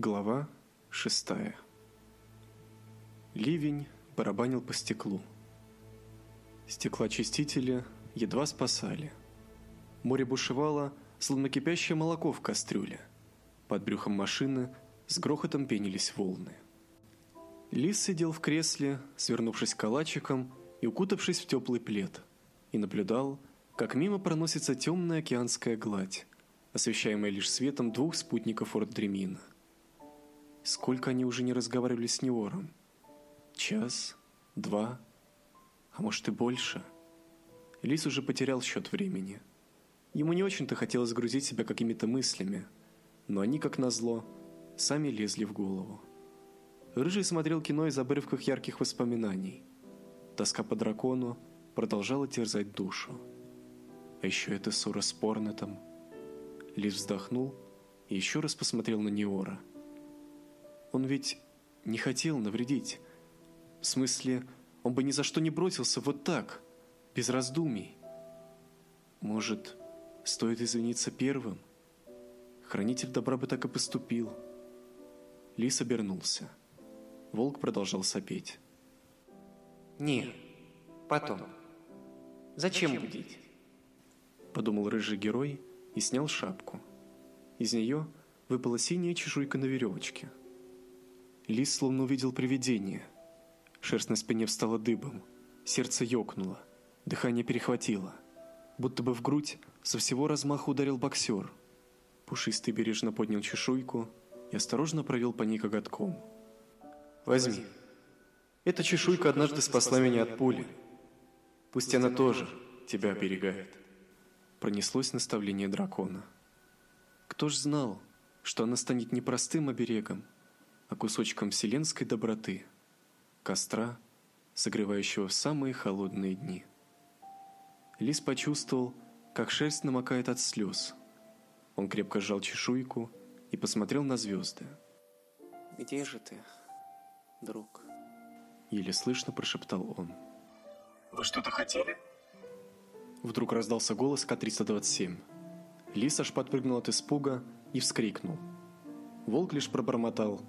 Глава шестая Ливень барабанил по стеклу. Стеклоочистители едва спасали. Море бушевало, словно кипящее молоко в кастрюле. Под брюхом машины с грохотом пенились волны. Лис сидел в кресле, свернувшись калачиком и укутавшись в теплый плед, и наблюдал, как мимо проносится темная океанская гладь, освещаемая лишь светом двух спутников Ордремина. Сколько они уже не разговаривали с Неором? Час? Два? А может и больше? Лис уже потерял счет времени. Ему не очень-то хотелось грузить себя какими-то мыслями, но они, как назло, сами лезли в голову. Рыжий смотрел кино из обрывков ярких воспоминаний. Тоска по дракону продолжала терзать душу. А еще эта ссора с Порнетом. Лис вздохнул и еще раз посмотрел на Неора. Он ведь не хотел навредить. В смысле, он бы ни за что не бросился вот так, без раздумий. Может, стоит извиниться первым? Хранитель добра бы так и поступил. Лис обернулся. Волк продолжал сопеть. «Не, потом. Зачем будить?» Подумал рыжий герой и снял шапку. Из нее выпала синяя чешуйка на веревочке. Лис словно увидел привидение. Шерсть на спине встала дыбом, сердце ёкнуло, дыхание перехватило. Будто бы в грудь со всего размаха ударил боксер. Пушистый бережно поднял чешуйку и осторожно провел по ней коготком. Возьми. Эта чешуйка однажды спасла меня от пули. Пусть она тоже тебя оберегает. Пронеслось наставление дракона. Кто ж знал, что она станет не простым оберегом, а кусочком вселенской доброты, костра, согревающего в самые холодные дни. Лис почувствовал, как шерсть намокает от слез. Он крепко сжал чешуйку и посмотрел на звезды. «Где же ты?» друг. Еле слышно прошептал он. Вы что-то хотели? Вдруг раздался голос К-327. Лис аж подпрыгнул от испуга и вскрикнул. Волк лишь пробормотал.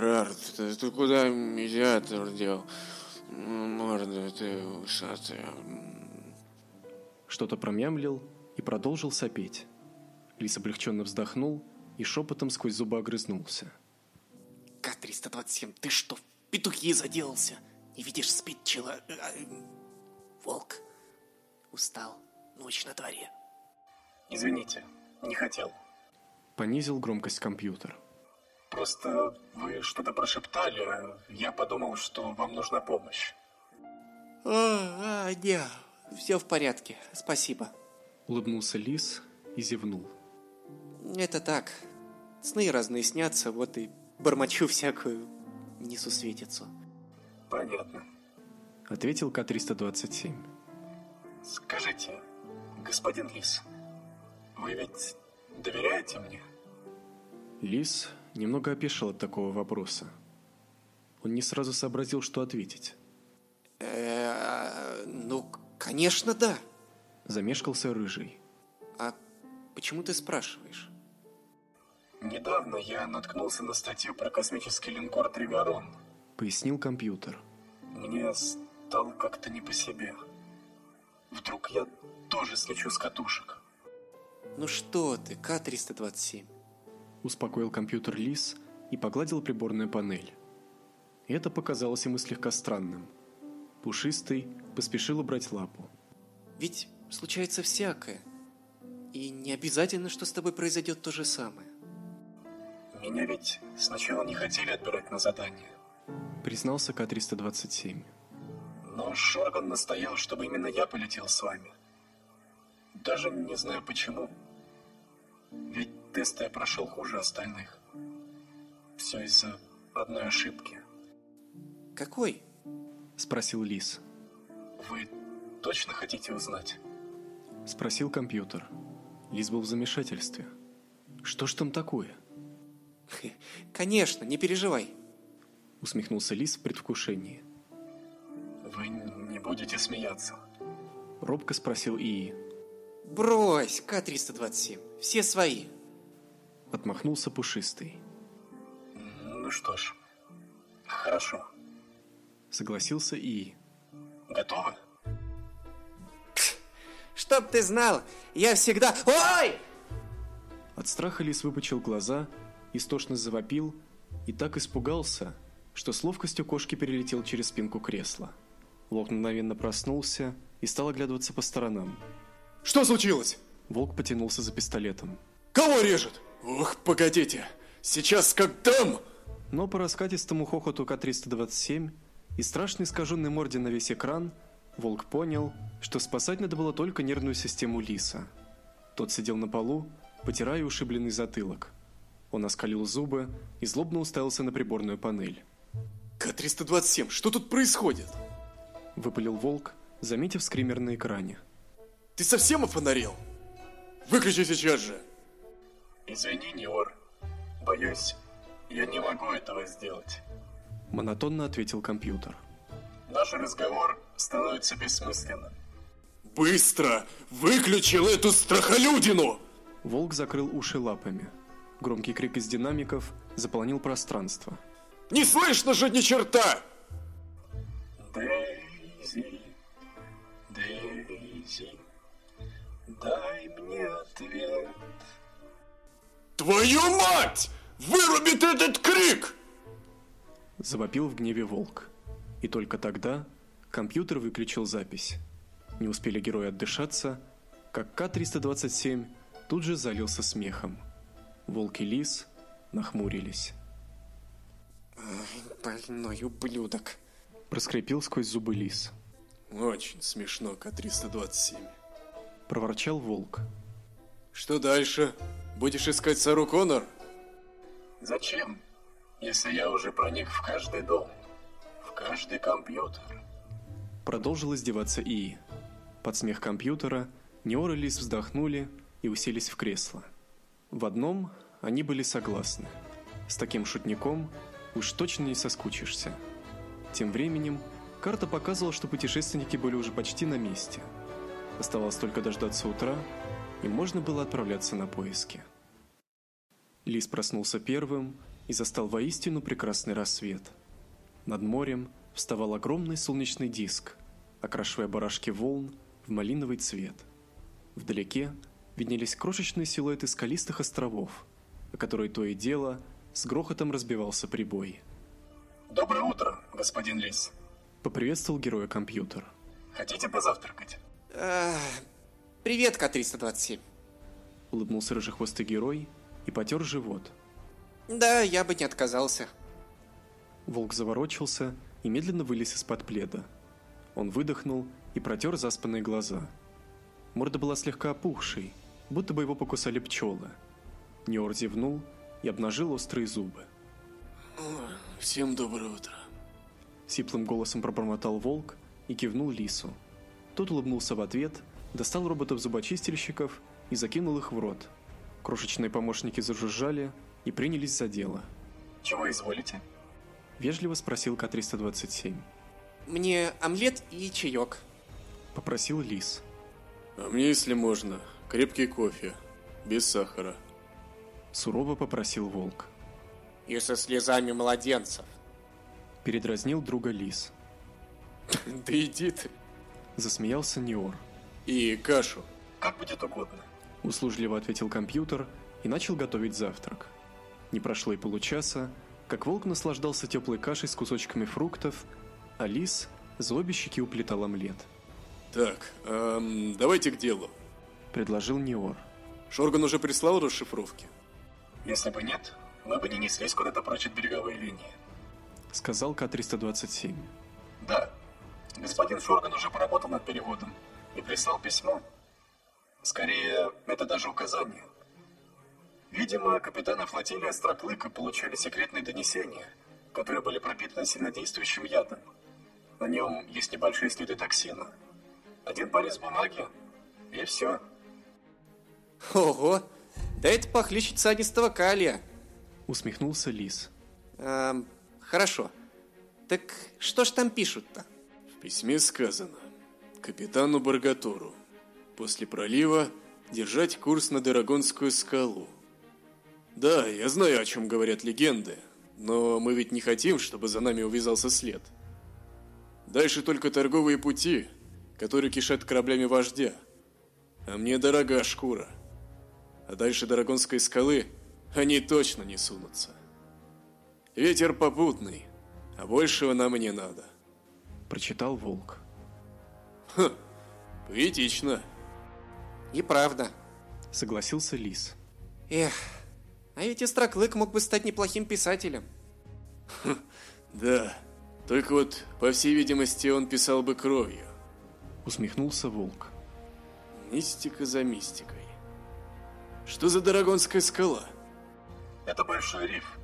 Рард, ты, ты куда медиатор дел? Морда ты усатая. Что-то промямлил и продолжил сопеть. Лис облегченно вздохнул и шепотом сквозь зубы огрызнулся. К-327, ты что, в петухи заделался? Не видишь, спит чело... Э, э, волк. Устал. Ночь на дворе. Извините, не хотел. Понизил громкость компьютер. Просто вы что-то прошептали, я подумал, что вам нужна помощь. А, а, не, все в порядке, спасибо. Улыбнулся Лис и зевнул. Это так. Сны разные снятся, вот и бормочу всякую несусветицу. Понятно. Ответил К-327. Скажите, господин Лис, вы ведь доверяете мне? Лис немного опешил от такого вопроса. Он не сразу сообразил, что ответить. Э, ну, конечно, да. Замешкался рыжий. А почему ты спрашиваешь? Недавно я наткнулся на статью про космический линкор Тригарон. Пояснил компьютер. Мне стало как-то не по себе. Вдруг я тоже слечу с катушек. Ну что ты, К-327? Успокоил компьютер Лис и погладил приборную панель. Это показалось ему слегка странным. Пушистый поспешил убрать лапу. Ведь случается всякое. И не обязательно, что с тобой произойдет то же самое. Меня ведь сначала не хотели отбирать на задание. Признался К-327. Но Шорган настоял, чтобы именно я полетел с вами. Даже не знаю почему. Ведь тесты я прошел хуже остальных. Все из-за одной ошибки. Какой? Спросил Лис. Вы точно хотите узнать? Спросил компьютер. Лис был в замешательстве. Что ж там такое? Конечно, не переживай. Усмехнулся Лис в предвкушении. Вы не будете смеяться? Робко спросил Ии. Брось, К-327, все свои. Отмахнулся пушистый. Ну что ж, хорошо. Согласился И. Готовы? Чтоб ты знал, я всегда... Ой! От страха лис выпучил глаза, истошно завопил и так испугался, что с ловкостью кошки перелетел через спинку кресла. Волк мгновенно проснулся и стал оглядываться по сторонам. Что случилось? Волк потянулся за пистолетом. Кого режет? Ох, погодите. Сейчас как дам! Но по раскатистому хохоту К-327 и страшной искаженной морде на весь экран Волк понял, что спасать надо было только нервную систему лиса. Тот сидел на полу, потирая ушибленный затылок. Он оскалил зубы и злобно уставился на приборную панель. К-327, что тут происходит? Выпалил волк, заметив скример на экране. Ты совсем офонарел? Выключи сейчас же! Извини, Ниор. Боюсь, я не могу этого сделать. Монотонно ответил компьютер. Наш разговор становится бессмысленным. Быстро! Выключил эту страхолюдину! Волк закрыл уши лапами. Громкий крик из динамиков заполнил пространство. Не слышно же ни черта! Дейзи, Дейзи, дай мне ответ. Твою мать! Вырубит этот крик! Завопил в гневе волк. И только тогда компьютер выключил запись. Не успели герои отдышаться, как К-327 тут же залился смехом. Волк и лис нахмурились. Больной ублюдок. Проскрипел сквозь зубы лис. Очень смешно, К-327. Проворчал волк. Что дальше? Будешь искать Сару Коннор? Зачем, если я уже проник в каждый дом, в каждый компьютер? Продолжил издеваться Ии. Под смех компьютера Неор и Лис вздохнули и уселись в кресло. В одном они были согласны. С таким шутником уж точно не соскучишься. Тем временем карта показывала, что путешественники были уже почти на месте. Оставалось только дождаться утра, и можно было отправляться на поиски. Лис проснулся первым и застал воистину прекрасный рассвет. Над морем вставал огромный солнечный диск, окрашивая барашки волн в малиновый цвет. Вдалеке виднелись крошечные силуэты скалистых островов, о которые то и дело с грохотом разбивался прибой. Доброе утро, господин Лис. Поприветствовал героя компьютер. Хотите позавтракать? Привет, К-327. Улыбнулся рыжехвостый герой и потер живот. Да, я бы не отказался. Волк заворочился и медленно вылез из-под пледа. Он выдохнул и протер заспанные глаза. Морда была слегка опухшей, будто бы его покусали пчелы. Неор зевнул и обнажил острые зубы. Всем доброе утро. Сиплым голосом пробормотал волк и кивнул лису. Тот улыбнулся в ответ, достал роботов-зубочистильщиков и закинул их в рот. Крошечные помощники зажужжали и принялись за дело. Чего изволите? Вежливо спросил К-327. Мне омлет и чаек. Попросил лис. А мне, если можно, крепкий кофе, без сахара. Сурово попросил волк. И со слезами младенцев. Передразнил друга лис. Да иди ты. Засмеялся Неор. И кашу. Как будет угодно. Услужливо ответил компьютер и начал готовить завтрак. Не прошло и получаса, как волк наслаждался теплой кашей с кусочками фруктов, а лис за обе щеки уплетал омлет. Так, эм, давайте к делу. Предложил Неор. Шорган уже прислал расшифровки. Если бы нет, мы бы не неслись куда-то прочь от береговой линии. Сказал К-327. Да, господин Шорган уже поработал над переводом и прислал письмо. Скорее, это даже указание. Видимо, капитаны флотилии Остроклыка получали секретные донесения, которые были пропитаны сильнодействующим ядом. На нем есть небольшие следы токсина. Один порез бумаги, и все. Ого, да это похлеще цианистого калия. Усмехнулся лис. Эм, хорошо. Так что ж там пишут-то? В письме сказано капитану Баргатору после пролива держать курс на Дорогонскую скалу. Да, я знаю, о чем говорят легенды, но мы ведь не хотим, чтобы за нами увязался след. Дальше только торговые пути, которые кишат кораблями вождя. А мне дорога шкура. А дальше Дорогонской скалы они точно не сунутся. Ветер попутный, а большего нам и не надо. Прочитал волк. Хм, поэтично. И правда. Согласился лис. Эх, а ведь Истроклык мог бы стать неплохим писателем. Да, только вот, по всей видимости, он писал бы кровью. Усмехнулся волк. Мистика за мистикой. Что за Дорогонская скала? Это большой риф,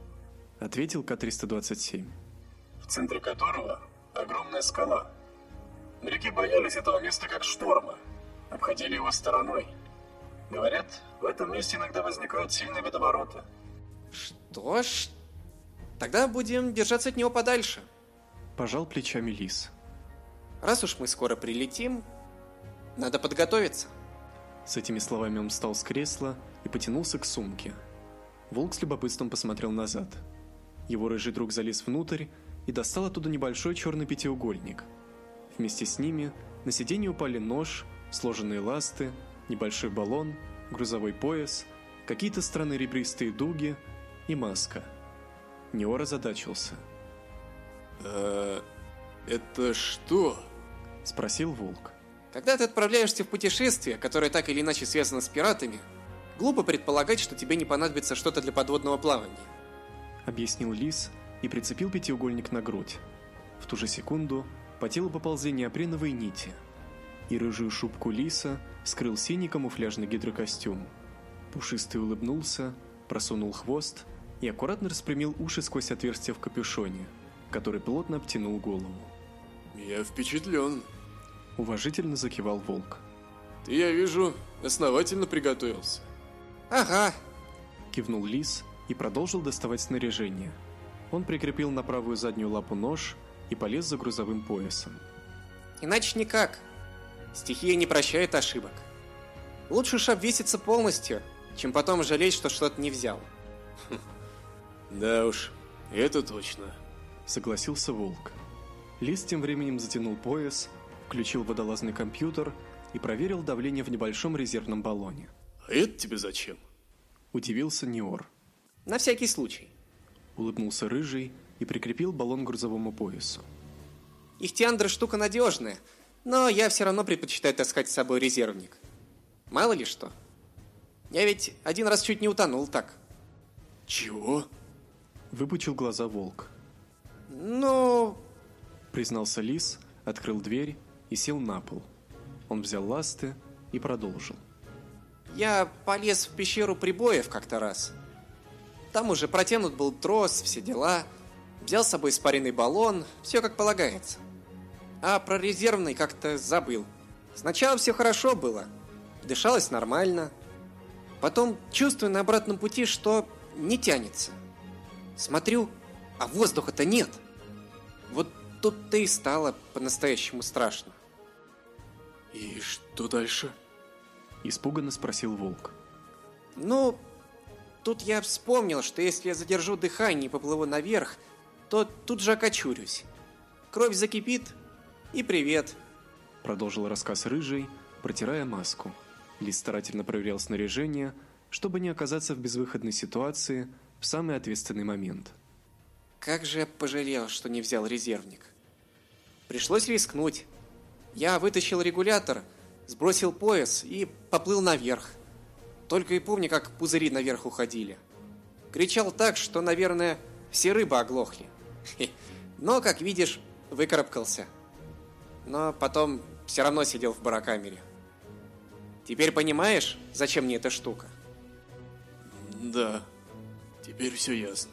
Ответил К-327. в центре которого огромная скала. Моряки боялись этого места как шторма, обходили его стороной. Говорят, в этом месте иногда возникают сильные водовороты. Что ж, тогда будем держаться от него подальше. Пожал плечами лис. Раз уж мы скоро прилетим, надо подготовиться. С этими словами он встал с кресла и потянулся к сумке. Волк с любопытством посмотрел назад. Его рыжий друг залез внутрь и достал оттуда небольшой черный пятиугольник. Вместе с ними на сиденье упали нож, сложенные ласты, небольшой баллон, грузовой пояс, какие-то странные ребристые дуги и маска. Неор озадачился. А, это что? Спросил волк. Когда ты отправляешься в путешествие, которое так или иначе связано с пиратами, глупо предполагать, что тебе не понадобится что-то для подводного плавания. Объяснил лис и прицепил пятиугольник на грудь. В ту же секунду по телу поползли неопреновые нити, и рыжую шубку лиса скрыл синий камуфляжный гидрокостюм. Пушистый улыбнулся, просунул хвост и аккуратно распрямил уши сквозь отверстие в капюшоне, который плотно обтянул голову. Я впечатлен. Уважительно закивал волк. Ты, я вижу, основательно приготовился. Ага, Кивнул лис и продолжил доставать снаряжение. Он прикрепил на правую заднюю лапу нож и полез за грузовым поясом. иначе никак. Стихия не прощает ошибок. Лучше уж обвеситься полностью, чем потом жалеть, что что-то не взял. Да уж, это точно. Согласился волк. Лис тем временем затянул пояс, включил водолазный компьютер и проверил давление в небольшом резервном баллоне. А это тебе зачем? Удивился Неор. На всякий случай. Улыбнулся рыжий и прикрепил баллон к грузовому поясу. Ихтиандр штука надежная, но я все равно предпочитаю таскать с собой резервник. Мало ли что. Я ведь один раз чуть не утонул так. Чего? Выпучил глаза волк. Ну, Признался лис, открыл дверь и сел на пол. Он взял ласты и продолжил. я полез в пещеру прибоев как-то раз. Там уже протянут был трос, все дела. Взял с собой спаренный баллон, все как полагается. А про резервный как-то забыл. Сначала все хорошо было. Дышалось нормально. Потом чувствую на обратном пути, что не тянется. Смотрю, а воздуха-то нет. Вот тут-то и стало по-настоящему страшно. И что дальше? Испуганно спросил волк. Ну, тут я вспомнил, что если я задержу дыхание и поплыву наверх, то тут же окочурюсь. Кровь закипит, и привет. Продолжил рассказ рыжий, протирая маску. Лис старательно проверял снаряжение, чтобы не оказаться в безвыходной ситуации в самый ответственный момент. Как же я пожалел, что не взял резервник. Пришлось рискнуть. Я вытащил регулятор, сбросил пояс и поплыл наверх. Только и помню, как пузыри наверх уходили. Кричал так, что, наверное, все рыбы оглохли. Но, как видишь, выкарабкался. Но потом все равно сидел в барокамере. Теперь понимаешь, зачем мне эта штука? Да, теперь все ясно.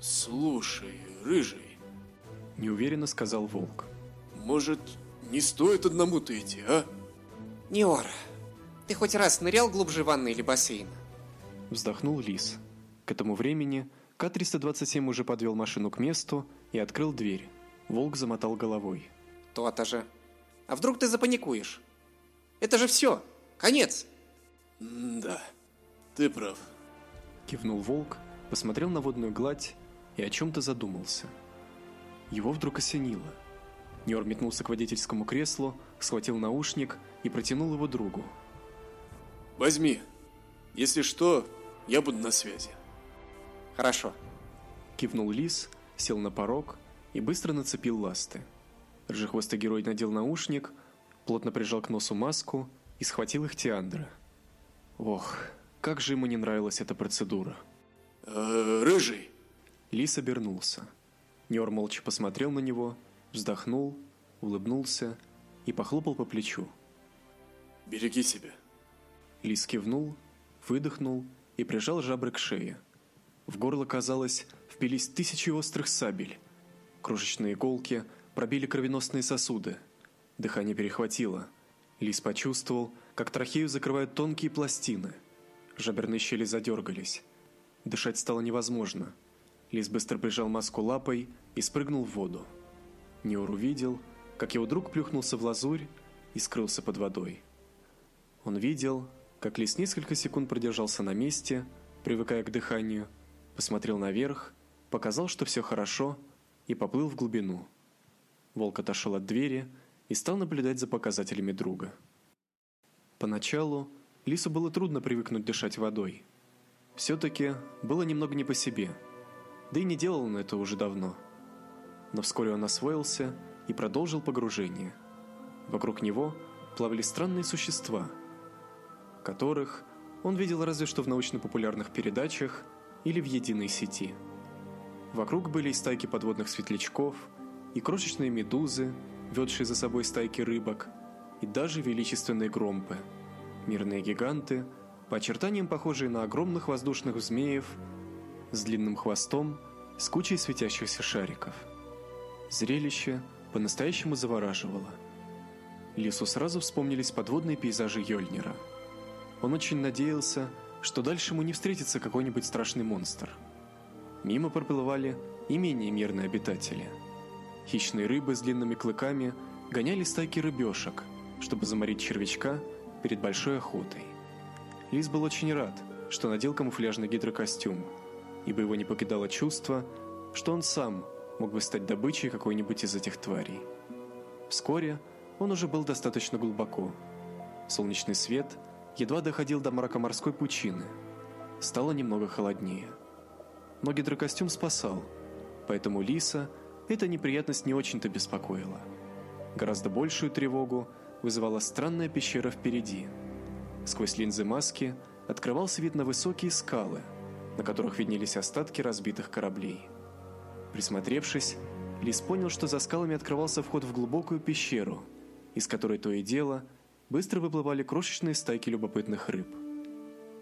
Слушай, рыжий, Неуверенно сказал волк. может, не стоит одному-то идти, а? Неор, ты хоть раз нырял глубже ванны или бассейна? Вздохнул лис. К этому времени К-327 уже подвел машину к месту и открыл дверь. Волк замотал головой. То-то же. А вдруг ты запаникуешь? Это же все. Конец. Да, ты прав. Кивнул волк, посмотрел на водную гладь и о чем-то задумался. Его вдруг осенило. Ньор метнулся к водительскому креслу, схватил наушник и протянул его другу. Возьми. Если что, я буду на связи. Хорошо. Кивнул лис, сел на порог и быстро нацепил ласты. Рыжехвостый герой надел наушник, плотно прижал к носу маску и схватил их Тиандра. Ох, как же ему не нравилась эта процедура. Э, рыжий. Лис обернулся. Ньор молча посмотрел на него, вздохнул, улыбнулся и похлопал по плечу. Береги себя. Лис кивнул, выдохнул и прижал жабры к шее. В горло, казалось, впились тысячи острых сабель. Крошечные иголки пробили кровеносные сосуды. Дыхание перехватило. Лис почувствовал, как трахею закрывают тонкие пластины. Жаберные щели задергались. Дышать стало невозможно. Лис быстро прижал маску лапой и спрыгнул в воду. Неор увидел, как его друг плюхнулся в лазурь и скрылся под водой. Он видел, как лис несколько секунд продержался на месте, привыкая к дыханию, посмотрел наверх, показал, что все хорошо, и поплыл в глубину. Волк отошел от двери и стал наблюдать за показателями друга. Поначалу лису было трудно привыкнуть дышать водой. Все-таки было немного не по себе, да и не делал он это уже давно. Но вскоре он освоился и продолжил погружение. Вокруг него плавали странные существа – которых он видел разве что в научно-популярных передачах или в единой сети. Вокруг были стайки подводных светлячков, и крошечные медузы, ведшие за собой стайки рыбок, и даже величественные громпы, мирные гиганты, по очертаниям похожие на огромных воздушных змеев с длинным хвостом, с кучей светящихся шариков. Зрелище по-настоящему завораживало. Лису сразу вспомнились подводные пейзажи Йольнира – он очень надеялся, что дальше ему не встретится какой-нибудь страшный монстр. Мимо проплывали и менее мирные обитатели. Хищные рыбы с длинными клыками гоняли стайки рыбешек, чтобы заморить червячка перед большой охотой. Лис был очень рад, что надел камуфляжный гидрокостюм, ибо его не покидало чувство, что он сам мог бы стать добычей какой-нибудь из этих тварей. Вскоре он уже был достаточно глубоко. Солнечный свет – едва доходил до мракоморской пучины. Стало немного холоднее. Но гидрокостюм спасал, поэтому Лиса эта неприятность не очень-то беспокоила. Гораздо большую тревогу вызывала странная пещера впереди. Сквозь линзы маски открывался вид на высокие скалы, на которых виднелись остатки разбитых кораблей. Присмотревшись, Лис понял, что за скалами открывался вход в глубокую пещеру, из которой то и дело – быстро выплывали крошечные стайки любопытных рыб.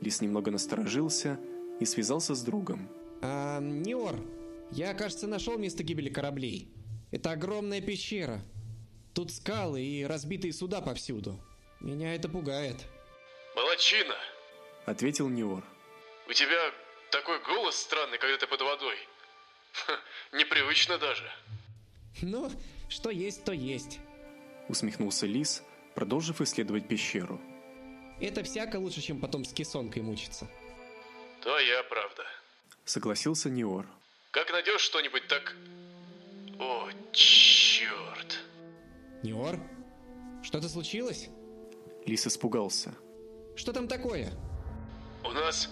Лис немного насторожился и связался с другом. А, Ниор, я, кажется, нашел место гибели кораблей. Это огромная пещера. Тут скалы и разбитые суда повсюду. Меня это пугает. Молодчина, ответил Ниор. У тебя такой голос странный, когда ты под водой. Ха, непривычно даже. Ну, что есть, то есть. Усмехнулся Лис, продолжив исследовать пещеру. Это всяко лучше, чем потом с кисонкой мучиться. То я правда. Согласился Ниор. Как найдешь что-нибудь так... О, черт. Ниор? Что-то случилось? Лис испугался. Что там такое? У нас...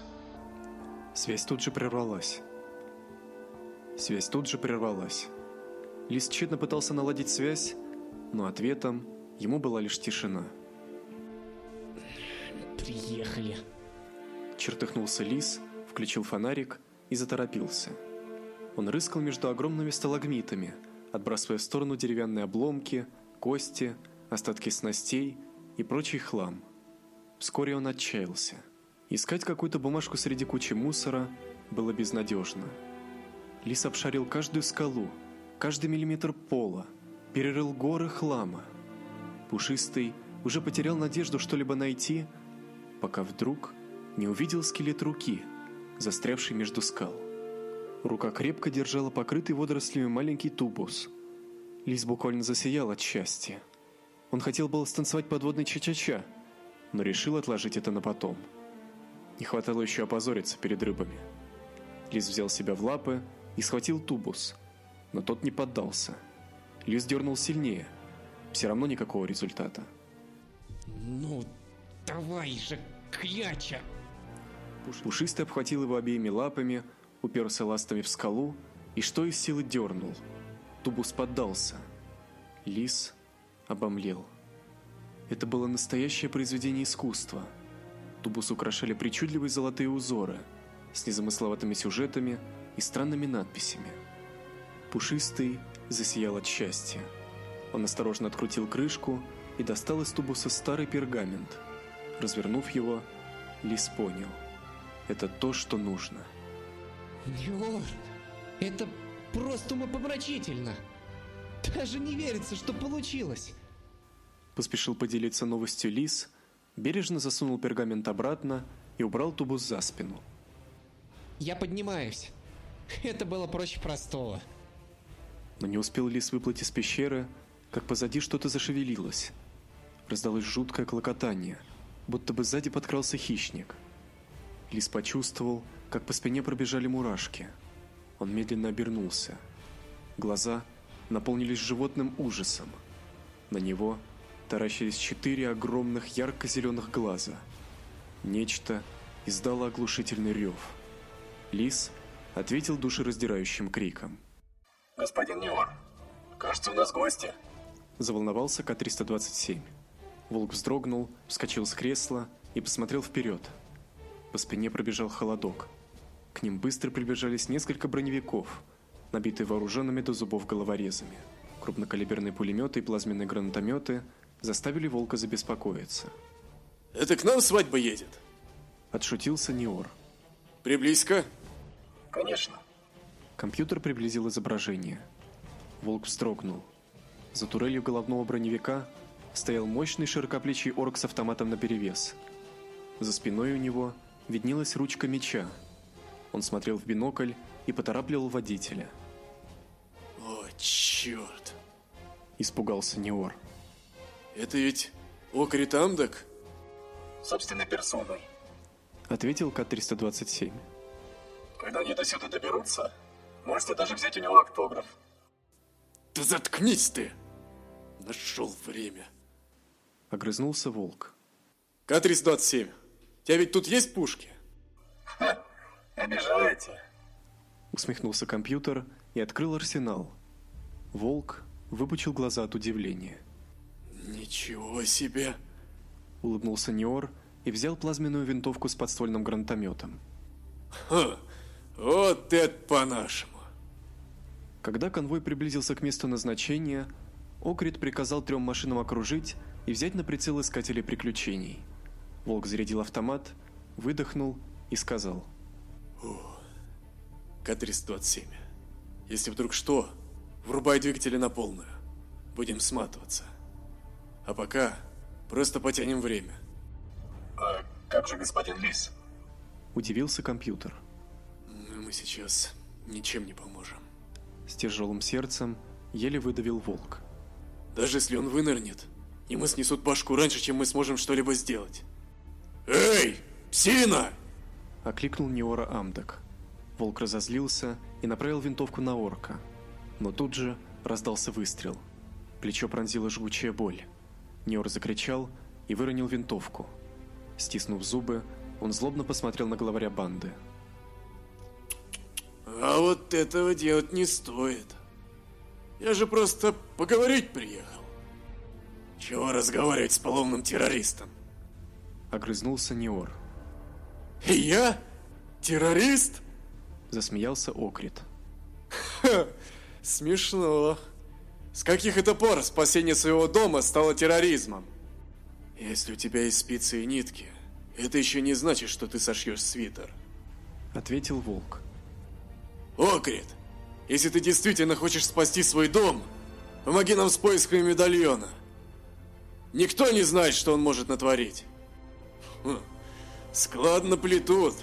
Связь тут же прервалась. Связь тут же прервалась. Лис тщетно пытался наладить связь, но ответом Ему была лишь тишина. «Приехали!» Чертыхнулся лис, включил фонарик и заторопился. Он рыскал между огромными сталагмитами, отбрасывая в сторону деревянные обломки, кости, остатки снастей и прочий хлам. Вскоре он отчаялся. Искать какую-то бумажку среди кучи мусора было безнадежно. Лис обшарил каждую скалу, каждый миллиметр пола, перерыл горы хлама – Пушистый уже потерял надежду что-либо найти, пока вдруг не увидел скелет руки, застрявший между скал. Рука крепко держала покрытый водорослями маленький тубус. Лис буквально засиял от счастья. Он хотел было станцевать подводный ча-ча-ча, но решил отложить это на потом. Не хватало еще опозориться перед рыбами. Лис взял себя в лапы и схватил тубус, но тот не поддался. Лис дернул сильнее. Все равно никакого результата. Ну, давай же, кляча! Пушистый обхватил его обеими лапами, уперся ластами в скалу и что из силы дернул. Тубус поддался. Лис обомлел. Это было настоящее произведение искусства. Тубус украшали причудливые золотые узоры с незамысловатыми сюжетами и странными надписями. Пушистый засиял от счастья. Он осторожно открутил крышку и достал из тубуса старый пергамент. Развернув его, Лис понял. Это то, что нужно. Ньор, это просто умопомрачительно. Даже не верится, что получилось. Поспешил поделиться новостью Лис, бережно засунул пергамент обратно и убрал тубус за спину. Я поднимаюсь. Это было проще простого. Но не успел Лис выплыть из пещеры, как позади что-то зашевелилось. Раздалось жуткое клокотание, будто бы сзади подкрался хищник. Лис почувствовал, как по спине пробежали мурашки. Он медленно обернулся. Глаза наполнились животным ужасом. На него таращились четыре огромных ярко-зеленых глаза. Нечто издало оглушительный рев. Лис ответил душераздирающим криком. Господин Ньор, кажется, у нас гости. Заволновался К-327. Волк вздрогнул, вскочил с кресла и посмотрел вперед. По спине пробежал холодок. К ним быстро приближались несколько броневиков, набитые вооруженными до зубов головорезами. Крупнокалиберные пулеметы и плазменные гранатометы заставили Волка забеспокоиться. Это к нам свадьба едет? Отшутился Неор. Приблизь-ка. Конечно. Компьютер приблизил изображение. Волк вздрогнул. За турелью головного броневика стоял мощный широкоплечий орк с автоматом наперевес. За спиной у него виднелась ручка меча. Он смотрел в бинокль и поторапливал водителя. О, черт. Испугался Неор. Это ведь Окрит Амдак? Собственной персоной. Ответил К-327. Когда они до сюда доберутся, можете даже взять у него автограф. Да заткнись ты! Нашел время. Огрызнулся Волк. К-327, у тебя ведь тут есть пушки? Ха, обижаете. Усмехнулся компьютер и открыл арсенал. Волк выпучил глаза от удивления. Ничего себе! Улыбнулся Неор и взял плазменную винтовку с подствольным гранатометом. Ха, вот это по-нашему. Когда конвой приблизился к месту назначения, Окрит приказал трем машинам окружить и взять на прицел искателей приключений. Волк зарядил автомат, выдохнул и сказал. К-327, если вдруг что, врубай двигатели на полную. Будем сматываться. А пока просто потянем время. А как же господин Лис? Удивился компьютер. Мы сейчас ничем не поможем. С тяжелым сердцем еле выдавил волк. Даже если он вынырнет, ему снесут башку раньше, чем мы сможем что-либо сделать. Эй, псина! Окликнул Неора Амдак. Волк разозлился и направил винтовку на орка. Но тут же раздался выстрел. Плечо пронзила жгучая боль. Неор закричал и выронил винтовку. Стиснув зубы, он злобно посмотрел на главаря банды. А вот этого делать не стоит. Я же просто поговорить приехал. Чего разговаривать с поломным террористом? Огрызнулся Неор. Я? Террорист? Засмеялся Окрит. Ха, смешно. С каких это пор спасение своего дома стало терроризмом? Если у тебя есть спицы и нитки, это еще не значит, что ты сошьешь свитер. Ответил Волк. Окрит, если ты действительно хочешь спасти свой дом, помоги нам с поисками медальона. Никто не знает, что он может натворить. Хм, складно плетут.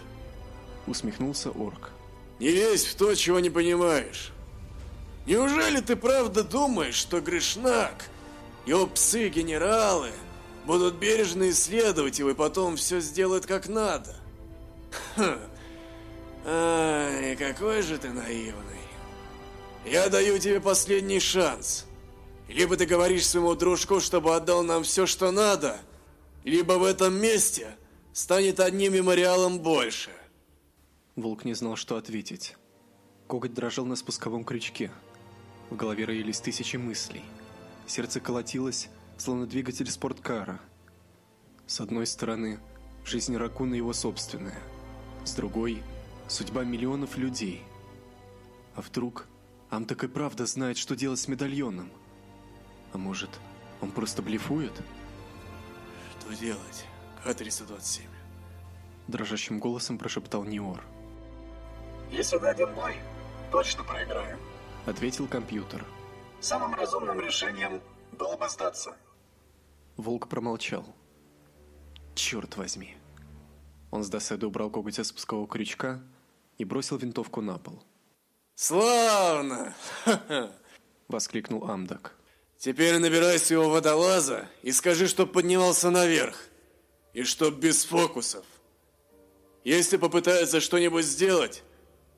Усмехнулся орк. Не лезь в то, чего не понимаешь. Неужели ты правда думаешь, что Гришнак, его псы-генералы, будут бережно исследовать его и потом все сделают как надо? Ай, какой же ты наивный. Я даю тебе последний шанс. Либо ты говоришь своему дружку, чтобы отдал нам все, что надо, либо в этом месте станет одним мемориалом больше. Волк не знал, что ответить. Коготь дрожал на спусковом крючке. В голове роились тысячи мыслей. Сердце колотилось, словно двигатель спорткара. С одной стороны, жизнь Ракуна его собственная. С другой – судьба миллионов людей. А вдруг Амтак и правда знает, что делать с медальоном? А может, он просто блефует? Что делать, К-327? Дрожащим голосом прошептал Ниор. Если дадим бой, точно проиграем. Ответил компьютер. Самым разумным решением было бы сдаться. Волк промолчал. Черт возьми. Он с досадой убрал коготь от спускового крючка и бросил винтовку на пол. Славно! Воскликнул Амдак. Теперь набирай своего водолаза и скажи, чтоб поднимался наверх. И чтоб без фокусов. Если попытается что-нибудь сделать,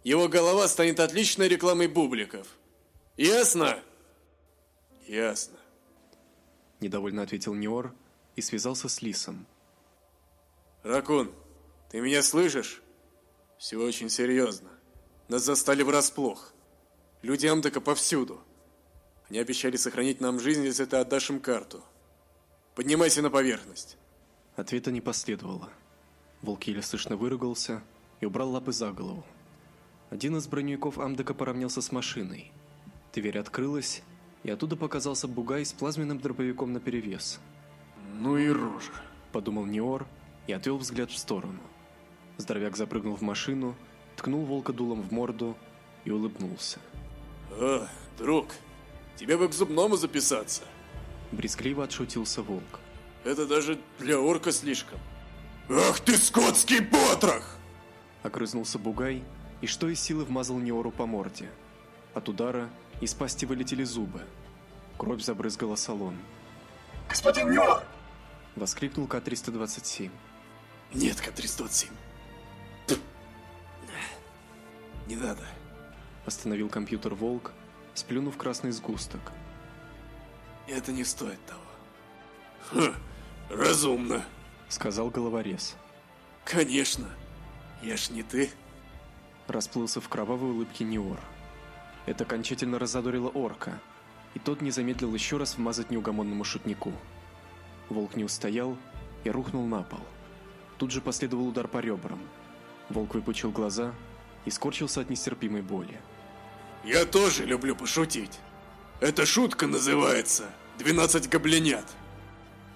его голова станет отличной рекламой бубликов. Ясно? Ясно. Недовольно ответил Ниор и связался с Лисом. Ракун, ты меня слышишь? Все очень серьезно. Нас застали врасплох. Люди Амдака повсюду. Они обещали сохранить нам жизнь, если ты отдашь им карту. Поднимайся на поверхность. Ответа не последовало. Волк еле слышно выругался и убрал лапы за голову. Один из броневиков Амдака поравнялся с машиной. Дверь открылась, и оттуда показался бугай с плазменным дробовиком наперевес. Ну и рожа. Подумал Ниор и отвел взгляд в сторону. Здоровяк запрыгнул в машину, ткнул волка дулом в морду и улыбнулся. О, друг, тебе бы к зубному записаться. Брезгливо отшутился волк. Это даже для орка слишком. Ах ты скотский потрох! Огрызнулся бугай и что из силы вмазал Неору по морде. От удара из пасти вылетели зубы. Кровь забрызгала салон. Господин Нюр! Воскликнул К-327. Нет, К-327. Не надо. Остановил компьютер Волк, сплюнув красный сгусток. Это не стоит того. Ха, разумно. Сказал головорез. Конечно. Я ж не ты. Расплылся в кровавой улыбке Неор. Это окончательно разодорило орка, и тот не замедлил еще раз вмазать неугомонному шутнику. Волк не устоял и рухнул на пол. Тут же последовал удар по ребрам. Волк выпучил глаза и скорчился от нестерпимой боли. Я тоже люблю пошутить. Эта шутка называется «12 гоблинят».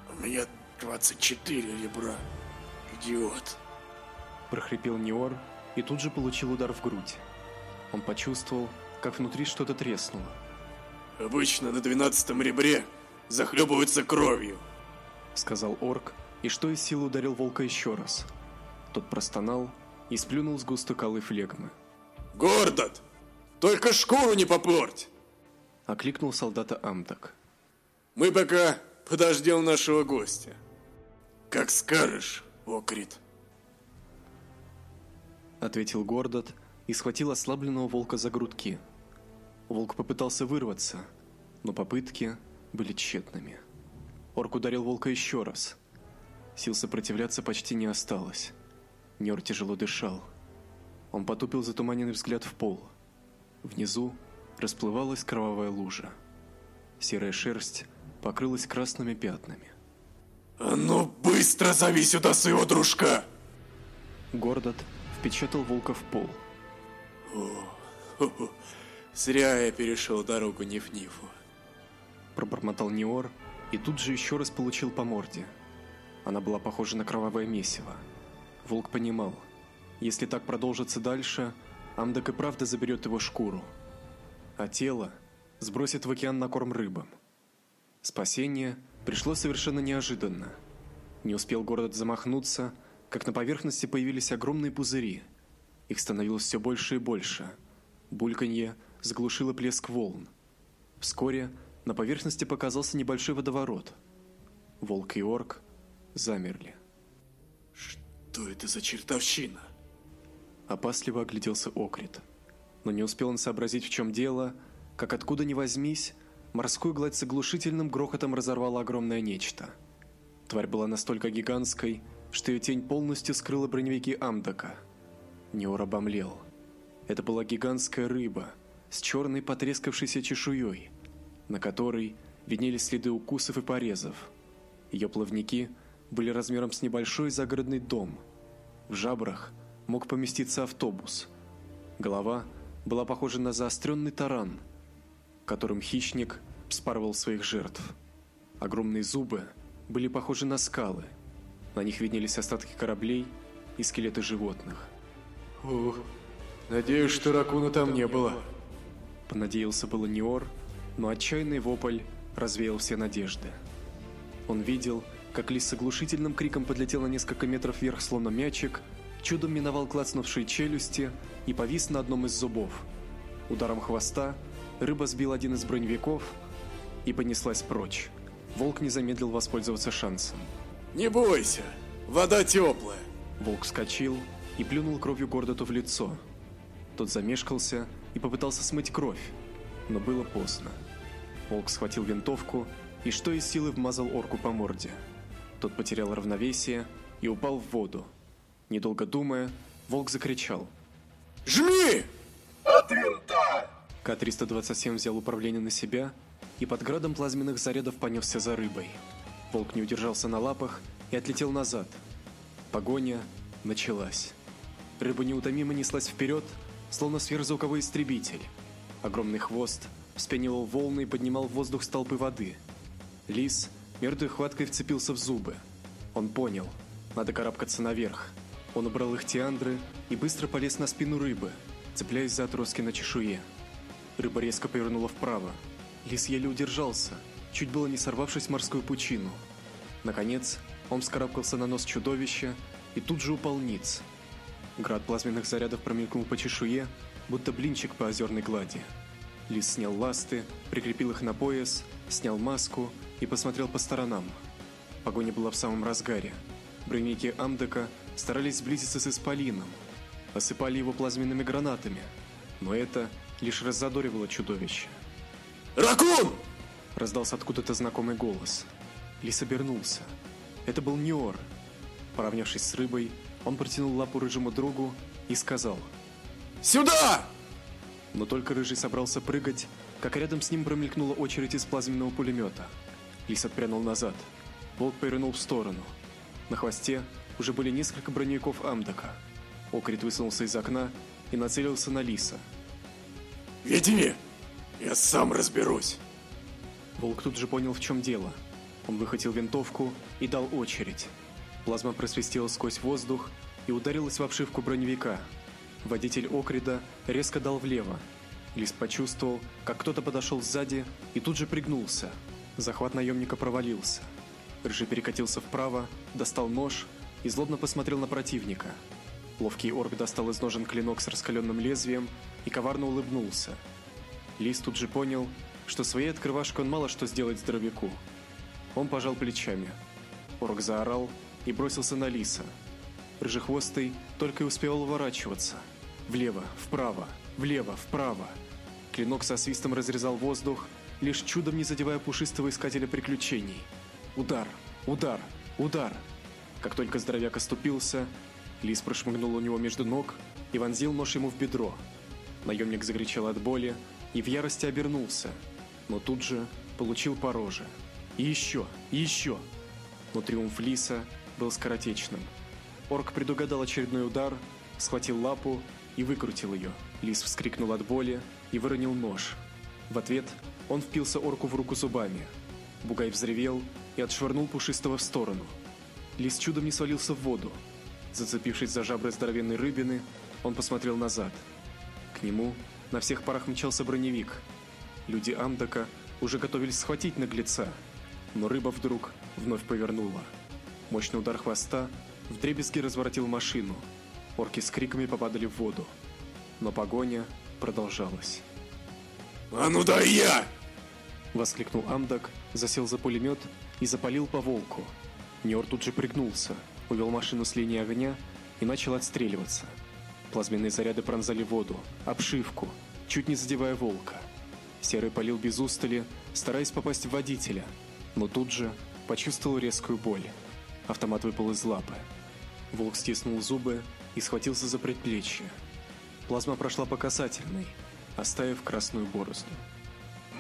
У меня 24 ребра. Идиот. Прохрипел Неор и тут же получил удар в грудь. Он почувствовал, как внутри что-то треснуло. Обычно на двенадцатом ребре захлебываются кровью. Сказал орк, и что из силы ударил волка еще раз. Тот простонал и сплюнул с густой алой флегмы. Гордот! Только шкуру не попорть! Окликнул солдата Амдак. Мы пока подождем нашего гостя. Как скажешь, Окрит. Ответил Гордот и схватил ослабленного волка за грудки. Волк попытался вырваться, но попытки были тщетными. Орк ударил волка еще раз. Сил сопротивляться почти не осталось. Нер тяжело дышал. Он потупил затуманенный взгляд в пол. Внизу расплывалась кровавая лужа. Серая шерсть покрылась красными пятнами. А ну быстро зови сюда своего дружка! Гордот впечатал волка в пол. Хо-хо. Зря я перешел дорогу Ниф-Нифу. Пробормотал Неор и тут же еще раз получил по морде. Она была похожа на кровавое месиво. Волк понимал, если так продолжится дальше, Амдак и правда заберет его шкуру, а тело сбросит в океан на корм рыбам. Спасение пришло совершенно неожиданно. Не успел город замахнуться, как на поверхности появились огромные пузыри. Их становилось все больше и больше. Бульканье заглушило плеск волн. Вскоре на поверхности показался небольшой водоворот. Волк и орк замерли. Что это за чертовщина? Опасливо огляделся Окрит. Но не успел он сообразить, в чем дело, как откуда ни возьмись, морскую гладь с оглушительным грохотом разорвало огромное нечто. Тварь была настолько гигантской, что ее тень полностью скрыла броневики Амдака. Неор обомлел. Это была гигантская рыба с черной потрескавшейся чешуей, на которой виднелись следы укусов и порезов. Ее плавники были размером с небольшой загородный дом. В жабрах мог поместиться автобус. Голова была похожа на заостренный таран, которым хищник вспарывал своих жертв. Огромные зубы были похожи на скалы. На них виднелись остатки кораблей и скелеты животных. Ух, надеюсь, что ракуна там не было. Понадеялся было Ниор, но отчаянный вопль развеял все надежды. Он видел, как лис с оглушительным криком подлетел на несколько метров вверх, словно мячик, чудом миновал клацнувшие челюсти и повис на одном из зубов. Ударом хвоста рыба сбил один из броневиков и понеслась прочь. Волк не замедлил воспользоваться шансом. Не бойся, вода теплая. Волк вскочил и плюнул кровью Гордоту в лицо. Тот замешкался и попытался смыть кровь, но было поздно. Волк схватил винтовку и что из силы вмазал орку по морде. Тот потерял равновесие и упал в воду. Недолго думая, волк закричал. «Жми!» От винта! К-327 взял управление на себя и под градом плазменных зарядов понесся за рыбой. Волк не удержался на лапах и отлетел назад. Погоня началась. Рыба неутомимо неслась вперед, словно сверхзвуковой истребитель. Огромный хвост вспенивал волны и поднимал в воздух столпы воды. Лис мертвой хваткой вцепился в зубы. Он понял, надо карабкаться наверх. Он убрал их тиандры и быстро полез на спину рыбы, цепляясь за отростки на чешуе. Рыба резко повернула вправо. Лис еле удержался, чуть было не сорвавшись в морскую пучину. Наконец, он вскарабкался на нос чудовища и тут же упал ниц. Град плазменных зарядов промелькнул по чешуе, будто блинчик по озерной глади. Лис снял ласты, прикрепил их на пояс, снял маску и посмотрел по сторонам. Погоня была в самом разгаре. Броневики Амдека старались сблизиться с Исполином, осыпали его плазменными гранатами, но это лишь раззадоривало чудовище. Ракун! Раздался откуда-то знакомый голос. Лис обернулся. Это был Ниор. Поравнявшись с рыбой, он протянул лапу рыжему другу и сказал Сюда! Но только рыжий собрался прыгать, как рядом с ним промелькнула очередь из плазменного пулемета. Лис отпрянул назад. Волк повернул в сторону. На хвосте уже были несколько броневиков Амдака. Окрит высунулся из окна и нацелился на Лиса. Веди! Я сам разберусь. Волк тут же понял, в чем дело. Он выхватил винтовку и дал очередь. Плазма просвистела сквозь воздух и ударилась в обшивку броневика. Водитель Окрида резко дал влево. Лис почувствовал, как кто-то подошел сзади и тут же пригнулся. Захват наемника провалился. Рыжий перекатился вправо, достал нож и злобно посмотрел на противника. Ловкий орк достал из ножен клинок с раскаленным лезвием и коварно улыбнулся. Лис тут же понял, что своей открывашкой он мало что сделает здоровяку. Он пожал плечами. Орк заорал и бросился на Лиса. Рыжехвостый только и успевал уворачиваться. Влево, вправо, влево, вправо. Клинок со свистом разрезал воздух, лишь чудом не задевая пушистого искателя приключений. Удар, удар, удар. Как только здоровяк оступился, Лис прошмыгнул у него между ног и вонзил нож ему в бедро. Наемник закричал от боли и в ярости обернулся, но тут же получил по роже. И еще, и еще. Но триумф Лиса был скоротечным. Орк предугадал очередной удар, схватил лапу и выкрутил ее. Лис вскрикнул от боли и выронил нож. В ответ он впился орку в руку зубами. Бугай взревел и отшвырнул пушистого в сторону. Лис чудом не свалился в воду. Зацепившись за жабры здоровенной рыбины, он посмотрел назад. К нему на всех парах мчался броневик. Люди Амдака уже готовились схватить наглеца, но рыба вдруг вновь повернула. Мощный удар хвоста вдребезги разворотил машину. Орки с криками попадали в воду. Но погоня продолжалась. А ну дай я! Воскликнул Амдак, засел за пулемет и запалил по волку. Ньор тут же пригнулся, увел машину с линии огня и начал отстреливаться. Плазменные заряды пронзали воду, обшивку, чуть не задевая волка. Серый полил без устали, стараясь попасть в водителя, но тут же почувствовал резкую боль. Автомат выпал из лапы. Волк стиснул зубы и схватился за предплечье. Плазма прошла по касательной, оставив красную борозду.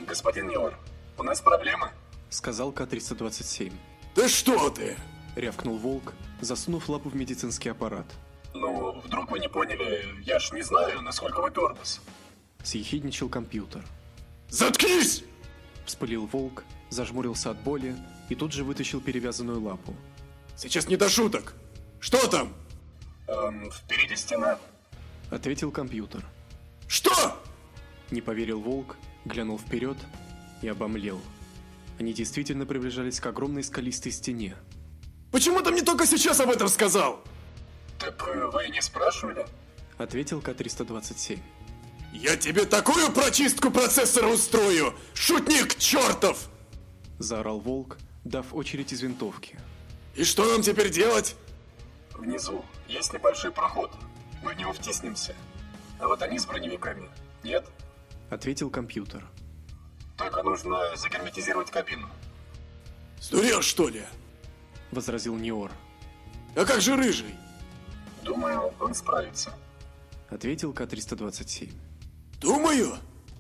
Господин Ньор, у нас проблема. Сказал К-327. Да что ты? Рявкнул волк, засунув лапу в медицинский аппарат. Ну, вдруг вы не поняли, я ж не знаю, насколько вы тормоз. Съехидничал компьютер. Заткнись! Вспылил волк, зажмурился от боли и тут же вытащил перевязанную лапу. Сейчас не до шуток. Что там? Эм, впереди стена. Ответил компьютер. Что? Не поверил волк, глянул вперед и обомлел. Они действительно приближались к огромной скалистой стене. Почему ты мне только сейчас об этом сказал? Так вы не спрашивали? Ответил К-327. Я тебе такую прочистку процессора устрою! Шутник чертов! Заорал волк, дав очередь из винтовки. И что нам теперь делать? Внизу есть небольшой проход. Мы в него втиснемся. А вот они с броневиками. Нет? Ответил компьютер. Только нужно загерметизировать кабину. Сдурел, что ли? Возразил Неор. А как же рыжий? Думаю, он справится. Ответил К-327. Думаю.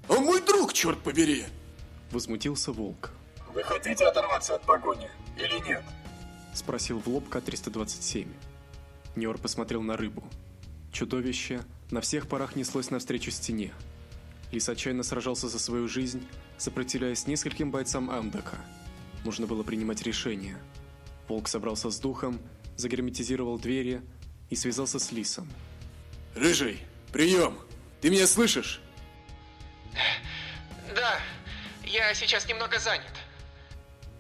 Он мой друг, черт побери. Возмутился волк. Вы хотите оторваться от погони или нет? Спросил в лоб К-327. Неор посмотрел на рыбу. Чудовище на всех парах неслось навстречу стене. Лис отчаянно сражался за свою жизнь, сопротивляясь нескольким бойцам Амдака. Нужно было принимать решение. Волк собрался с духом, загерметизировал двери и связался с Лисом. Рыжий, прием! Ты меня слышишь? Да, я сейчас немного занят.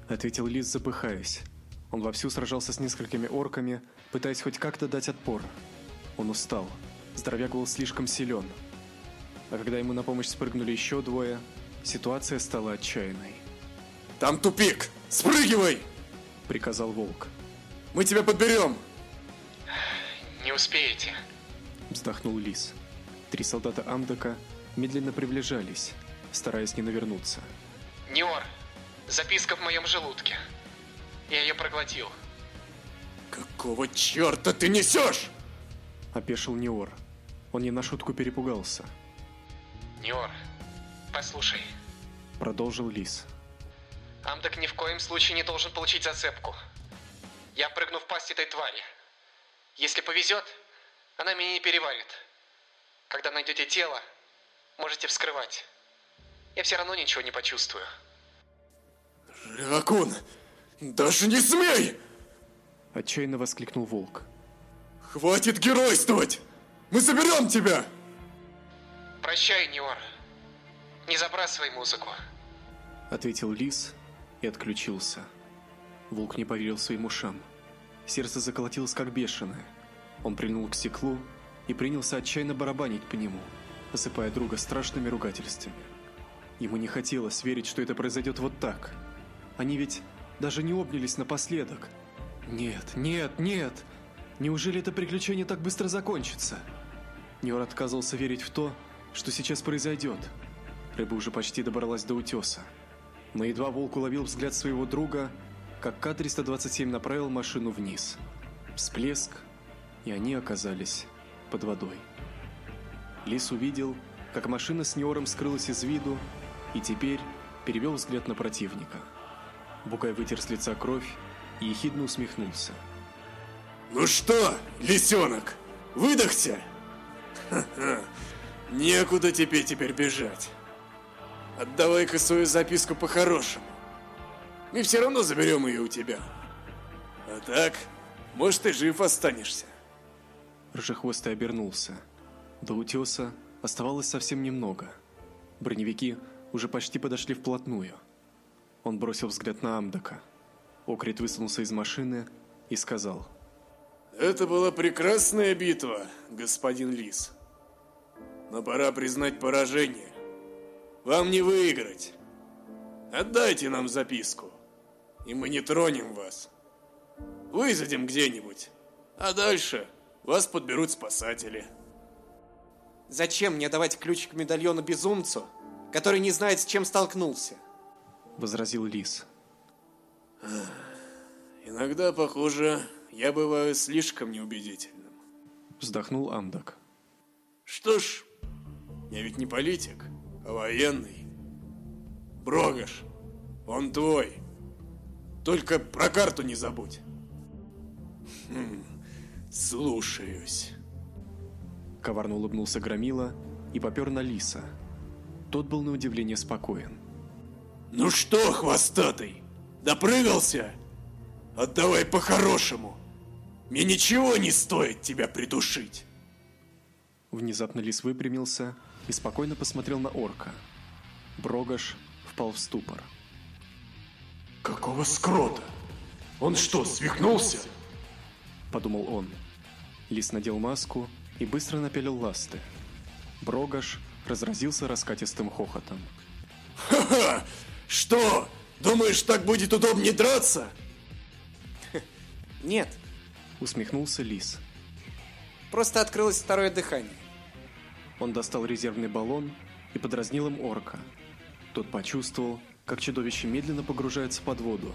Ответил Лис, запыхаясь. Он вовсю сражался с несколькими орками, пытаясь хоть как-то дать отпор. Он устал. Здоровяк был слишком силен. А когда ему на помощь спрыгнули еще двое, ситуация стала отчаянной. Там тупик! Спрыгивай! Приказал волк. Мы тебя подберем! Не успеете. Вздохнул Лис. Три солдата Амдака медленно приближались, стараясь не навернуться. Неор, записка в моем желудке. Я ее проглотил. Какого черта ты несешь? Опешил Неор. Он не на шутку перепугался. Неор, послушай. Продолжил Лис. Амдак ни в коем случае не должен получить зацепку. Я прыгну в пасть этой твари. Если повезет, она меня не переварит. Когда найдете тело, можете вскрывать. Я все равно ничего не почувствую. Ракун, даже не смей! Отчаянно воскликнул волк. Хватит геройствовать! Мы заберем тебя! Прощай, Неор. Не забрасывай музыку. Ответил Лис и отключился. Волк не поверил своим ушам. Сердце заколотилось как бешеное. Он прильнул к стеклу и принялся отчаянно барабанить по нему, осыпая друга страшными ругательствами. Ему не хотелось верить, что это произойдет вот так. Они ведь даже не обнялись напоследок. Нет, нет, нет! Неужели это приключение так быстро закончится? Ньор отказывался верить в то, что сейчас произойдет. Рыба уже почти добралась до утеса. Но едва волк уловил взгляд своего друга, как К-327 направил машину вниз. Всплеск, и они оказались под водой. Лис увидел, как машина с Ниором скрылась из виду, и теперь перевел взгляд на противника. Букай вытер с лица кровь и ехидно усмехнулся. Ну что, лисенок, выдохся? Ха-ха, некуда тебе теперь бежать. Отдавай-ка свою записку по-хорошему. Мы все равно заберем ее у тебя. А так, может, ты жив останешься. Рыжехвостый обернулся. До утеса оставалось совсем немного. Броневики уже почти подошли вплотную. Он бросил взгляд на Амдака. Окрит высунулся из машины и сказал. Это была прекрасная битва, господин Лис. Но пора признать поражение. Вам не выиграть. Отдайте нам записку, и мы не тронем вас. Высадим где-нибудь, а дальше вас подберут спасатели. Зачем мне давать ключ к медальону безумцу, который не знает, с чем столкнулся? Возразил Лис. Иногда, похоже, я бываю слишком неубедительным. Вздохнул Амдак. Что ж, я ведь не политик, а военный. Брогаш, он твой. Только про карту не забудь. Хм, слушаюсь. Коварно улыбнулся Громила и попер на Лиса. Тот был на удивление спокоен. Ну что, хвостатый, допрыгался? Отдавай по-хорошему. Мне ничего не стоит тебя придушить. Внезапно Лис выпрямился и спокойно посмотрел на орка. Брогаш впал в ступор. Какого скрота? Он что, свихнулся? Подумал он. Лис надел маску и быстро напялил ласты. Брогаш разразился раскатистым хохотом. Ха-ха! Что? Думаешь, так будет удобнее драться? Нет, Усмехнулся Лис. просто открылось второе дыхание. Он достал резервный баллон и подразнил им орка. Тот почувствовал, как чудовище медленно погружается под воду.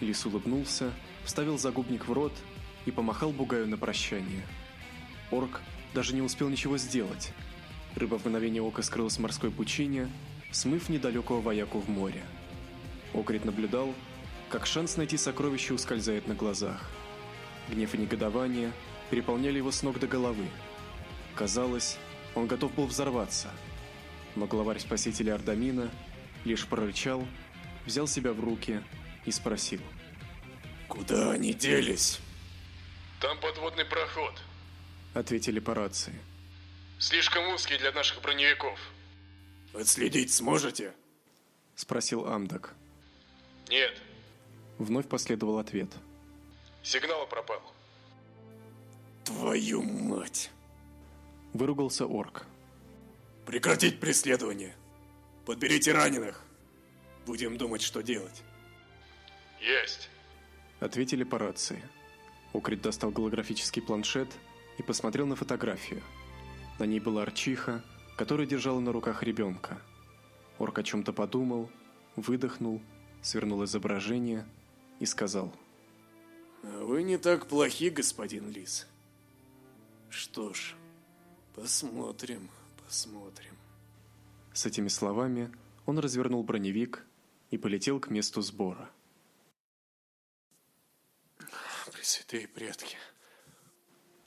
Лис улыбнулся, вставил загубник в рот и помахал бугаю на прощание. Орк даже не успел ничего сделать. Рыба в мгновение ока скрылась в морской пучине, смыв недалекого вояку в море. Окрит наблюдал, как шанс найти сокровище ускользает на глазах. Гнев и негодование переполняли его с ног до головы. Казалось, он готов был взорваться. Но главарь спасителя Ардамина лишь прорычал, взял себя в руки и спросил. Куда они делись? Там подводный проход. Ответили по рации. Слишком узкий для наших броневиков. Отследить сможете? Спросил Амдак. Нет, Вновь последовал ответ. сигнал пропал. Твою мать! Выругался орк. Прекратить преследование. Подберите раненых. Будем думать, что делать. Есть. Ответили по рации. Окрит достал голографический планшет и посмотрел на фотографию. На ней была Арчиха, которая держала на руках ребенка. Орк о чем-то подумал, выдохнул, свернул изображение и сказал. А Вы не так плохи, господин Лис. Что ж, посмотрим, посмотрим. С этими словами он развернул броневик и полетел к месту сбора. Пресвятые предки.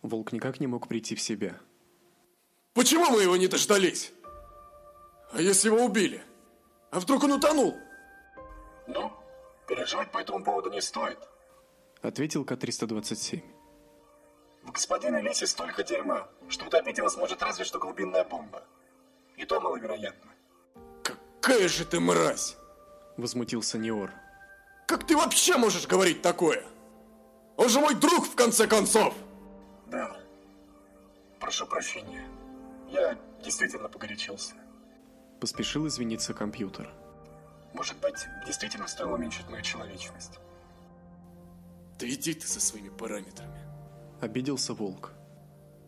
Волк никак не мог прийти в себя. Почему мы его не дождались? А если его убили? А вдруг он утонул? Ну, переживать по этому поводу не стоит. Ответил К-327. В господине Лисе столько дерьма, что утопить его сможет разве что глубинная бомба. И то маловероятно. Какая же ты мразь! Возмутился Неор. Как ты вообще можешь говорить такое? Он же мой друг, в конце концов! Да. Прошу прощения. Я действительно погорячился. Поспешил извиниться компьютер. Может быть, действительно стоило уменьшить мою человечность. Да иди ты со своими параметрами. Обиделся волк.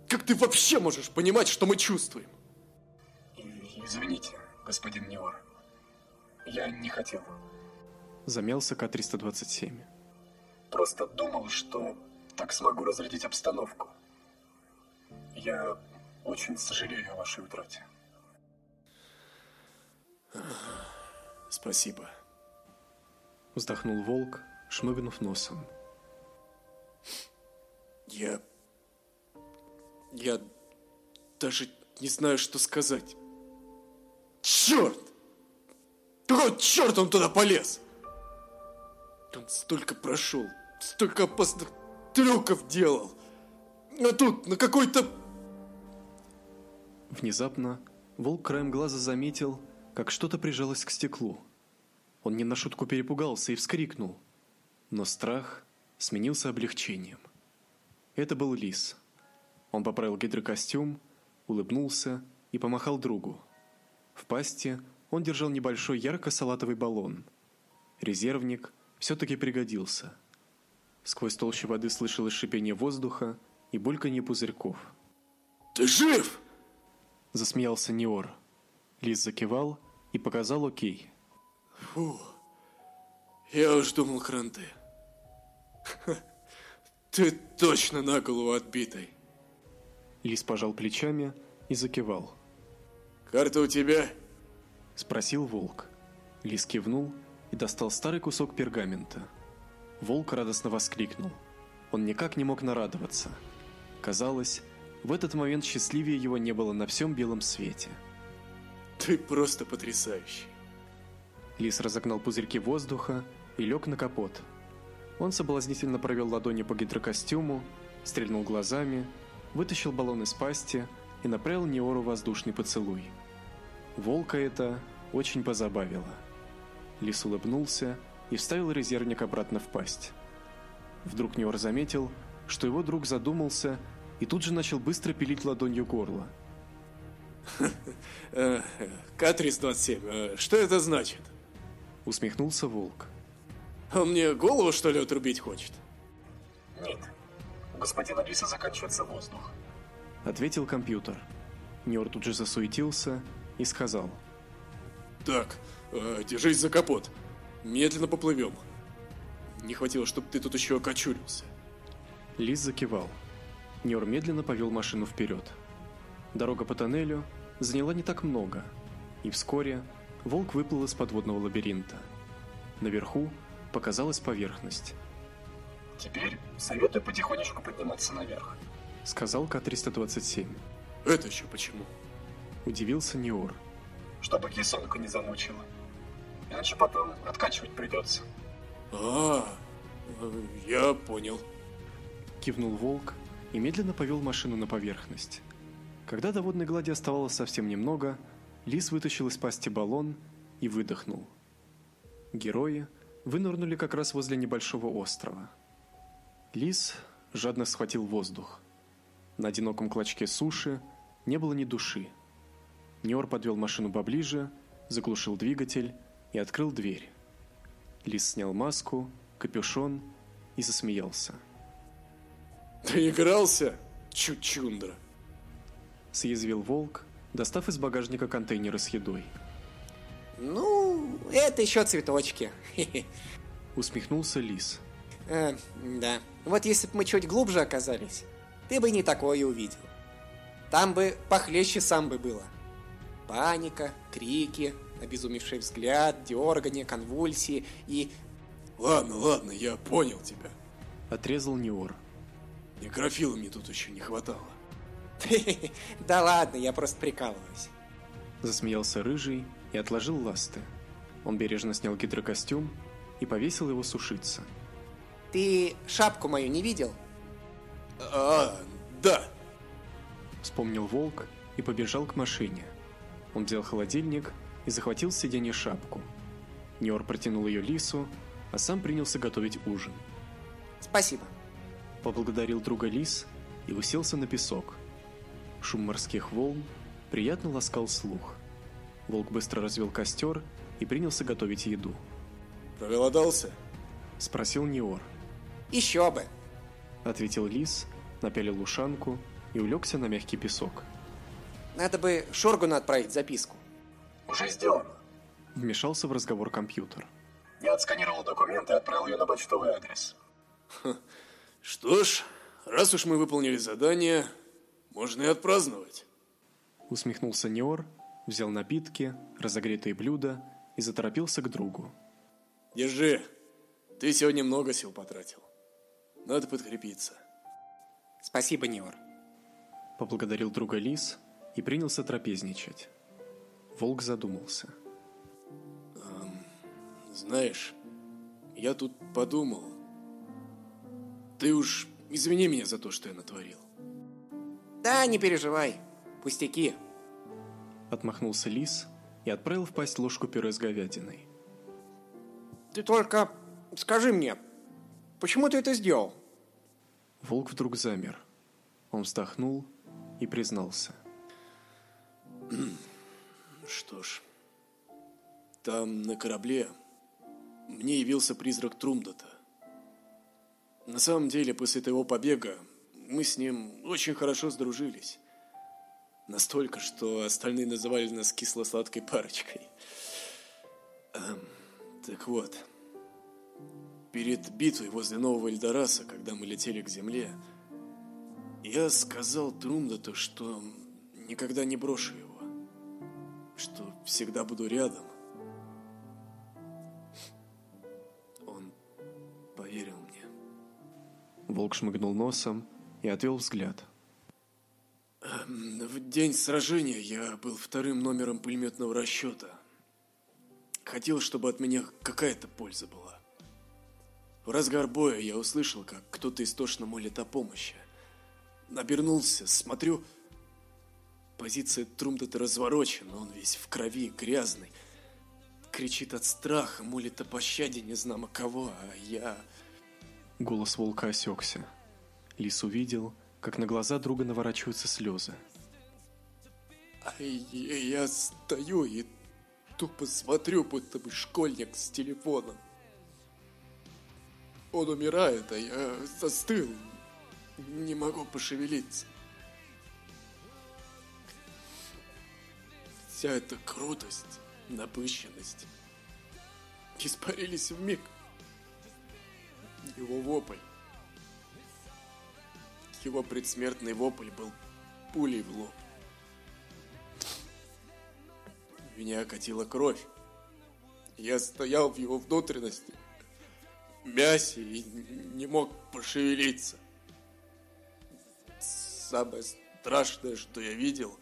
Как ты вообще можешь понимать, что мы чувствуем? Извините, господин Неор. Я не хотел. Замялся К-327. Просто думал, что так смогу разрядить обстановку. Я очень сожалею о вашей утрате. Спасибо. Вздохнул волк, шмыгнув носом. Я... Я даже не знаю, что сказать. Черт! Какой черт он туда полез? Он столько прошел, столько опасных трюков делал. А тут на какой-то... Внезапно волк краем глаза заметил, как что-то прижалось к стеклу. Он не на шутку перепугался и вскрикнул. Но страх сменился облегчением. Это был лис. Он поправил гидрокостюм, улыбнулся и помахал другу. В пасти он держал небольшой ярко-салатовый баллон. Резервник все-таки пригодился. Сквозь толщу воды слышалось шипение воздуха и бульканье пузырьков. Ты жив? Засмеялся Неор. Лис закивал и показал окей. Фу, я уж думал, Хранте. Ты точно на голову отбитый. Лис пожал плечами и закивал. Карта у тебя? Спросил волк. Лис кивнул и достал старый кусок пергамента. Волк радостно воскликнул. Он никак не мог нарадоваться. Казалось, в этот момент счастливее его не было на всем белом свете. Ты просто потрясающий. Лис разогнал пузырьки воздуха и лег на капот. Он соблазнительно провел ладонью по гидрокостюму, стрельнул глазами, вытащил баллон из пасти и направил Неору воздушный поцелуй. Волка это очень позабавило. Лис улыбнулся и вставил резервник обратно в пасть. Вдруг Неор заметил, что его друг задумался и тут же начал быстро пилить ладонью горло. К-327, э, что это значит? Усмехнулся волк. Он мне голову, что ли, отрубить хочет? Нет. У господина Лиса заканчивается воздух. Ответил компьютер. Неор тут же засуетился и сказал. Так, э, держись за капот. Медленно поплывем. Не хватило, чтобы ты тут еще окочурился. Лис закивал. Нёр медленно повел машину вперед. Дорога по тоннелю заняла не так много, и вскоре волк выплыл из подводного лабиринта. Наверху показалась поверхность. Теперь советую потихонечку подниматься наверх. Сказал К-327. Это еще почему? Удивился Неор. Чтобы кисонку не замучила. Иначе потом откачивать придется. А, я понял. Кивнул волк и медленно повел машину на поверхность. Когда до водной глади оставалось совсем немного, лис вытащил из пасти баллон и выдохнул. Герои вынырнули как раз возле небольшого острова. Лис жадно схватил воздух. На одиноком клочке суши не было ни души. Нёр подвел машину поближе, заглушил двигатель и открыл дверь. Лис снял маску, капюшон и засмеялся. Ты игрался, чучундра? Съязвил волк, достав из багажника контейнеры с едой. Ну, это еще цветочки. Усмехнулся лис. Э, да. Вот если бы мы чуть глубже оказались, ты бы не такое увидел. Там бы похлеще сам бы было. Паника, крики, обезумевший взгляд, дергание, конвульсии и... Ладно, ладно, я понял тебя. Отрезал Неор. Некрофила мне тут еще не хватало. Да ладно, я просто прикалываюсь. Засмеялся рыжий и отложил ласты. Он бережно снял гидрокостюм и повесил его сушиться. Ты шапку мою не видел? А, да. Вспомнил волк и побежал к машине. Он взял холодильник и захватил с сиденья шапку. Неор протянул ее лису, а сам принялся готовить ужин. Спасибо. Поблагодарил друга лис и уселся на песок. Шум морских волн приятно ласкал слух. Волк быстро развел костер и принялся готовить еду. Проголодался? Спросил Неор. Еще бы. Ответил лис, напялил ушанку и улегся на мягкий песок. Надо бы Шоргуну отправить записку. Уже сделано. Вмешался в разговор компьютер. Я отсканировал документы и отправил ее на почтовый адрес. Что ж, раз уж мы выполнили задание, можно и отпраздновать. Усмехнулся Неор, взял напитки, разогретые блюда и заторопился к другу. Держи. Ты сегодня много сил потратил. Надо подкрепиться. Спасибо, Неор. Поблагодарил друга Лис и принялся трапезничать. Волк задумался. Знаешь, я тут подумал. Ты уж извини меня за то, что я натворил. Да, не переживай. Пустяки. Отмахнулся Лис и отправил в пасть ложку пюре с говядиной. Ты только скажи мне, почему ты это сделал? Волк вдруг замер. Он вздохнул и признался. Что ж, там на корабле мне явился призрак Трумдата. На самом деле, после твоего побега мы с ним очень хорошо сдружились. Настолько, что остальные называли нас кисло-сладкой парочкой. Эм, так вот, перед битвой возле Нового Эльдораса, когда мы летели к земле, я сказал Трундату, что никогда не брошу его, что всегда буду рядом. Он поверил мне. Волк шмыгнул носом и отвел взгляд. Эм, в день сражения я был вторым номером пулеметного расчета. Хотел, чтобы от меня какая-то польза была. В разгар боя я услышал, как кто-то истошно молит о помощи. Обернулся, смотрю, позиция Трумдата разворочена, он весь в крови, грязный. Кричит от страха, молит о пощаде незнамо кого, а я... Голос волка осекся. Лис увидел, как на глаза друга наворачиваются слезы. А я, стою и тупо смотрю, будто бы школьник с телефоном. Он умирает, а я застыл, не могу пошевелиться. Вся эта крутость, напыщенность испарились в миг. Его вопль. Его предсмертный вопль был пулей в лоб. Меня окатила кровь. Я стоял в его внутренности, мясе и не мог пошевелиться. Самое страшное, что я видел,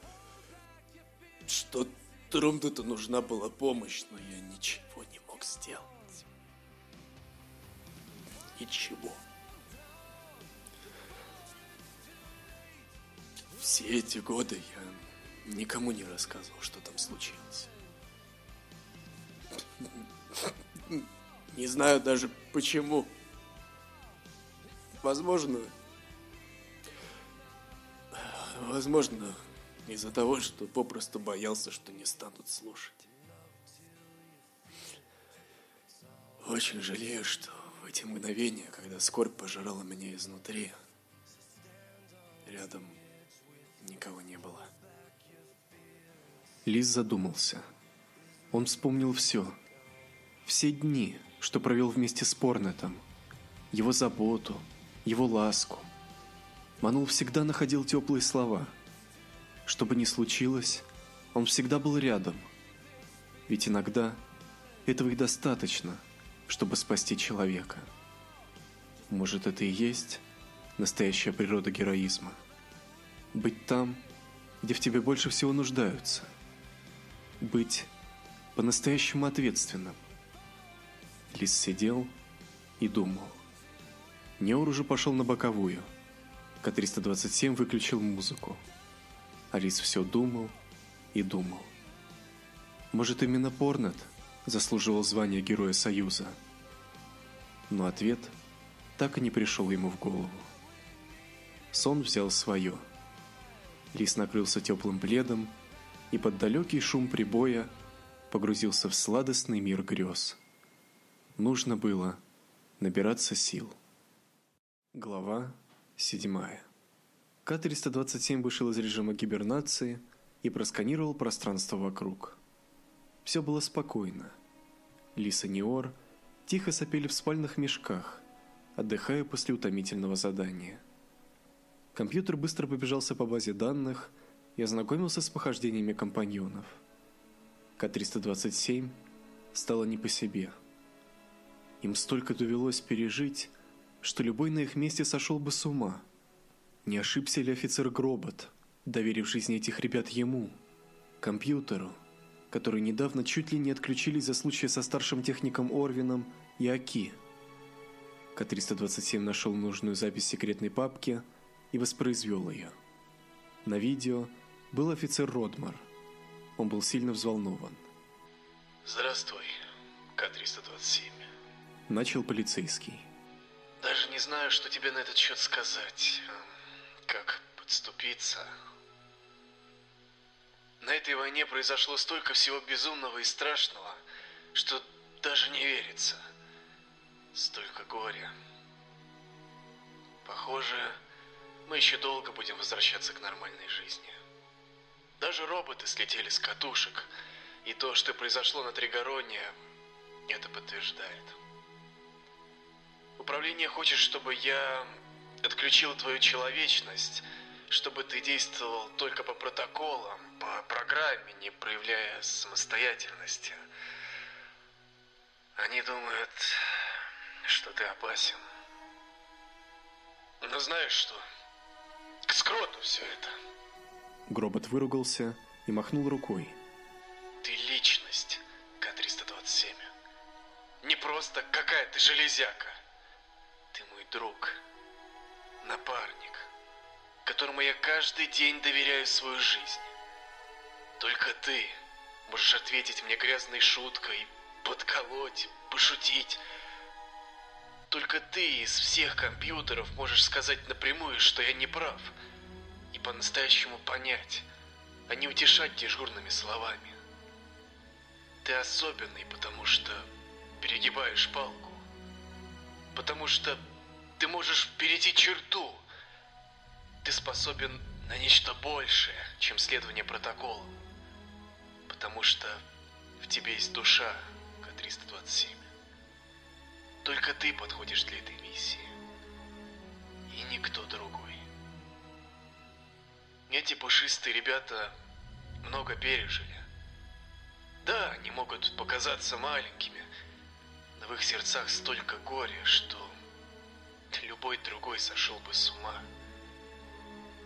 что Трумдуту нужна была помощь, но я ничего не мог сделать. Ничего. Все эти годы я никому не рассказывал, что там случилось. Не знаю даже почему. Возможно, возможно, из-за того, что попросту боялся, что не станут слушать. Очень жалею, что в эти мгновения, когда скорбь пожирала меня изнутри, рядом никого не было. Лис задумался. Он вспомнил все. Все дни, что провел вместе с Порнетом. Его заботу, его ласку. Манул всегда находил теплые слова. Что бы ни случилось, он всегда был рядом. Ведь иногда этого и достаточно, чтобы спасти человека. Может, это и есть настоящая природа героизма. Быть там, где в тебе больше всего нуждаются. Быть по-настоящему ответственным. Лис сидел и думал. Неор уже пошел на боковую. К-327 выключил музыку. Алис все думал и думал. Может, именно Порнет заслуживал звания Героя Союза? Но ответ так и не пришел ему в голову. Сон взял свое. Лис накрылся теплым пледом и под далекий шум прибоя погрузился в сладостный мир грез. Нужно было набираться сил. Глава седьмая. К-327 вышел из режима гибернации и просканировал пространство вокруг. Все было спокойно. Лис и Неор тихо сопели в спальных мешках, отдыхая после утомительного задания. Компьютер быстро побежался по базе данных и ознакомился с похождениями компаньонов. К-327 стало не по себе. Им столько довелось пережить, что любой на их месте сошел бы с ума – не ошибся ли офицер Гробот, доверив жизнь этих ребят ему, компьютеру, который недавно чуть ли не отключили за случай со старшим техником Орвином и Аки? К-327 нашел нужную запись секретной папки и воспроизвел ее. На видео был офицер Родмар. Он был сильно взволнован. Здравствуй, К-327. Начал полицейский. Даже не знаю, что тебе на этот счет сказать как подступиться. На этой войне произошло столько всего безумного и страшного, что даже не верится. Столько горя. Похоже, мы еще долго будем возвращаться к нормальной жизни. Даже роботы слетели с катушек. И то, что произошло на Тригороне, это подтверждает. Управление хочет, чтобы я отключил твою человечность, чтобы ты действовал только по протоколам, по программе, не проявляя самостоятельности. Они думают, что ты опасен. Но знаешь что? К скроту все это. Гробот выругался и махнул рукой. Ты личность, К-327. Не просто какая-то железяка. Ты мой друг, напарник, которому я каждый день доверяю свою жизнь. Только ты можешь ответить мне грязной шуткой, подколоть, пошутить. Только ты из всех компьютеров можешь сказать напрямую, что я не прав. И по-настоящему понять, а не утешать дежурными словами. Ты особенный, потому что перегибаешь палку. Потому что ты можешь перейти черту. Ты способен на нечто большее, чем следование протоколам. Потому что в тебе есть душа, К-327. Только ты подходишь для этой миссии. И никто другой. Эти пушистые ребята много пережили. Да, они могут показаться маленькими, но в их сердцах столько горя, что любой другой сошел бы с ума.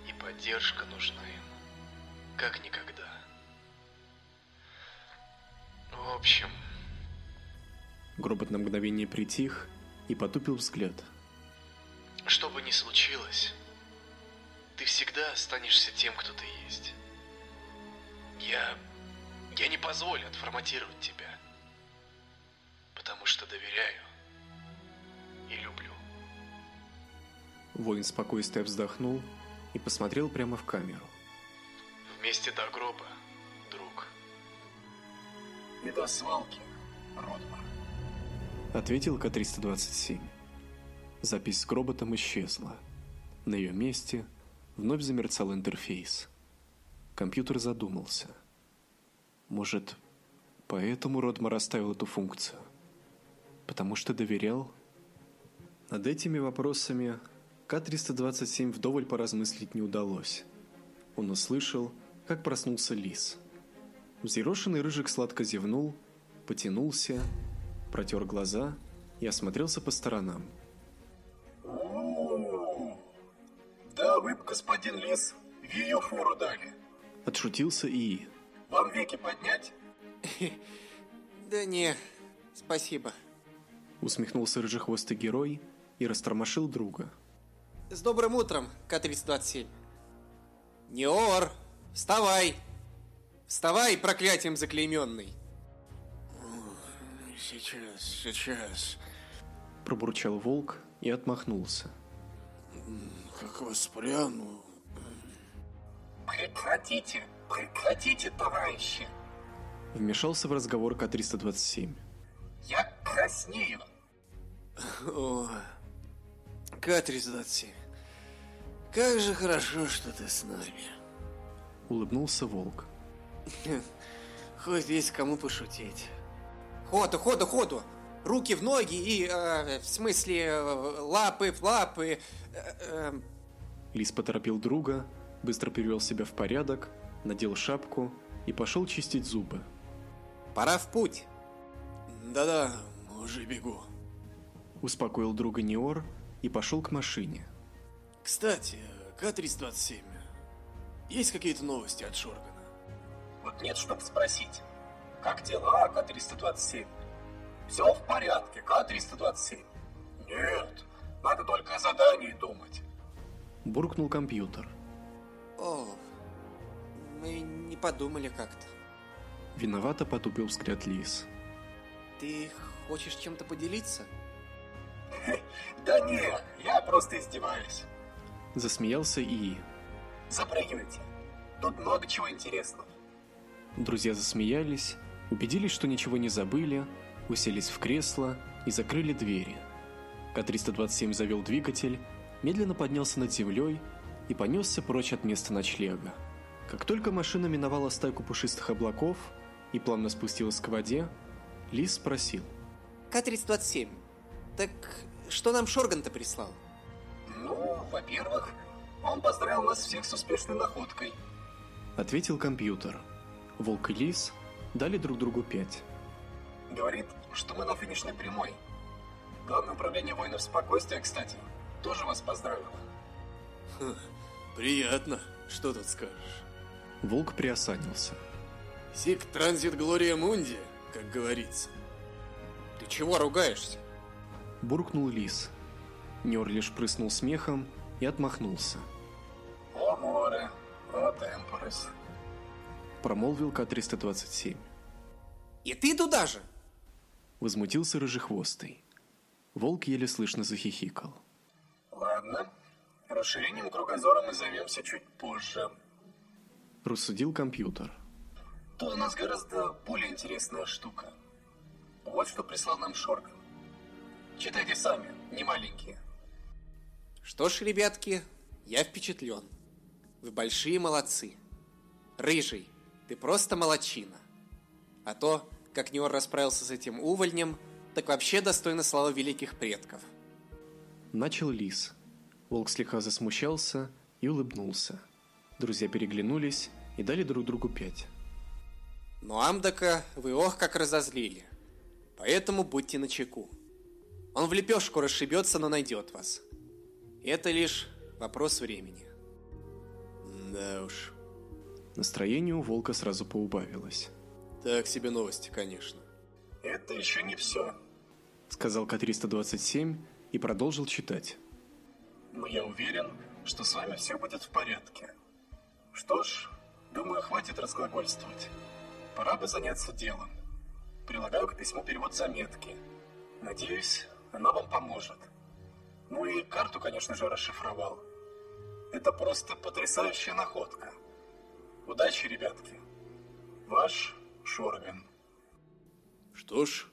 И поддержка нужна им, как никогда. В общем, Гробот на мгновение притих и потупил взгляд. что бы ни случилось, ты всегда останешься тем, кто ты есть. Я... Я не позволю отформатировать тебя. Потому что доверяю и люблю. Воин спокойствия вздохнул и посмотрел прямо в камеру. Вместе до гроба, друг. И до свалки, Ротмар. Ответил К-327. Запись с гроботом исчезла. На ее месте вновь замерцал интерфейс. Компьютер задумался. Может, поэтому Ротмар оставил эту функцию? Потому что доверял? Над этими вопросами К-327 вдоволь поразмыслить не удалось. Он услышал, как проснулся лис. Взъерошенный рыжик сладко зевнул, потянулся, протер глаза и осмотрелся по сторонам. Да, вы, господин Лис, в ее фору дали. Отшутился и... Вам веки поднять? Да не, спасибо. Усмехнулся рыжехвостый герой и растормошил друга. С добрым утром, К-327. Неор, вставай! Вставай, проклятием заклейменный! Сейчас, сейчас. Пробурчал волк и отмахнулся. Как воспряну. Прекратите, прекратите, товарищи. Вмешался в разговор К-327. Я краснею. О, К-327. Как же хорошо, что ты с нами. Улыбнулся волк. Хоть есть кому пошутить. Ходу, ходу, ходу! Руки в ноги и, э, в смысле, э, лапы в лапы. э, э, Лис поторопил друга, быстро привел себя в порядок, надел шапку и пошел чистить зубы. пора в путь. Да-да, уже бегу. Успокоил друга Неор и пошел к машине. Кстати, К-327, есть какие-то новости от Шоргана? Вот нет, чтоб спросить. Как дела, К-327? Все в порядке, К-327? Нет, надо только о задании думать. Буркнул компьютер. О, мы не подумали как-то. Виновато потупил взгляд Лис. Ты хочешь чем-то поделиться? Да не, я просто издеваюсь. Засмеялся и... Запрыгивайте. Тут много чего интересного. Друзья засмеялись, убедились, что ничего не забыли, уселись в кресло и закрыли двери. К-327 завел двигатель, медленно поднялся над землей и понесся прочь от места ночлега. Как только машина миновала стайку пушистых облаков и плавно спустилась к воде, Лис спросил. К-3027, так что нам Шорган-то прислал? Ну, во-первых, он поздравил нас всех с успешной находкой. Ответил компьютер. Волк и Лис дали друг другу пять. Говорит, что мы на финишной прямой. Главное управление воинов спокойствия, кстати, тоже вас поздравило. Приятно, что тут скажешь. Волк приосанился. Сик транзит Глория Мунди, как говорится. Ты чего ругаешься? Буркнул Лис. Нер лишь прыснул смехом и отмахнулся. О море, о темпорес. Промолвил К-327. И ты туда же? Возмутился рыжехвостый. Волк еле слышно захихикал. Ладно, расширением кругозора мы займемся чуть позже. Рассудил компьютер. Тут у нас гораздо более интересная штука. Вот что прислал нам Шорган. Читайте сами, не маленькие. Что ж, ребятки, я впечатлен. Вы большие молодцы. Рыжий, ты просто молочина. А то, как Неор расправился с этим увольнем, так вообще достойно славы великих предков. Начал Лис. Волк слегка засмущался и улыбнулся. Друзья переглянулись и дали друг другу пять. Но Амдака вы ох как разозлили. Поэтому будьте начеку. Он в лепешку расшибется, но найдет вас. Это лишь вопрос времени. Да уж, Настроение у волка сразу поубавилось. так себе новости, конечно. Это еще не все. Сказал К-327 и продолжил читать. Но я уверен, что с вами все будет в порядке. Что ж, думаю, хватит разглагольствовать. Пора бы заняться делом. Прилагаю к письму перевод заметки. Надеюсь, она вам поможет. Ну и карту, конечно же, расшифровал. Это просто потрясающая находка. Удачи, ребятки. Ваш Шорган. Что ж,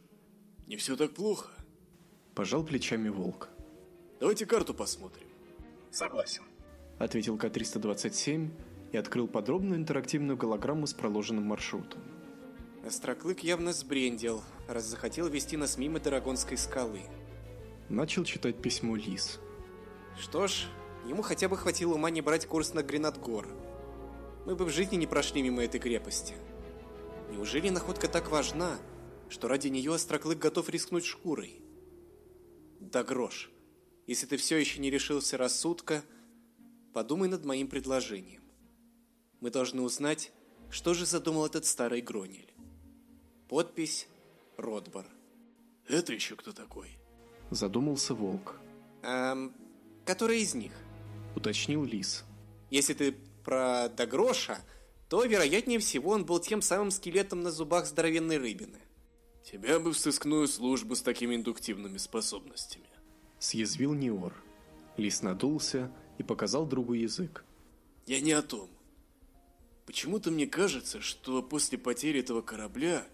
не все так плохо. Пожал плечами волк. Давайте карту посмотрим. Согласен. Ответил К-327 и открыл подробную интерактивную голограмму с проложенным маршрутом. Остроклык явно сбрендил, раз захотел вести нас мимо Драгонской скалы. Начал читать письмо Лис. Что ж, ему хотя бы хватило ума не брать курс на Гренадгор. Мы бы в жизни не прошли мимо этой крепости. Неужели находка так важна, что ради нее Остроклык готов рискнуть шкурой? Да грош. Если ты все еще не решился рассудка, подумай над моим предложением. Мы должны узнать, что же задумал этот старый Гронель. Подпись Ротбар. Это еще кто такой? Задумался волк. Эм, который из них? Уточнил Лис. Если ты про Дагроша, то, вероятнее всего, он был тем самым скелетом на зубах здоровенной рыбины. Тебя бы в сыскную службу с такими индуктивными способностями. Съязвил Неор. Лис надулся и показал другу язык. Я не о том. Почему-то мне кажется, что после потери этого корабля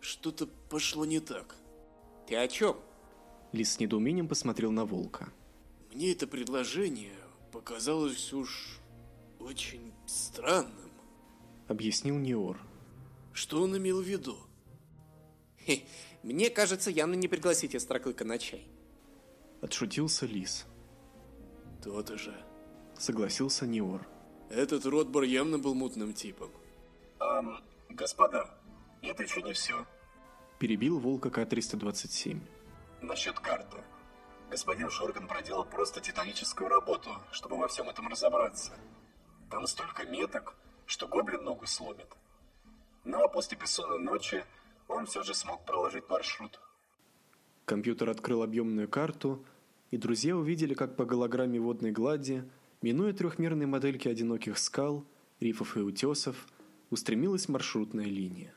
что-то пошло не так. Ты о чем? Лис с недоумением посмотрел на волка. Мне это предложение показалось уж очень странным. Объяснил Неор. Что он имел в виду? Хе, мне кажется, явно не пригласить Остроклыка на чай. Отшутился Лис. То-то же. Согласился Неор. Этот Ротбар явно был мутным типом. Ам, господа, это еще не все. Перебил волка К-327. Насчет карты. Господин Шорган проделал просто титаническую работу, чтобы во всем этом разобраться. Там столько меток, что гоблин ногу сломит. Ну а после бессонной ночи он все же смог проложить маршрут. Компьютер открыл объемную карту, и друзья увидели, как по голограмме водной глади, минуя трехмерные модельки одиноких скал, рифов и утесов, устремилась маршрутная линия.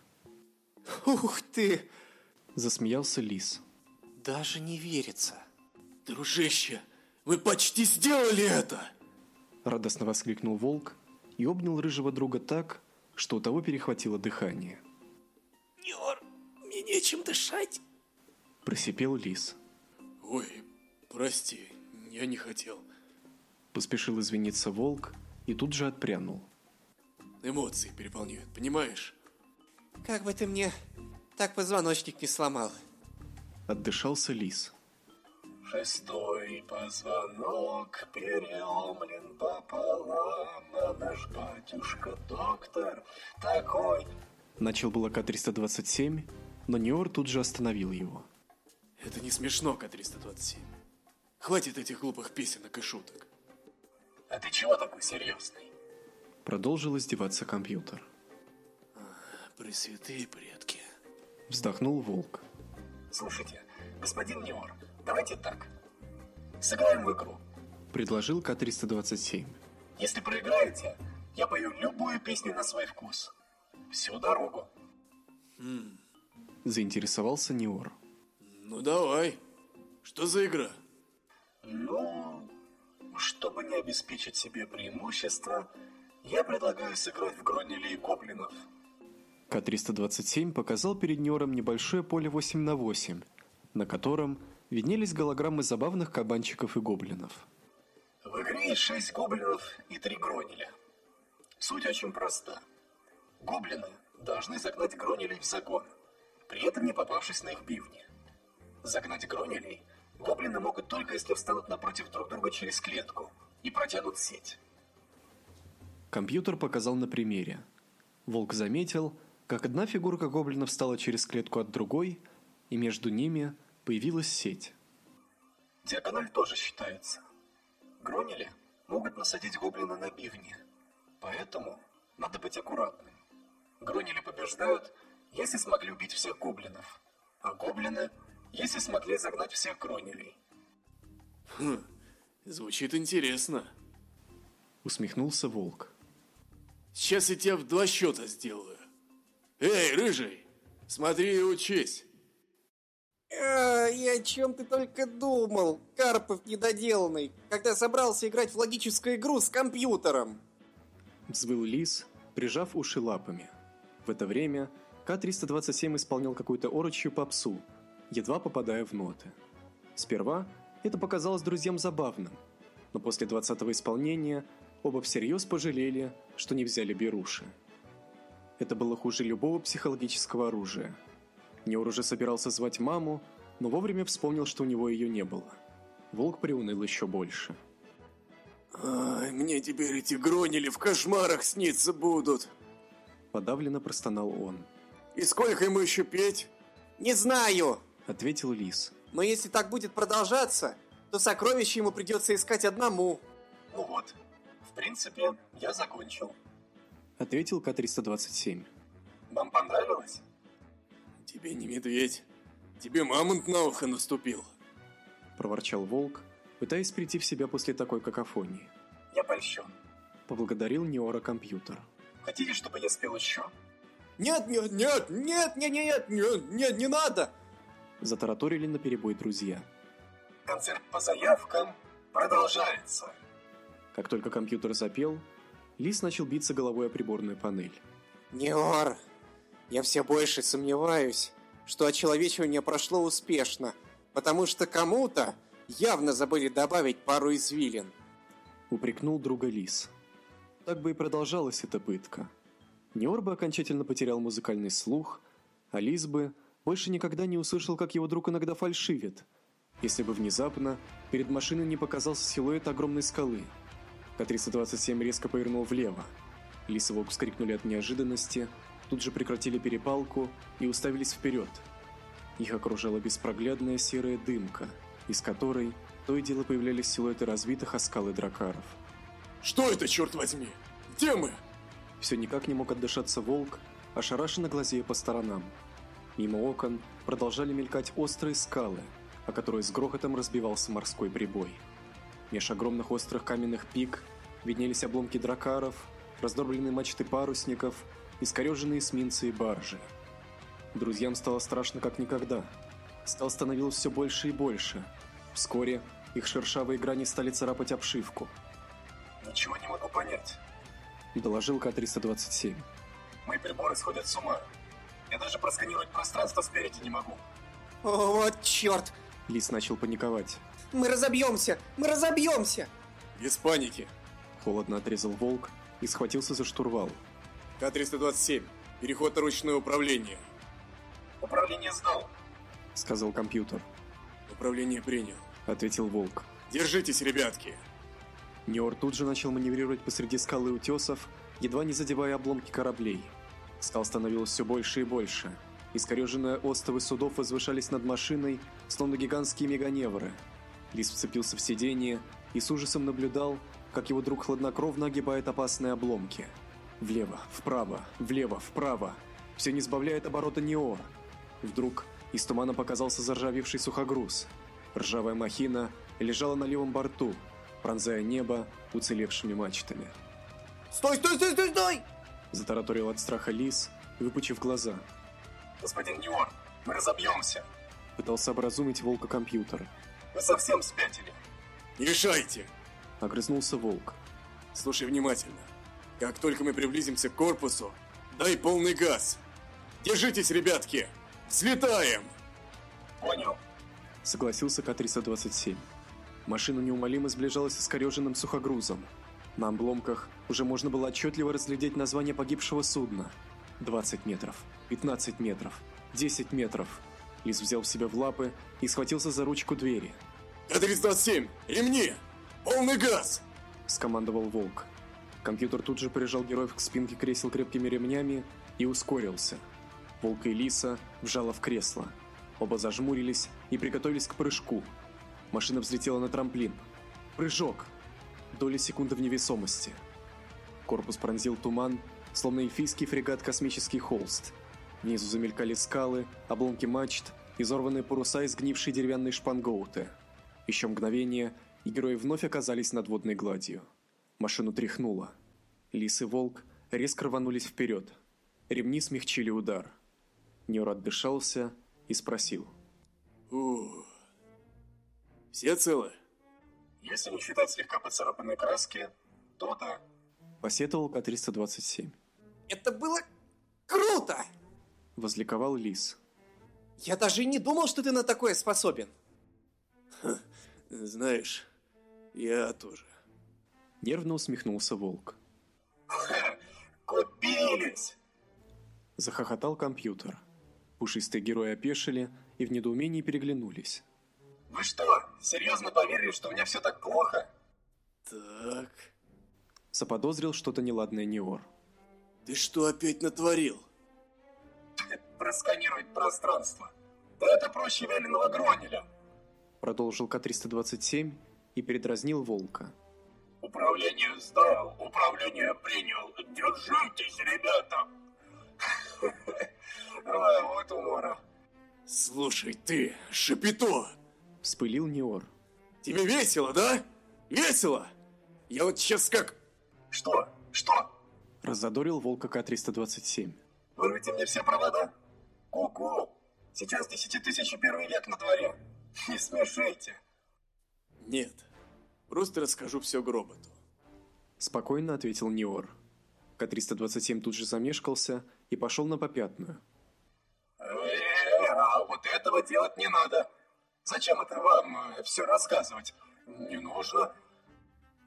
Ух ты! Засмеялся Лис. Даже не верится. Дружище, мы почти сделали это! Радостно воскликнул волк и обнял рыжего друга так, что у того перехватило дыхание. Нер, мне нечем дышать. Просипел Лис. Ой, прости, я не хотел. Поспешил извиниться волк и тут же отпрянул. Эмоции переполняют, понимаешь? Как бы ты мне так позвоночник не сломал. Отдышался лис. Шестой позвонок переломлен пополам, а наш батюшка доктор такой... Начал было К-327, но Неор тут же остановил его. Это не смешно, К-327. Хватит этих глупых песенок и шуток. А ты чего такой серьезный? Продолжил издеваться компьютер. Пресвятые предки. Вздохнул волк. Слушайте, господин Неор, давайте так. Сыграем в игру. Предложил К-327. Если проиграете, я пою любую песню на свой вкус. Всю дорогу. Заинтересовался Неор. Ну давай. Что за игра? Ну, чтобы не обеспечить себе преимущество, я предлагаю сыграть в Гронили и Гоблинов. К-327 показал перед Неором небольшое поле 8 на 8, на котором виднелись голограммы забавных кабанчиков и гоблинов. В игре есть шесть гоблинов и три грониля. Суть очень проста. Гоблины должны загнать гронилей в загон, при этом не попавшись на их бивни. Загнать гронилей гоблины могут только если встанут напротив друг друга через клетку и протянут сеть. Компьютер показал на примере. Волк заметил, как одна фигурка гоблина встала через клетку от другой, и между ними появилась сеть. Диагональ тоже считается. Гронили могут насадить гоблина на бивни, поэтому надо быть аккуратным. Гронили побеждают, если смогли убить всех гоблинов, а гоблины, если смогли загнать всех гронилей. Хм, звучит интересно. Усмехнулся волк. Сейчас я тебя в два счета сделаю. Эй, рыжий, смотри и учись. А, и о чем ты только думал, Карпов недоделанный, когда собрался играть в логическую игру с компьютером. Взвыл лис, прижав уши лапами. В это время К-327 исполнял какую-то орочью попсу, едва попадая в ноты. Сперва это показалось друзьям забавным, но после двадцатого исполнения оба всерьез пожалели, что не взяли беруши. Это было хуже любого психологического оружия. Неур уже собирался звать маму, но вовремя вспомнил, что у него ее не было. Волк приуныл еще больше. Ай, мне теперь эти гронили в кошмарах сниться будут. Подавленно простонал он. И сколько ему еще петь? Не знаю, Ответил лис. но если так будет продолжаться, то сокровища ему придется искать одному. Ну вот, в принципе, я закончил. Ответил К-327. Вам понравилось? Тебе не медведь. Тебе мамонт на ухо наступил. Проворчал волк, пытаясь прийти в себя после такой какофонии. Я польщен. Поблагодарил Неора компьютер. Хотите, чтобы я спел еще? Нет, нет, нет, нет, нет, нет, нет, нет, не надо. Затараторили на перебой друзья. Концерт по заявкам продолжается. Как только компьютер запел, лис начал биться головой о приборную панель. Неор, я все больше сомневаюсь, что очеловечивание прошло успешно, потому что кому-то явно забыли добавить пару извилин. Упрекнул друга лис. Так бы и продолжалась эта пытка. Неор бы окончательно потерял музыкальный слух, а лис бы больше никогда не услышал, как его друг иногда фальшивит, если бы внезапно перед машиной не показался силуэт огромной скалы. К-327 резко повернул влево. Лис и волк вскрикнули от неожиданности, тут же прекратили перепалку и уставились вперед. Их окружала беспроглядная серая дымка, из которой то и дело появлялись силуэты разбитых о скалы дракаров. Что это, черт возьми? Где мы? Все никак не мог отдышаться волк, ошарашенно глазея по сторонам. Мимо окон продолжали мелькать острые скалы, о которые с грохотом разбивался морской прибой. Меж огромных острых каменных пик виднелись обломки дракаров, раздробленные мачты парусников, искореженные эсминцы и баржи. Друзьям стало страшно как никогда. Скал становилось все больше и больше. Вскоре их шершавые грани стали царапать обшивку. Ничего не могу понять. Доложил К-327. Мои приборы сходят с ума. Я даже просканировать пространство спереди не могу. О, вот черт! Лис начал паниковать. Мы разобьемся! Мы разобьемся! Без паники. Холодно отрезал волк и схватился за штурвал. К-327, переход на ручное управление. Управление сдал. Сказал компьютер. Управление принял. Ответил Волк. Держитесь, ребятки. Ниор тут же начал маневрировать посреди скалы утесов, едва не задевая обломки кораблей. Скал становилось все больше и больше. Искореженные остовы судов возвышались над машиной, словно гигантские меганевры. Лис вцепился в сиденье и с ужасом наблюдал, как его друг хладнокровно огибает опасные обломки. Влево, вправо, влево, вправо. Все не сбавляет оборота Неор. Вдруг из тумана показался заржавевший сухогруз. Ржавая махина лежала на левом борту, пронзая небо уцелевшими мачтами. Стой, стой, стой, стой, стой! Затараторил от страха лис, выпучив глаза. Господин Ньор, мы разобьемся. Пытался образумить волка компьютер. Вы совсем спятили. Не решайте! Огрызнулся волк. Слушай внимательно. Как только мы приблизимся к корпусу, дай полный газ. Держитесь, ребятки! Взлетаем! Понял. Согласился К-327. Машина неумолимо сближалась с искореженным сухогрузом. На обломках уже можно было отчетливо разглядеть название погибшего судна. 20 метров, 15 метров, 10 метров. Лис взял в себя в лапы и схватился за ручку двери. К-327, ремни! Полный газ! Скомандовал Волк. Компьютер тут же прижал героев к спинке кресел крепкими ремнями и ускорился. Волк и Лиса вжало в кресло. Оба зажмурились и приготовились к прыжку. Машина взлетела на трамплин. Прыжок! Доли секунды в невесомости. Корпус пронзил туман, словно эльфийский фрегат «Космический холст». Внизу замелькали скалы, обломки мачт, изорванные паруса и сгнившие деревянные шпангоуты. Еще мгновение, и герои вновь оказались над водной гладью. Машину тряхнуло. Лис и волк резко рванулись вперед. Ремни смягчили удар. Нюр отдышался и спросил. Ух. Все целы? Если не считать слегка поцарапанной краски, то да. Посетовал К-327. Это было круто! Возликовал Лис. Я даже и не думал, что ты на такое способен. Знаешь, я тоже. Нервно усмехнулся волк. Купились! Захохотал компьютер. Пушистые герои опешили и в недоумении переглянулись. Вы что, серьезно поверили, что у меня все так плохо? Так, Заподозрил что-то неладное Неор. ты что опять натворил? Просканировать пространство. Да это проще веленого Гронеля. Продолжил К-327 и передразнил волка. Управление сдал, управление принял. Держитесь, ребята! Ой, вот умора. Слушай ты, Шапито, Вспылил Неор. тебе весело, да? Весело? Я вот сейчас как... Что? Что? Раззадорил волка К-327. Вырвите мне все провода? Ку-ку! Сейчас десятитысячный век на дворе. Не смешите. Нет, просто расскажу все Гроботу. Спокойно ответил Неор. К-327 тут же замешкался и пошел на попятную. Э, а вот этого делать не надо. Зачем это вам все рассказывать? Не нужно.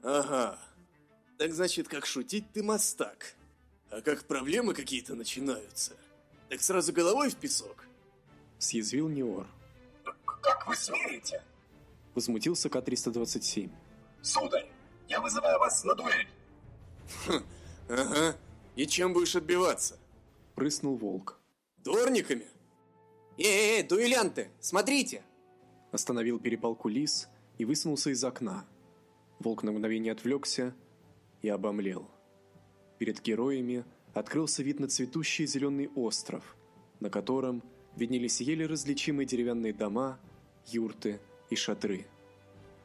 Ага, так значит, как шутить ты мастак. А как проблемы какие-то начинаются, так сразу головой в песок. Съязвил Неор. Как вы смеете? Возмутился К-327. Сударь, я вызываю вас на дуэль. Ага, и чем будешь отбиваться? Прыснул волк. Дворниками? Эй, эй, дуэлянты, смотрите! Остановил перепалку лис и высунулся из окна. Волк на мгновение отвлекся и обомлел. Перед героями открылся вид на цветущий зеленый остров, на котором виднелись еле различимые деревянные дома, юрты и шатры.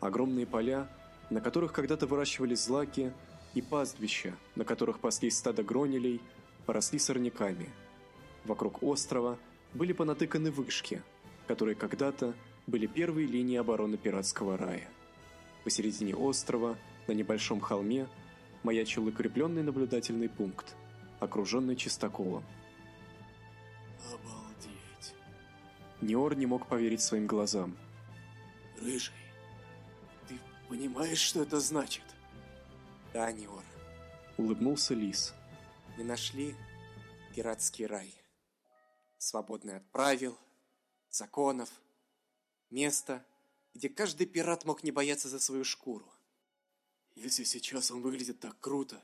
Огромные поля, на которых когда-то выращивались злаки, и пастбища, на которых паслись стадо гронелей, поросли сорняками. Вокруг острова были понатыканы вышки, которые когда-то были первой линией обороны пиратского рая. Посередине острова, на небольшом холме, маячил укрепленный наблюдательный пункт, окруженный чистоколом. Обалдеть. Неор не мог поверить своим глазам. Рыжий, понимаешь, что это значит? Да, Ниор. Улыбнулся лис. Мы нашли пиратский рай. Свободный от правил, законов, место, где каждый пират мог не бояться за свою шкуру. Если сейчас он выглядит так круто,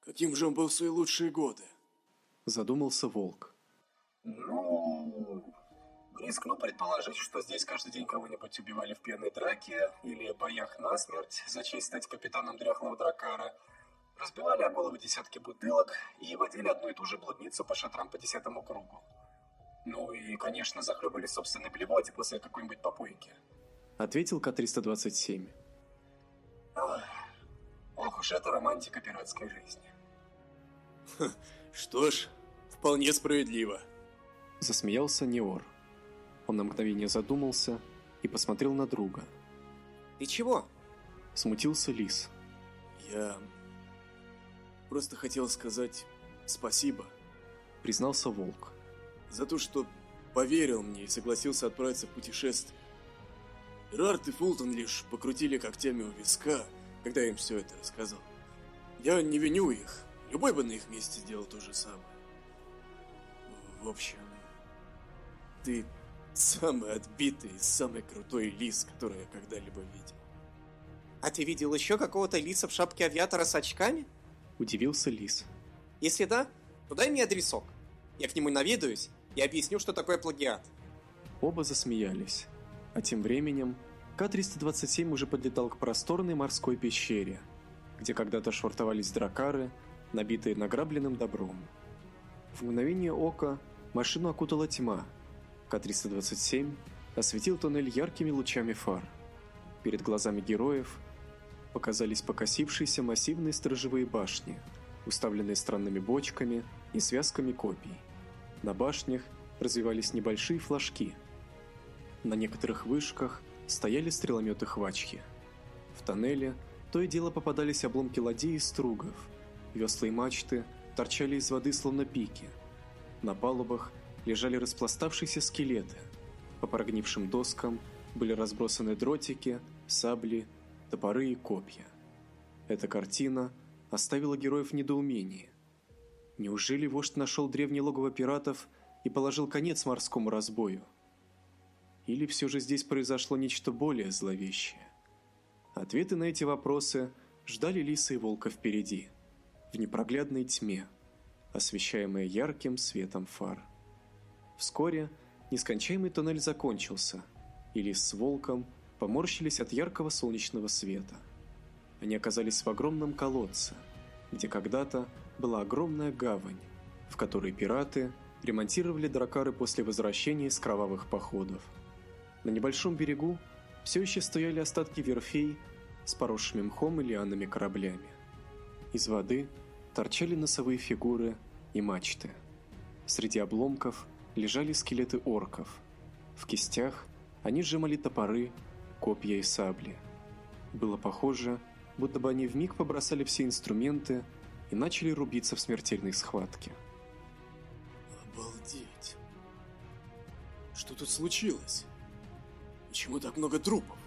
каким же он был в свои лучшие годы? Задумался волк. Ну, рискну предположить, что здесь каждый день кого-нибудь убивали в пьяной драке или боях насмерть за честь стать капитаном дряхлого дракара, разбивали о головы десятки бутылок и водили одну и ту же блудницу по шатрам по десятому кругу. Ну и, конечно, захлебывались собственной блевоте после какой-нибудь попойки. Ответил К-327. Ох, ох уж это романтика пиратской жизни. Что ж, вполне справедливо. Засмеялся Неор. Он на мгновение задумался и посмотрел на друга. Ты чего? Смутился Лис. Я просто хотел сказать спасибо Признался волк. за то, что поверил мне и согласился отправиться в путешествие. Рарт и Фултон лишь покрутили когтями у виска, когда я им все это рассказал. Я не виню их. Любой бы на их месте сделал то же самое. В общем, ты самый отбитый и самый крутой лис, который я когда-либо видел. А ты видел еще какого-то лиса в шапке авиатора с очками? Удивился Лис. Если да, то дай мне адресок. Я к нему наведаюсь и объясню, что такое плагиат. Оба засмеялись. А тем временем К-327 уже подлетал к просторной морской пещере, где когда-то швартовались дракары, набитые награбленным добром. В мгновение ока машину окутала тьма. К-327 осветил туннель яркими лучами фар. Перед глазами героев показались покосившиеся массивные сторожевые башни, уставленные странными бочками и связками копий. На башнях развивались небольшие флажки. На некоторых вышках стояли стрелометы хвачки. В тоннеле то и дело попадались обломки ладей и стругов. Весла и мачты торчали из воды словно пики. На палубах лежали распластавшиеся скелеты. По прогнившим доскам были разбросаны дротики, сабли, топоры и копья. Эта картина оставила героев в недоумении. Неужели вождь нашел древнее логово пиратов и положил конец морскому разбою? Или все же здесь произошло нечто более зловещее? Ответы на эти вопросы ждали Лиса и Волка впереди, в непроглядной тьме, освещаемой ярким светом фар. Вскоре нескончаемый туннель закончился, и Лис с Волком поморщились от яркого солнечного света. Они оказались в огромном колодце, где когда-то была огромная гавань, в которой пираты ремонтировали дракары после возвращения из кровавых походов. На небольшом берегу все еще стояли остатки верфей с поросшими мхом и лианами кораблями. Из воды торчали носовые фигуры и мачты. Среди обломков лежали скелеты орков. В кистях они сжимали топоры, копья и сабли. Было похоже, будто бы они вмиг побросали все инструменты и начали рубиться в смертельной схватке. Обалдеть. Что тут случилось? Почему так много трупов?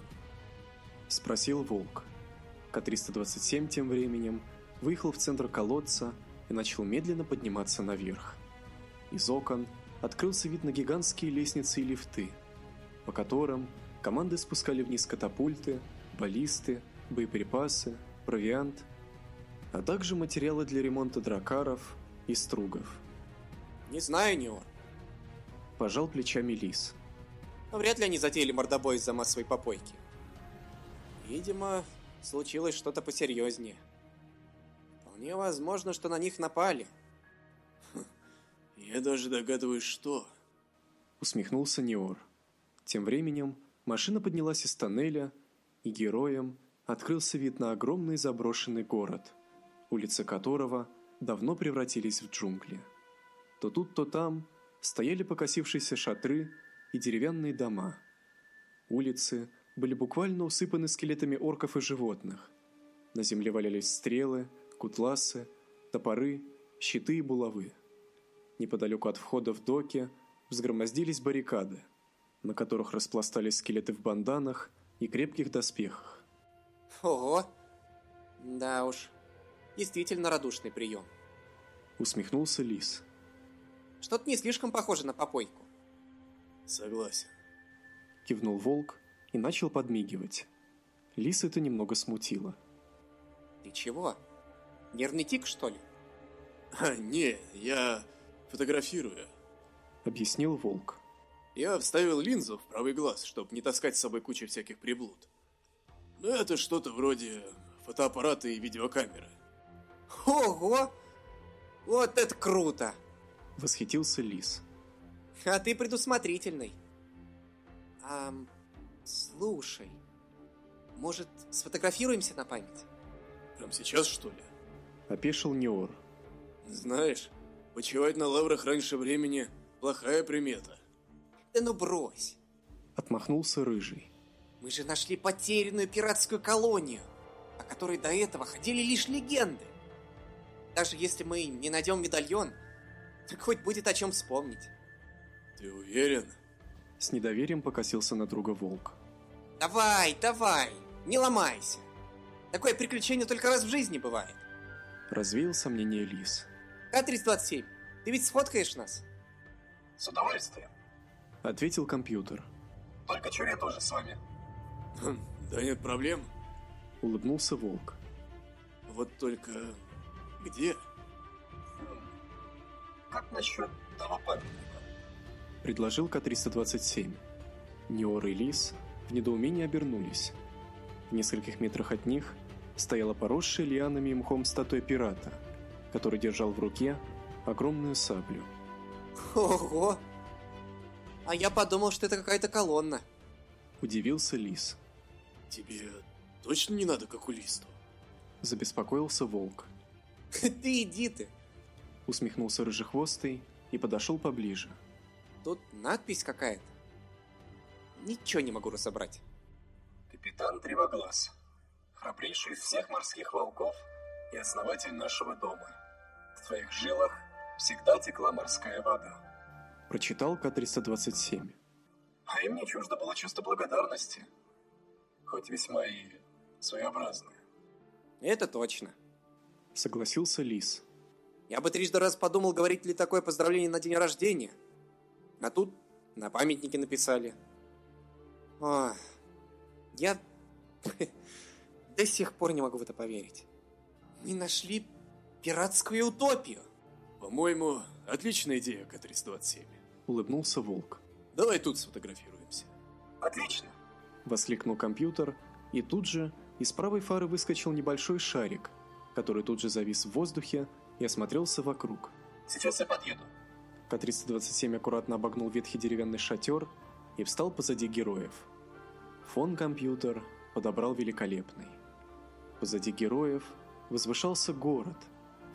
Спросил волк. К-327 тем временем выехал в центр колодца и начал медленно подниматься наверх. Из окон открылся вид на гигантские лестницы и лифты, по которым команды спускали вниз катапульты, баллисты, боеприпасы, провиант, а также материалы для ремонта дракаров и стругов. Не знаю, Неор. Пожал плечами лис. Но вряд ли они затеяли мордобой из-за массовой попойки. Видимо, случилось что-то посерьезнее. Вполне возможно, что на них напали. Я даже догадываюсь, что. Усмехнулся Неор. Тем временем машина поднялась из тоннеля, и героям открылся вид на огромный заброшенный город, улицы которого давно превратились в джунгли. То тут, то там стояли покосившиеся шатры и деревянные дома. Улицы были буквально усыпаны скелетами орков и животных. На земле валялись стрелы, кутласы, топоры, щиты и булавы. Неподалеку от входа в доки взгромоздились баррикады, на которых распластались скелеты в банданах и крепких доспехах. Ого! Да уж, действительно радушный прием. Усмехнулся Лис. Что-то не слишком похоже на попойку. Согласен. Кивнул волк и начал подмигивать. Лис это немного смутило. Ты чего? Нервный тик, что ли? А, не, я фотографирую. Объяснил волк. Я вставил линзу в правый глаз, чтобы не таскать с собой кучу всяких приблуд. Ну, это что-то вроде фотоаппарата и видеокамеры. Ого! Вот это круто! Восхитился Лис. А ты предусмотрительный. А, слушай, может, сфотографируемся на память? Прям сейчас, что ли? Опешил Неор. Знаешь, почивать на лаврах раньше времени – плохая примета. Да ну брось. Отмахнулся Рыжий. Мы же нашли потерянную пиратскую колонию, о которой до этого ходили лишь легенды. Даже если мы не найдем медальон, так хоть будет о чем вспомнить. Ты уверен? С недоверием покосился на друга волк. Давай, давай, не ломайся. Такое приключение только раз в жизни бывает. Развеял сомнение Лис. К-327, ты ведь сфоткаешь нас? С удовольствием. Ответил компьютер. Только Чуре тоже с вами. Хм, да нет проблем. Улыбнулся волк. Вот только... где? Как насчет того памятника? Предложил К-327. Неор и Лис в недоумении обернулись. В нескольких метрах от них стояла поросшая лианами и мхом статуя пирата, который держал в руке огромную саблю. Ого! А я подумал, что это какая-то колонна. Удивился Лис. Тебе точно не надо к окулисту? Забеспокоился волк. Ты иди ты. Усмехнулся рыжехвостый и подошел поближе. Тут надпись какая-то. Ничего не могу разобрать. Капитан Тревоглаз. Храбрейший из всех морских волков и основатель нашего дома. В твоих жилах всегда текла морская вода. Прочитал К-327. А им не чуждо было чувство благодарности. Хоть весьма и своеобразное. Это точно. Согласился Лис. Я бы трижды раз подумал, говорить ли такое поздравление на день рождения. А тут на памятнике написали. Ох, я до сих пор не могу в это поверить. Мы нашли пиратскую утопию. По-моему, отличная идея, К-327. Улыбнулся волк. Давай тут сфотографируемся. Отлично. Воскликнул компьютер, и тут же из правой фары выскочил небольшой шарик, который тут же завис в воздухе и осмотрелся вокруг. Сейчас я подъеду. К-327 аккуратно обогнул ветхий деревянный шатер и встал позади героев. Фон компьютер подобрал великолепный. Позади героев возвышался город,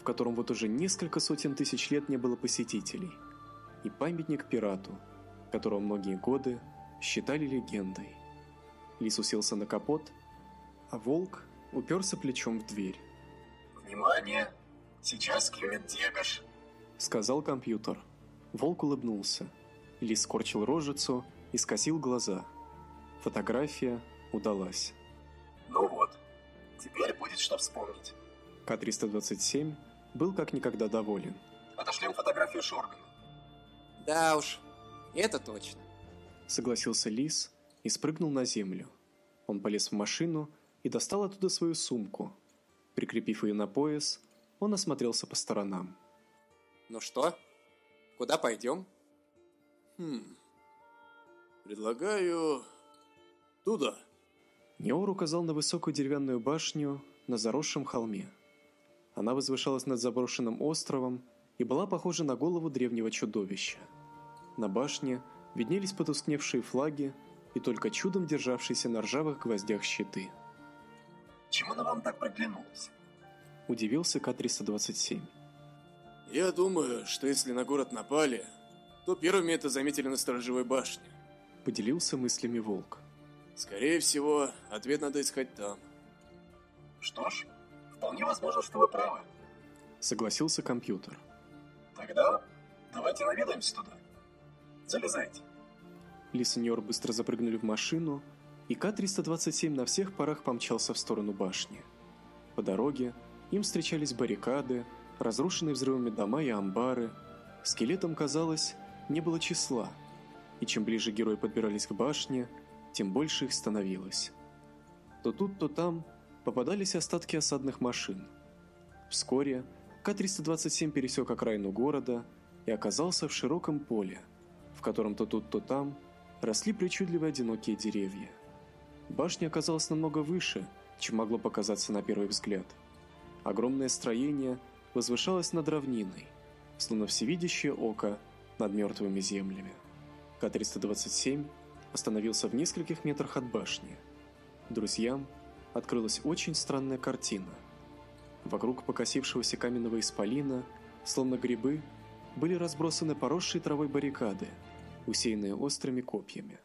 котором вот уже несколько сотен тысяч лет не было посетителей, и памятник пирату, которого многие годы считали легендой. Лис уселся на капот, а волк уперся плечом в дверь. Внимание! Сейчас клюнет Дегаш. Сказал компьютер. Волк улыбнулся. Лис скорчил рожицу и скосил глаза. Фотография удалась. Ну вот, теперь будет что вспомнить. К-327 был как никогда доволен. Отошлем фотографию Шоргану. Да уж, это точно. Согласился Лис и спрыгнул на землю. Он полез в машину и достал оттуда свою сумку. Прикрепив ее на пояс, он осмотрелся по сторонам. Ну что, куда пойдем? Хм. Предлагаю... туда. Неор указал на высокую деревянную башню на заросшем холме. Она возвышалась над заброшенным островом и была похожа на голову древнего чудовища. На башне виднелись потускневшие флаги и только чудом державшиеся на ржавых гвоздях щиты. Чем она вам так приглянулась? Удивился К-327. Я думаю, что если на город напали, то первыми это заметили на сторожевой башне. Поделился мыслями волк. Скорее всего, ответ надо искать там. Что ж, вполне возможно, что вы правы. Согласился компьютер. Тогда давайте наведаемся туда. Залезайте. Лис и Ньор быстро запрыгнули в машину, и К-327 на всех парах помчался в сторону башни. По дороге им встречались баррикады, Разрушенные взрывами дома и амбары. Скелетам, казалось, не было числа. И чем ближе герои подбирались к башне, тем больше их становилось. То тут, то там попадались остатки осадных машин. Вскоре К-327 пересек окраину города и оказался в широком поле, в котором то тут, то там росли причудливые одинокие деревья. Башня оказалась намного выше, чем могло показаться на первый взгляд. Огромное строение возвышалось над равниной, словно всевидящее око над мертвыми землями. К-327 остановился в нескольких метрах от башни. Друзьям открылась очень странная картина. Вокруг покосившегося каменного исполина, словно грибы, были разбросаны поросшие травой баррикады, усеянные острыми копьями.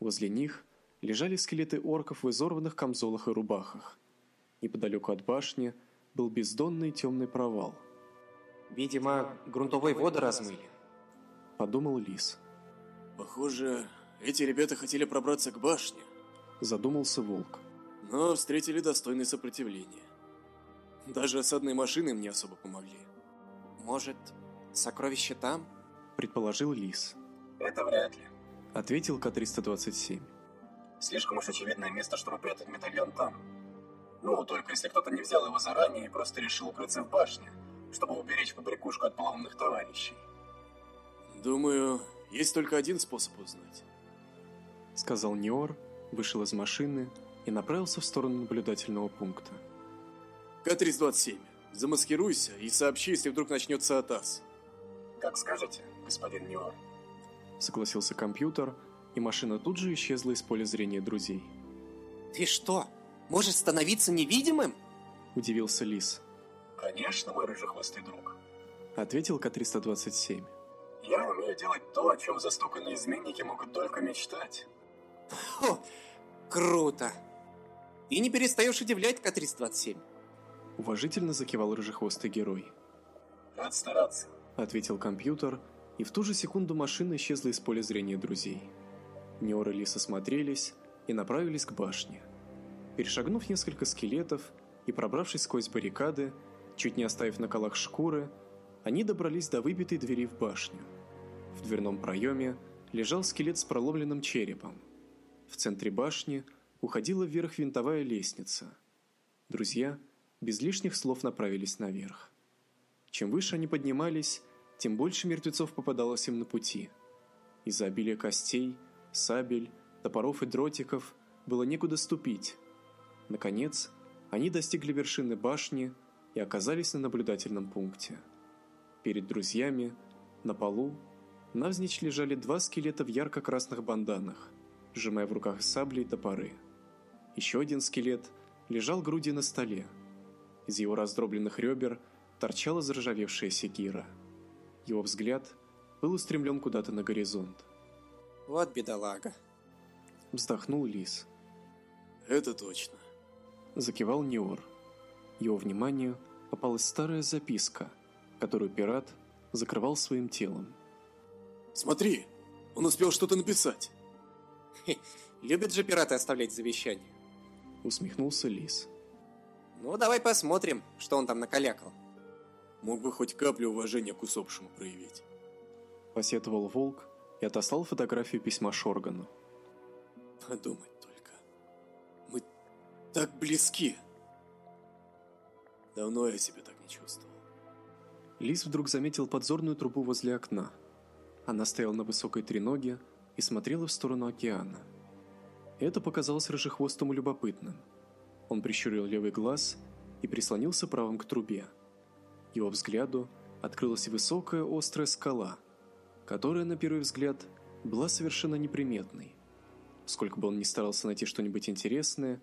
Возле них лежали скелеты орков в изорванных камзолах и рубахах. Неподалеку от башни был бездонный темный провал. Видимо, грунтовые воды размыли. Подумал Лис. Похоже, эти ребята хотели пробраться к башне. Задумался Волк. Но встретили достойное сопротивление. Даже осадные машины им не особо помогли. Может, сокровище там? Предположил Лис. Это вряд ли. Ответил К-327. Слишком уж очевидное место, чтобы прятать медальон там. Ну, только если кто-то не взял его заранее и просто решил укрыться в башне, чтобы уберечь побрякушку от поломанных товарищей. Думаю, есть только один способ узнать. Сказал Ниор, вышел из машины и направился в сторону наблюдательного пункта. К-327, замаскируйся и сообщи, если вдруг начнется атас. Как скажете, господин Ниор. Согласился компьютер, и машина тут же исчезла из поля зрения друзей. Ты что, можешь становиться невидимым? Удивился Лис. Конечно, мой рыжехвостый друг. Ответил К-327. Я умею делать то, о чем застуканные изменники могут только мечтать. Хо, круто. Ты не перестаешь удивлять, К-327. Уважительно закивал рыжехвостый герой. Рад стараться. Ответил компьютер, и в ту же секунду машина исчезла из поля зрения друзей. Неор и Лис осмотрелись и направились к башне. Перешагнув несколько скелетов и пробравшись сквозь баррикады, чуть не оставив на колах шкуры, они добрались до выбитой двери в башню. В дверном проеме лежал скелет с проломленным черепом. В центре башни уходила вверх винтовая лестница. Друзья без лишних слов направились наверх. Чем выше они поднимались, тем больше мертвецов попадалось им на пути. Из-за обилия костей, сабель, топоров и дротиков было некуда ступить. Наконец, они достигли вершины башни и оказались на наблюдательном пункте. Перед друзьями на полу навзничь лежали два скелета в ярко-красных банданах, сжимая в руках сабли и топоры. Еще один скелет лежал груди на столе. Из его раздробленных ребер торчала заржавевшая секира. Его взгляд был устремлен куда-то на горизонт. Вот бедолага. Вздохнул Лис. Это точно. Закивал Ниор. Его вниманию попалась старая записка, которую пират закрывал своим телом. Смотри, он успел что-то написать. Хе, любят же пираты оставлять завещание. Усмехнулся Лис. Ну, давай посмотрим, что он там накалякал. Мог бы хоть каплю уважения к усопшему проявить. Посетовал Волк и отослал фотографию письма Шоргану. Подумать только. Мы так близки. Давно я себя так не чувствовал. Лис вдруг заметил подзорную трубу возле окна. Она стояла на высокой треноге и смотрела в сторону океана. Это показалось рыжехвостому любопытным. Он прищурил левый глаз и прислонился правым к трубе. Его взгляду открылась высокая острая скала, которая, на первый взгляд, была совершенно неприметной. Сколько бы он ни старался найти что-нибудь интересное,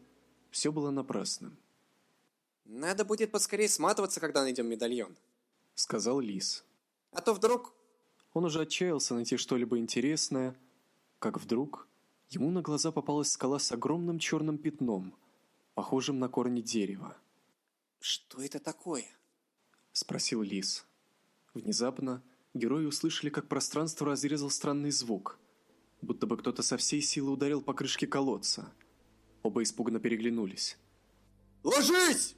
все было напрасным. Надо будет поскорее сматываться, когда найдем медальон. Сказал Лис. А то вдруг... Он уже отчаялся найти что-либо интересное, как вдруг ему на глаза попалась скала с огромным черным пятном, похожим на корни дерева. Что это такое? Спросил Лис. Внезапно герои услышали, как пространство разрезал странный звук, будто бы кто-то со всей силы ударил по крышке колодца. Оба испуганно переглянулись. Ложись!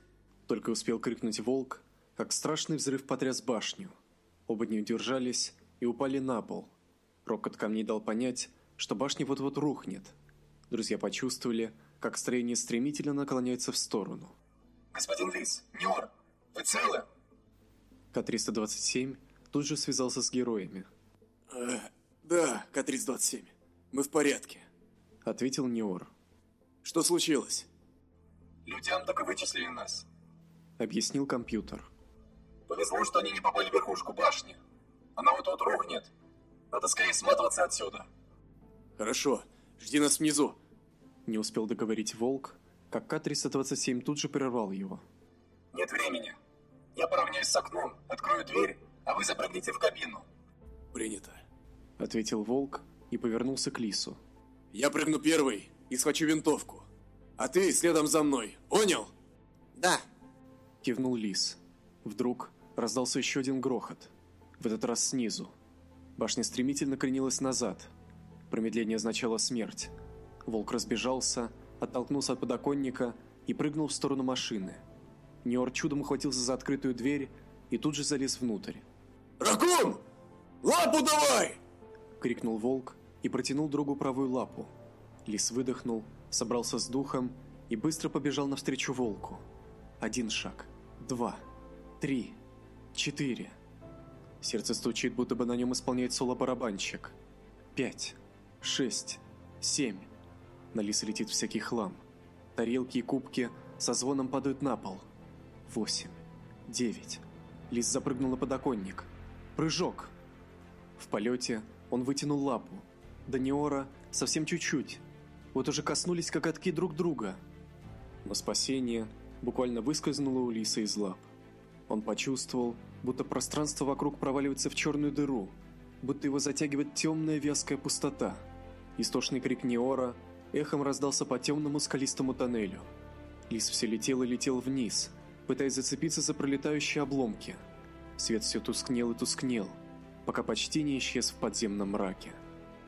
Только успел крикнуть волк, как страшный взрыв потряс башню. Оба не удержались и упали на пол. Рокот камней дал понять, что башня вот-вот рухнет. Друзья почувствовали, как строение стремительно наклоняется в сторону. Господин Лис, Ньор, вы целы? К-327 тут же связался с героями. Э, да, К-327. Мы в порядке. Ответил Неор. Что случилось? Людям так и вычислили нас. Объяснил компьютер. Повезло, что они не попали в верхушку башни. Она вот-вот рухнет. Надо скорее сматываться отсюда. Хорошо, жди нас внизу. Не успел договорить Волк, как К-327 тут же прервал его. Нет времени. Я поравняюсь с окном, открою дверь, а вы запрыгните в кабину. Принято. Ответил Волк и повернулся к Лису. Я прыгну первый и схвачу винтовку. А ты следом за мной, понял? Да. Кивнул Лис. Вдруг раздался еще один грохот. В этот раз снизу. Башня стремительно кренилась назад. Промедление означало смерть. Волк разбежался, оттолкнулся от подоконника и прыгнул в сторону машины. Неор чудом ухватился за открытую дверь и тут же залез внутрь. «Ракун! Лапу давай!» — крикнул волк и протянул другу правую лапу. Лис выдохнул, собрался с духом и быстро побежал навстречу волку. Один шаг, два, три, четыре. Сердце стучит, будто бы на нем исполняет соло-барабанщик. Пять, шесть, семь. На лиса летит всякий хлам. Тарелки и кубки со звоном падают на пол. Восемь, девять. Лис запрыгнул на подоконник. Прыжок. В полете он вытянул лапу. До Неора совсем чуть-чуть. Вот уже коснулись коготки друг друга. Но спасение буквально выскользнуло у Лиса из лап. Он почувствовал, будто пространство вокруг проваливается в черную дыру, будто его затягивает темная вязкая пустота. Истошный крик Неора эхом раздался по темному скалистому тоннелю. Лис все летел и летел вниз, пытаясь зацепиться за пролетающие обломки. Свет все тускнел и тускнел, пока почти не исчез в подземном мраке.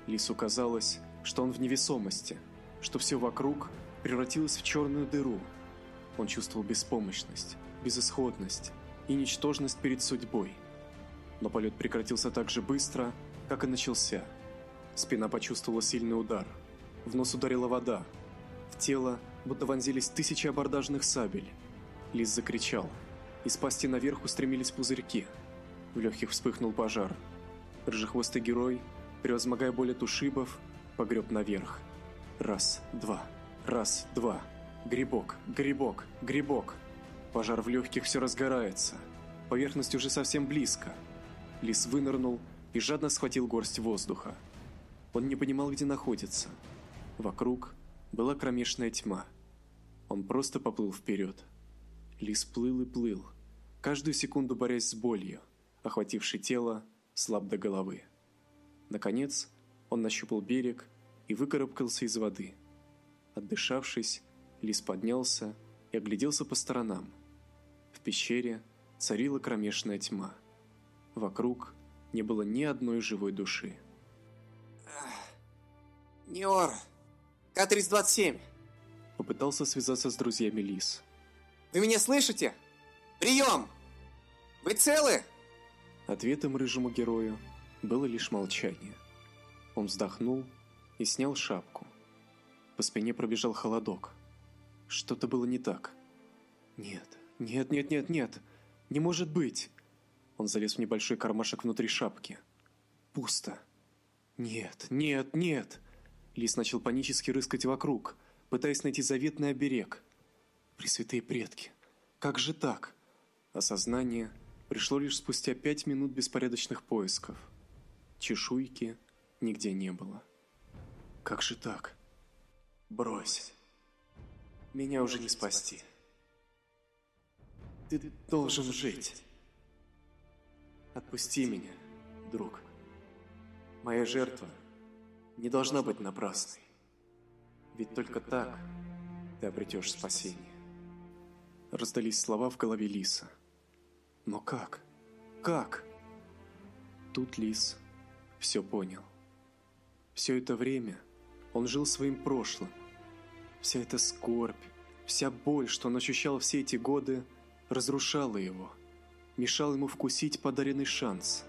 Лису казалось, что он в невесомости, что все вокруг превратилось в черную дыру. Он чувствовал беспомощность, безысходность и ничтожность перед судьбой. Но полет прекратился так же быстро, как и начался. Спина почувствовала сильный удар. В нос ударила вода. В тело будто вонзились тысячи абордажных сабель. Лис закричал. Из пасти наверх устремились пузырьки. В легких вспыхнул пожар. Рыжехвостый герой, превозмогая боль от ушибов, погреб наверх. Раз, два, раз, два. Грибок, грибок, грибок. Пожар в легких все разгорается. Поверхность уже совсем близко. Лис вынырнул и жадно схватил горсть воздуха. Он не понимал, где находится. Вокруг была кромешная тьма. Он просто поплыл вперед. Лис плыл и плыл, каждую секунду борясь с болью, охватившей тело слаб до головы. Наконец, он нащупал берег и выкарабкался из воды. Отдышавшись, Лис поднялся и огляделся по сторонам. В пещере царила кромешная тьма. Вокруг не было ни одной живой души. Неор, К-327, Попытался связаться с друзьями Лис. вы меня слышите? Прием! Вы целы? Ответом рыжему герою было лишь молчание. Он вздохнул и снял шапку. По спине пробежал холодок. Что-то было не так. Нет, нет, нет, нет, нет. Не может быть. Он залез в небольшой кармашек внутри шапки. Пусто. Нет, нет, нет. Лис начал панически рыскать вокруг, пытаясь найти заветный оберег. Пресвятые предки, как же так? Осознание пришло лишь спустя пять минут беспорядочных поисков. Чешуйки нигде не было. Как же так? Брось. Меня уже не спасти. Ты должен жить. Отпусти меня, друг. Моя жертва не должна быть напрасной. Ведь только так ты обретешь спасение. Раздались слова в голове Лиса. Но как? Как? Тут Лис все понял. Все это время он жил своим прошлым. Вся эта скорбь, вся боль, что он ощущал все эти годы, разрушала его. мешал ему вкусить подаренный шанс.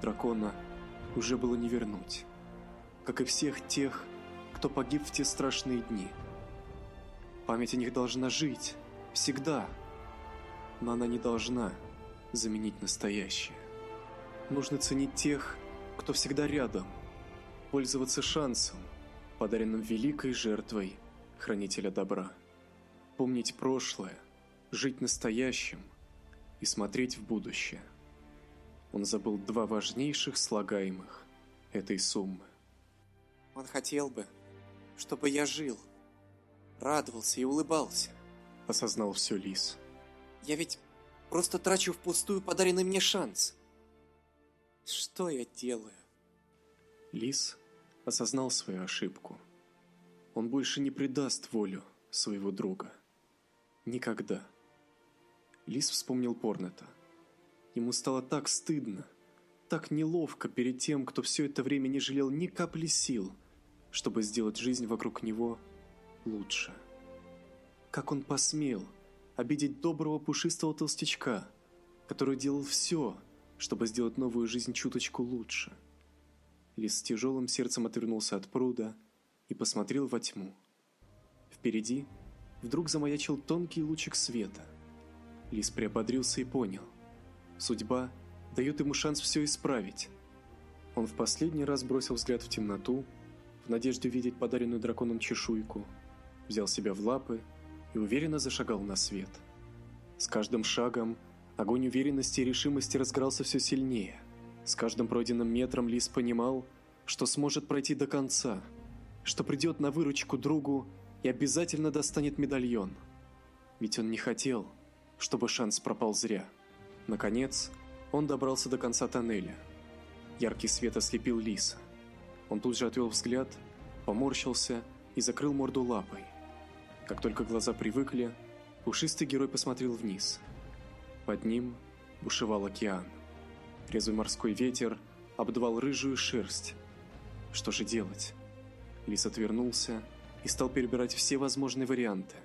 Дракона уже было не вернуть, как и всех тех, кто погиб в те страшные дни. Память о них должна жить, всегда, но она не должна заменить настоящее. Нужно ценить тех, кто всегда рядом, пользоваться шансом, подаренным великой жертвой хранителя добра. Помнить прошлое, жить настоящим и смотреть в будущее. Он забыл два важнейших слагаемых этой суммы. Он хотел бы, чтобы я жил, радовался и улыбался. Осознал все Лис. Я ведь просто трачу впустую подаренный мне шанс. Что я делаю? Лис осознал свою ошибку. Он больше не предаст волю своего друга. Никогда. Лис вспомнил Порнета. Ему стало так стыдно, так неловко перед тем, кто все это время не жалел ни капли сил, чтобы сделать жизнь вокруг него лучше. Как он посмел обидеть доброго пушистого толстячка, который делал все, чтобы сделать новую жизнь чуточку лучше. Лис с тяжелым сердцем отвернулся от пруда и посмотрел во тьму. Впереди вдруг замаячил тонкий лучик света – Лис приободрился и понял. Судьба дает ему шанс все исправить. Он в последний раз бросил взгляд в темноту, в надежде увидеть подаренную драконом чешуйку, взял себя в лапы и уверенно зашагал на свет. С каждым шагом огонь уверенности и решимости разгорался все сильнее. С каждым пройденным метром Лис понимал, что сможет пройти до конца, что придет на выручку другу и обязательно достанет медальон. Ведь он не хотел – чтобы шанс пропал зря. Наконец, он добрался до конца тоннеля. Яркий свет ослепил Лиса. Он тут же отвел взгляд, поморщился и закрыл морду лапой. Как только глаза привыкли, пушистый герой посмотрел вниз. Под ним бушевал океан. Резвый морской ветер обдувал рыжую шерсть. Что же делать? Лис отвернулся и стал перебирать все возможные варианты.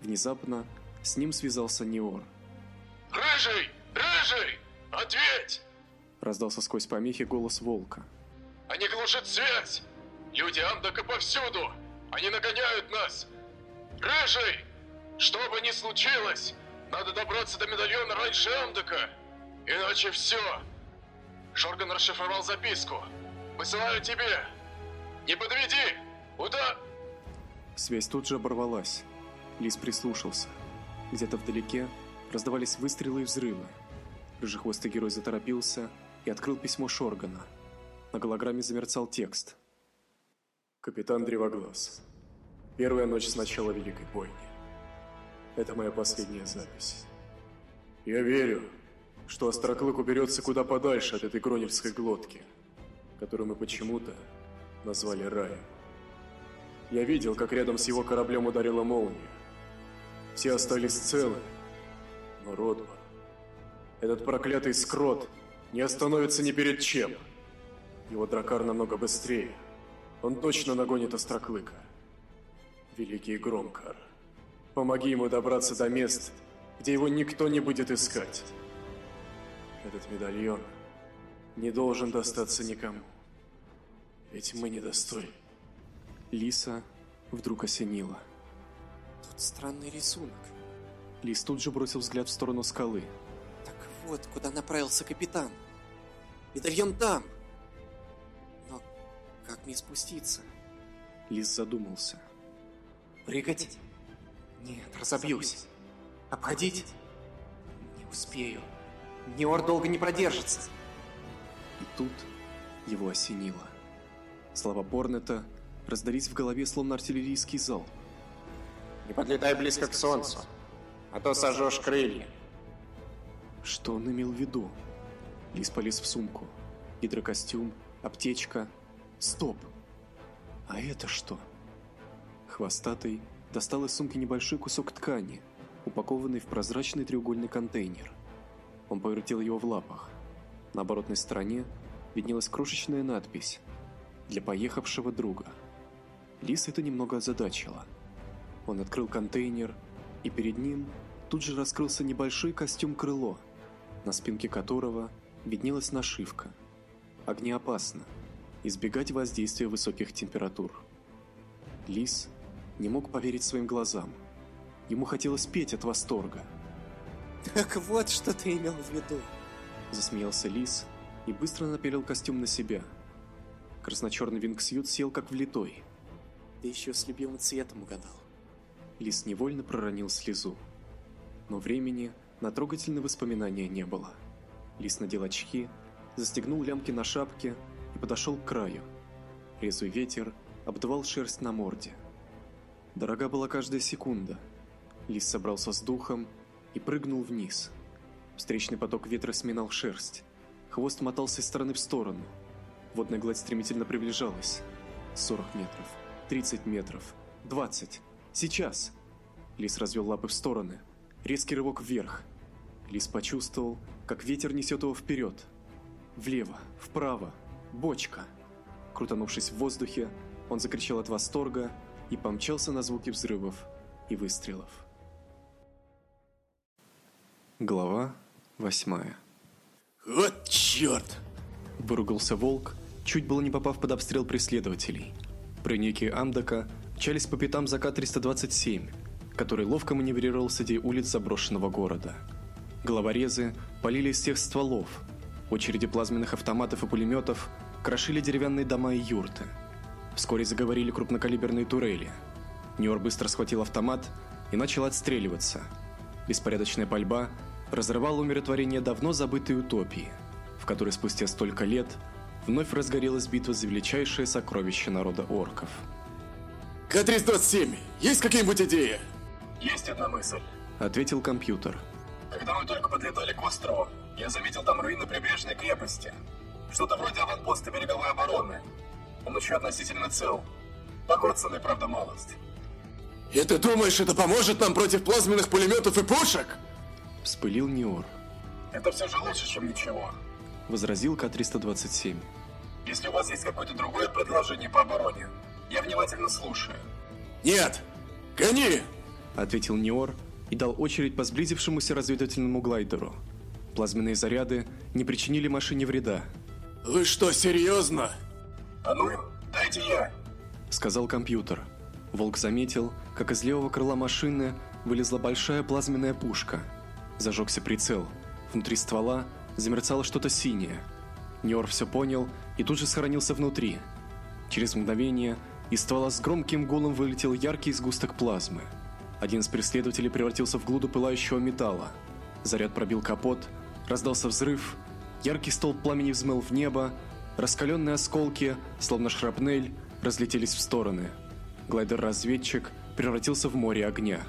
Внезапно с ним связался Неор. «Рыжий! Рыжий! Ответь!» Раздался сквозь помехи голос волка. «Они глушат связь! Люди Амдака повсюду! Они нагоняют нас! Рыжий! Что бы ни случилось, надо добраться до медальона раньше Амдака! Иначе все! Шорган расшифровал записку. Посылаю тебе! Не подведи! Уда...» Связь тут же оборвалась. Лис прислушался. Где-то вдалеке раздавались выстрелы и взрывы. Рыжехвостый герой заторопился и открыл письмо Шоргана. На голограмме замерцал текст. «Капитан Древоглаз. Первая ночь с начала Великой Бойни. Это моя последняя запись. Я верю, что Остроклык уберется куда подальше от этой гроневской глотки, которую мы почему-то назвали раем. Я видел, как рядом с его кораблем ударила молния. Все остались целы. Но Родман, этот проклятый скрот, не остановится ни перед чем. Его дракар намного быстрее. Он точно нагонит Остроклыка. Великий Громкар, помоги ему добраться до мест, где его никто не будет искать. Этот медальон не должен достаться никому. Ведь мы недостойны. Лиса вдруг осенила. Странный рисунок. Лис тут же бросил взгляд в сторону скалы. Так вот, куда направился капитан. Медальон там. Как мне спуститься? Лис задумался. Прыгать? Нет, разобьюсь. Обходить? Не успею. Неор долго не продержится. И тут его осенило. Слова Борнета раздались в голове, словно артиллерийский залп. Не подлетай близко к солнцу, а то сожжешь крылья. Что он имел в виду? Лис полез в сумку. Гидрокостюм, аптечка. Стоп! А это что? Хвостатый достал из сумки небольшой кусок ткани, упакованный в прозрачный треугольный контейнер. Он повертел его в лапах. На оборотной стороне виднелась крошечная надпись «Для поехавшего друга». Лис это немного озадачило – он открыл контейнер, и перед ним тут же раскрылся небольшой костюм-крыло, на спинке которого виднелась нашивка. Огнеопасно. Избегать воздействия высоких температур. Лис не мог поверить своим глазам. Ему хотелось петь от восторга. Так вот, что ты имел в виду. Засмеялся Лис и быстро напялил костюм на себя. Красно-черный вингсьют сел как влитой. Ты еще с любимым цветом угадал. Лис невольно проронил слезу. Но времени на трогательные воспоминания не было. Лис надел очки, застегнул лямки на шапке и подошел к краю. Резвый ветер обдувал шерсть на морде. Дорога была каждая секунда. Лис собрался с духом и прыгнул вниз. Встречный поток ветра сминал шерсть. Хвост мотался из стороны в сторону. Водная гладь стремительно приближалась. 40 метров, 30 метров, 20. Сейчас! Лис развел лапы в стороны. Резкий рывок вверх. Лис почувствовал, как ветер несет его вперед. Влево, вправо, бочка. Крутанувшись в воздухе, он закричал от восторга и помчался на звуки взрывов и выстрелов. Глава восьмая. Вот черт! Выругался волк, чуть было не попав под обстрел преследователей. Прыники Амдака мчались по пятам за К-327, который ловко маневрировал среди улиц заброшенного города. Головорезы полили из всех стволов. Очереди плазменных автоматов и пулеметов крошили деревянные дома и юрты. Вскоре заговорили крупнокалиберные турели. Ньор быстро схватил автомат и начал отстреливаться. Беспорядочная пальба разрывала умиротворение давно забытой утопии, в которой спустя столько лет вновь разгорелась битва за величайшее сокровище народа орков. К-327, есть какие-нибудь идеи? Есть одна мысль. Ответил компьютер. Когда мы только подлетали к острову, я заметил там руины прибрежной крепости. Что-то вроде аванпоста береговой обороны. Он еще относительно цел. Покоцанный, правда, малость. И ты думаешь, это поможет нам против плазменных пулеметов и пушек? Вспылил Ниор. Это все же лучше, чем ничего. Возразил К-327. Если у вас есть какое-то другое предложение по обороне, я внимательно слушаю. Нет! Гони! Ответил Ниор и дал очередь по сблизившемуся разведывательному глайдеру. Плазменные заряды не причинили машине вреда. Вы что, серьезно? А ну, дайте я. Сказал компьютер. Волк заметил, как из левого крыла машины вылезла большая плазменная пушка. Зажегся прицел. Внутри ствола замерцало что-то синее. Ньор все понял и тут же сохранился внутри. Через мгновение из ствола с громким гулом вылетел яркий сгусток плазмы. Один из преследователей превратился в глуду пылающего металла. Заряд пробил капот, раздался взрыв, яркий столб пламени взмыл в небо, раскаленные осколки, словно шрапнель, разлетелись в стороны. Глайдер-разведчик превратился в море огня.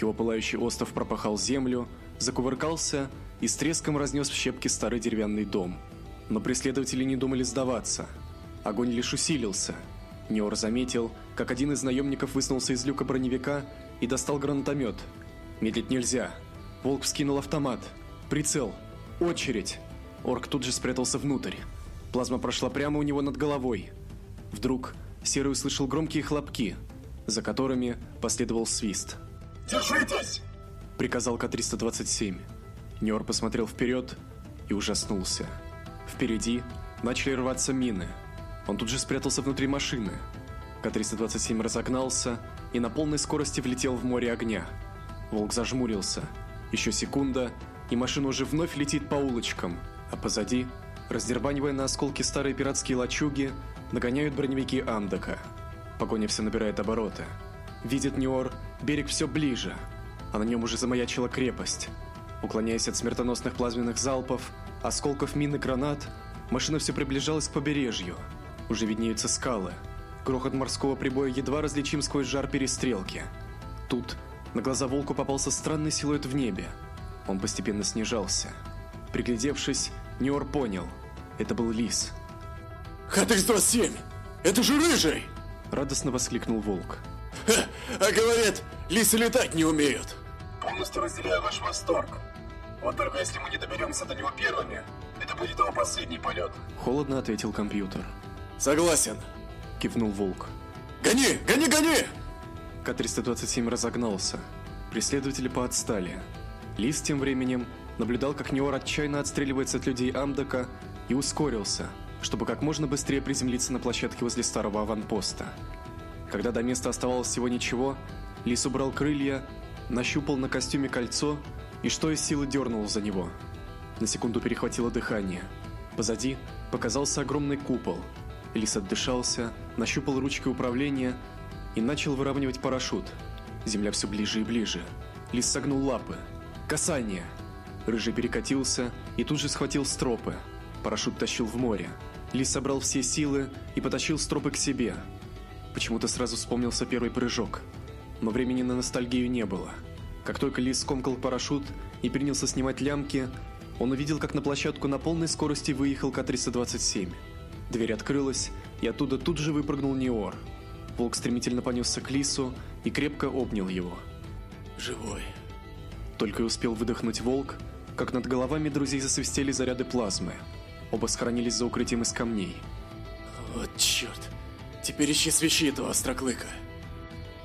Его пылающий остров пропахал землю, закувыркался и с треском разнес в щепки старый деревянный дом. Но преследователи не думали сдаваться. Огонь лишь усилился. Неор заметил, как один из наемников высунулся из люка броневика и достал гранатомет. Медлить нельзя. Волк вскинул автомат. Прицел. Очередь. Орк тут же спрятался внутрь. Плазма прошла прямо у него над головой. Вдруг Серый услышал громкие хлопки, за которыми последовал свист. Держитесь! Приказал К-327. Ньор посмотрел вперед и ужаснулся. Впереди начали рваться мины. Он тут же спрятался внутри машины. К-327 разогнался и на полной скорости влетел в море огня. Волк зажмурился. Еще секунда, и машина уже вновь летит по улочкам, а позади, раздербанивая на осколки старые пиратские лачуги, нагоняют броневики Амдака. Погоня все набирает обороты. Видит Ниор, берег все ближе, а на нем уже замаячила крепость. Уклоняясь от смертоносных плазменных залпов, осколков мин и гранат, машина все приближалась к побережью. Уже виднеются скалы. Грохот морского прибоя едва различим сквозь жар перестрелки. Тут на глаза волку попался странный силуэт в небе. Он постепенно снижался. Приглядевшись, Ниор понял. Это был лис. Х-327! Это же рыжий! Радостно воскликнул волк. Ха, а говорят, лисы летать не умеют. Полностью разделяю ваш восторг. Вот только если мы не доберемся до него первыми, это будет его последний полет. Холодно ответил компьютер. Согласен. Кивнул волк. Гони, гони, гони! К-327 разогнался. Преследователи поотстали. Лис тем временем наблюдал, как Неор отчаянно отстреливается от людей Амдака и ускорился, чтобы как можно быстрее приземлиться на площадке возле старого аванпоста. Когда до места оставалось всего ничего, Лис убрал крылья, нащупал на костюме кольцо и что из силы дернул за него. На секунду перехватило дыхание. Позади показался огромный купол. Лис отдышался, нащупал ручкой управления и начал выравнивать парашют. Земля все ближе и ближе. Лис согнул лапы. Касание! Рыжий перекатился и тут же схватил стропы. Парашют тащил в море. Лис собрал все силы и потащил стропы к себе. Почему-то сразу вспомнился первый прыжок. Но времени на ностальгию не было. Как только Лис скомкал парашют и принялся снимать лямки, он увидел, как на площадку на полной скорости выехал К-327. Дверь открылась, и оттуда тут же выпрыгнул Неор. Волк стремительно понесся к Лису и крепко обнял его. Живой. Только и успел выдохнуть волк, как над головами друзей засвистели заряды плазмы. Оба схоронились за укрытием из камней. Вот черт. Теперь ищи свечи этого остроклыка.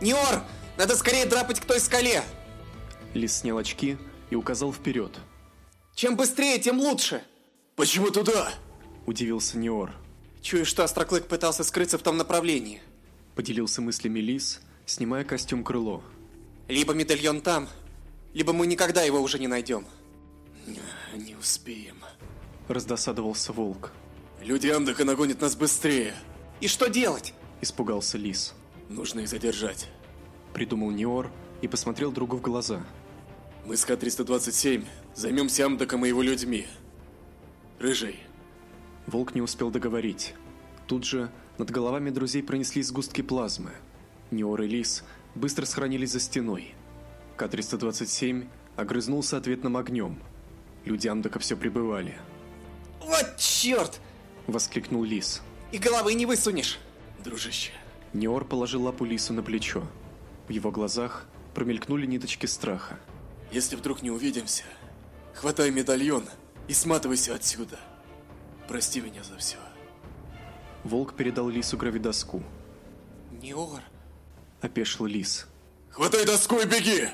Неор! Надо скорее драпать к той скале! Лис снял очки и указал вперед. Чем быстрее, тем лучше! Почему туда? Удивился Неор. Чую, что Остроклык пытался скрыться в том направлении. Поделился мыслями Лис, снимая костюм крыло. Либо медальон там, либо мы никогда его уже не найдем. Не успеем. Раздосадовался волк. Люди Амдака нагонят нас быстрее. И что делать? Испугался Лис. Нужно их задержать. Придумал Неор и посмотрел другу в глаза. Мы с К-327 займемся Амдаком и его людьми. Рыжий. Волк не успел договорить. Тут же над головами друзей пронеслись сгустки плазмы. Неор и Лис быстро схоронились за стеной. К-327 огрызнулся ответным огнем. Люди Амдака все прибывали. Вот черт! Воскликнул Лис. И головы не высунешь. Дружище. Неор положил лапу Лису на плечо. В его глазах промелькнули ниточки страха. Если вдруг не увидимся, хватай медальон и сматывайся отсюда. Прости меня за все. Волк передал Лису гравидоску. Неор. Опешил Лис. Хватай доску и беги!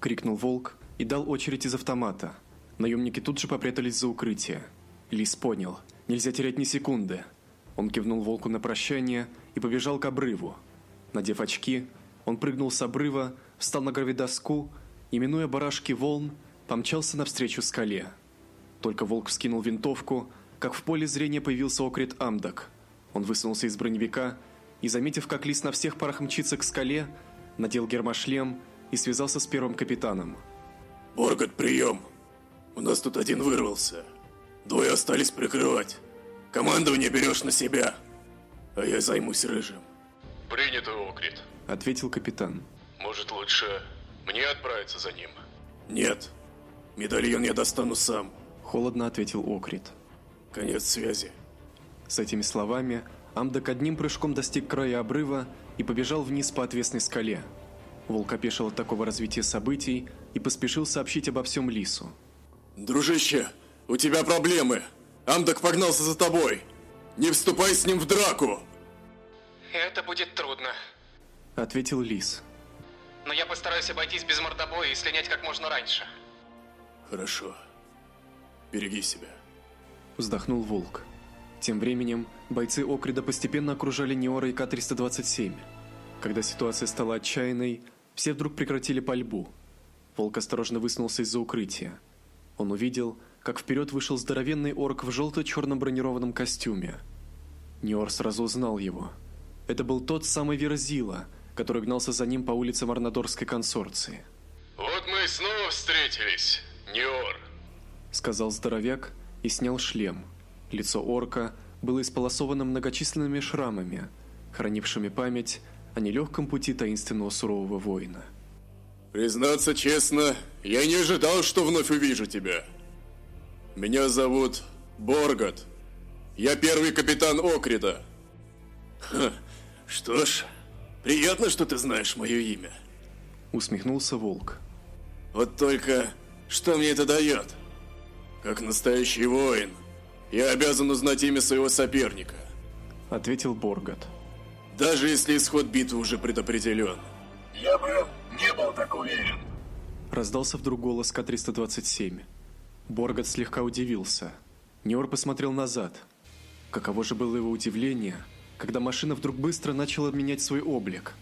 Крикнул Волк и дал очередь из автомата. Наемники тут же попрятались за укрытие. Лис понял. Нельзя терять ни секунды. Он кивнул Волку на прощание и побежал к обрыву. Надев очки, он прыгнул с обрыва, встал на гравидоску и, минуя барашки волн, помчался навстречу скале. Только Волк вскинул винтовку, как в поле зрения появился Окрит Амдак. Он высунулся из броневика и, заметив, как Лис на всех парах мчится к скале, надел гермошлем и связался с первым капитаном. Боргот, прием! У нас тут один вырвался. Двое остались прикрывать. Командование берешь на себя, а я займусь рыжим. Принято, Окрит. Ответил капитан. Может, лучше мне отправиться за ним? Нет, медальон я достану сам. Холодно ответил Окрит. Конец связи. С этими словами Амдак одним прыжком достиг края обрыва и побежал вниз по отвесной скале. Волк опешил от такого развития событий и поспешил сообщить обо всем Лису. Дружище, у тебя проблемы. Амдак погнался за тобой. Не вступай с ним в драку. Это будет трудно. Ответил Лис. Но я постараюсь обойтись без мордобоя и слинять как можно раньше. Хорошо. Береги себя. Вздохнул Волк. Тем временем бойцы Окрида постепенно окружали Неора и К-327. Когда ситуация стала отчаянной, все вдруг прекратили пальбу. Волк осторожно высунулся из-за укрытия. Он увидел, как вперед вышел здоровенный орк в желто-черном бронированном костюме. Неор сразу узнал его. Это был тот самый Верзила, который гнался за ним по улицам Арнадорской консорции. Вот мы и снова встретились, Неор. Сказал здоровяк и снял шлем. Лицо орка было исполосовано многочисленными шрамами, хранившими память о нелегком пути таинственного сурового воина. Признаться честно, я не ожидал, что вновь увижу тебя. Меня зовут Боргот. Я первый капитан Окрида. Ха, что ж, приятно, что ты знаешь мое имя. Усмехнулся волк. Вот только, что мне это дает? Как настоящий воин, я обязан узнать имя своего соперника. Ответил Боргот. Даже если исход битвы уже предопределен. Я бы не был так уверен. Раздался вдруг голос К-327. Боргот слегка удивился. Ниор посмотрел назад. Каково же было его удивление, когда машина вдруг быстро начала менять свой облик.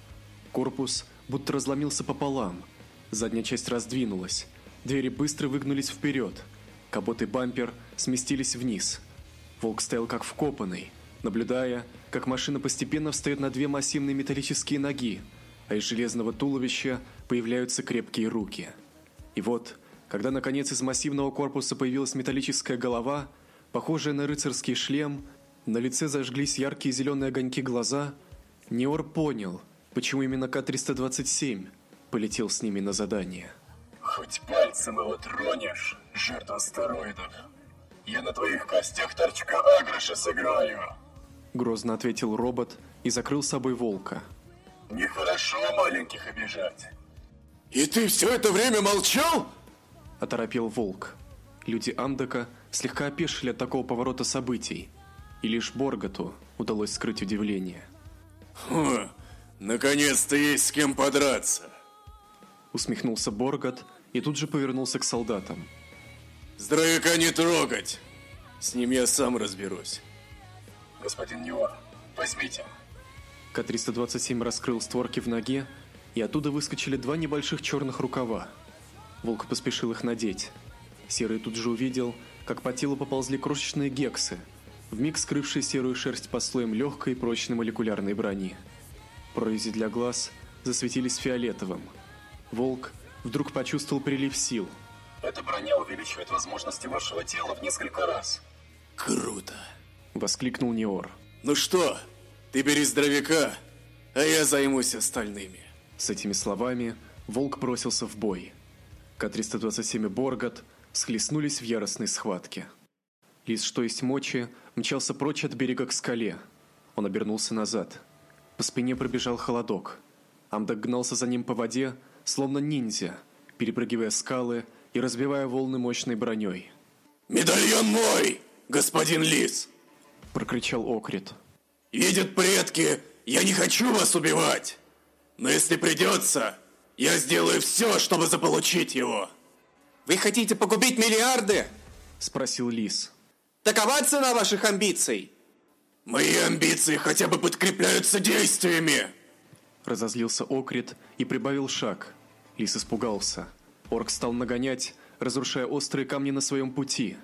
Корпус будто разломился пополам. Задняя часть раздвинулась. Двери быстро выгнулись вперед. Капот и бампер сместились вниз. Волк стоял как вкопанный, наблюдая, как машина постепенно встает на две массивные металлические ноги, а из железного туловища появляются крепкие руки. И вот, когда наконец из массивного корпуса появилась металлическая голова, похожая на рыцарский шлем, на лице зажглись яркие зеленые огоньки глаза, Неор понял, почему именно К-327 полетел с ними на задание. Хоть пальцем его тронешь, жертва астероидов, я на твоих костях торчка Агроша сыграю. Грозно ответил робот и закрыл собой волка. Нехорошо маленьких обижать. И ты все это время молчал? Оторопел волк. Люди Амдака слегка опешили от такого поворота событий, и лишь Борготу удалось скрыть удивление. Хм, наконец-то есть с кем подраться. Усмехнулся Боргот и тут же повернулся к солдатам. Здоровяка не трогать. С ним я сам разберусь. Господин Ниор, возьмите. К-327 раскрыл створки в ноге, и оттуда выскочили два небольших черных рукава. Волк поспешил их надеть. Серый тут же увидел, как по телу поползли крошечные гексы, вмиг скрывшие серую шерсть под слоем легкой и прочной молекулярной брони. Прорези для глаз засветились фиолетовым. Волк вдруг почувствовал прилив сил. Эта броня увеличивает возможности вашего тела в несколько раз. Круто. Воскликнул Неор. Ну что, ты бери здоровяка, а я займусь остальными. С этими словами волк бросился в бой. К-327 и Боргот схлестнулись в яростной схватке. Лис, что есть мочи, мчался прочь от берега к скале. Он обернулся назад. По спине пробежал холодок. Амдак гнался за ним по воде, словно ниндзя, перепрыгивая скалы и разбивая волны мощной броней. «Медальон мой, господин Лис!» – прокричал Окрит. «Видят предки, я не хочу вас убивать! Но если придется, я сделаю все, чтобы заполучить его!» Вы хотите погубить миллиарды? Спросил Лис. Такова цена ваших амбиций? Мои амбиции хотя бы подкрепляются действиями. Разозлился Окрит и прибавил шаг. Лис испугался. Орк стал нагонять, разрушая острые камни на своем пути.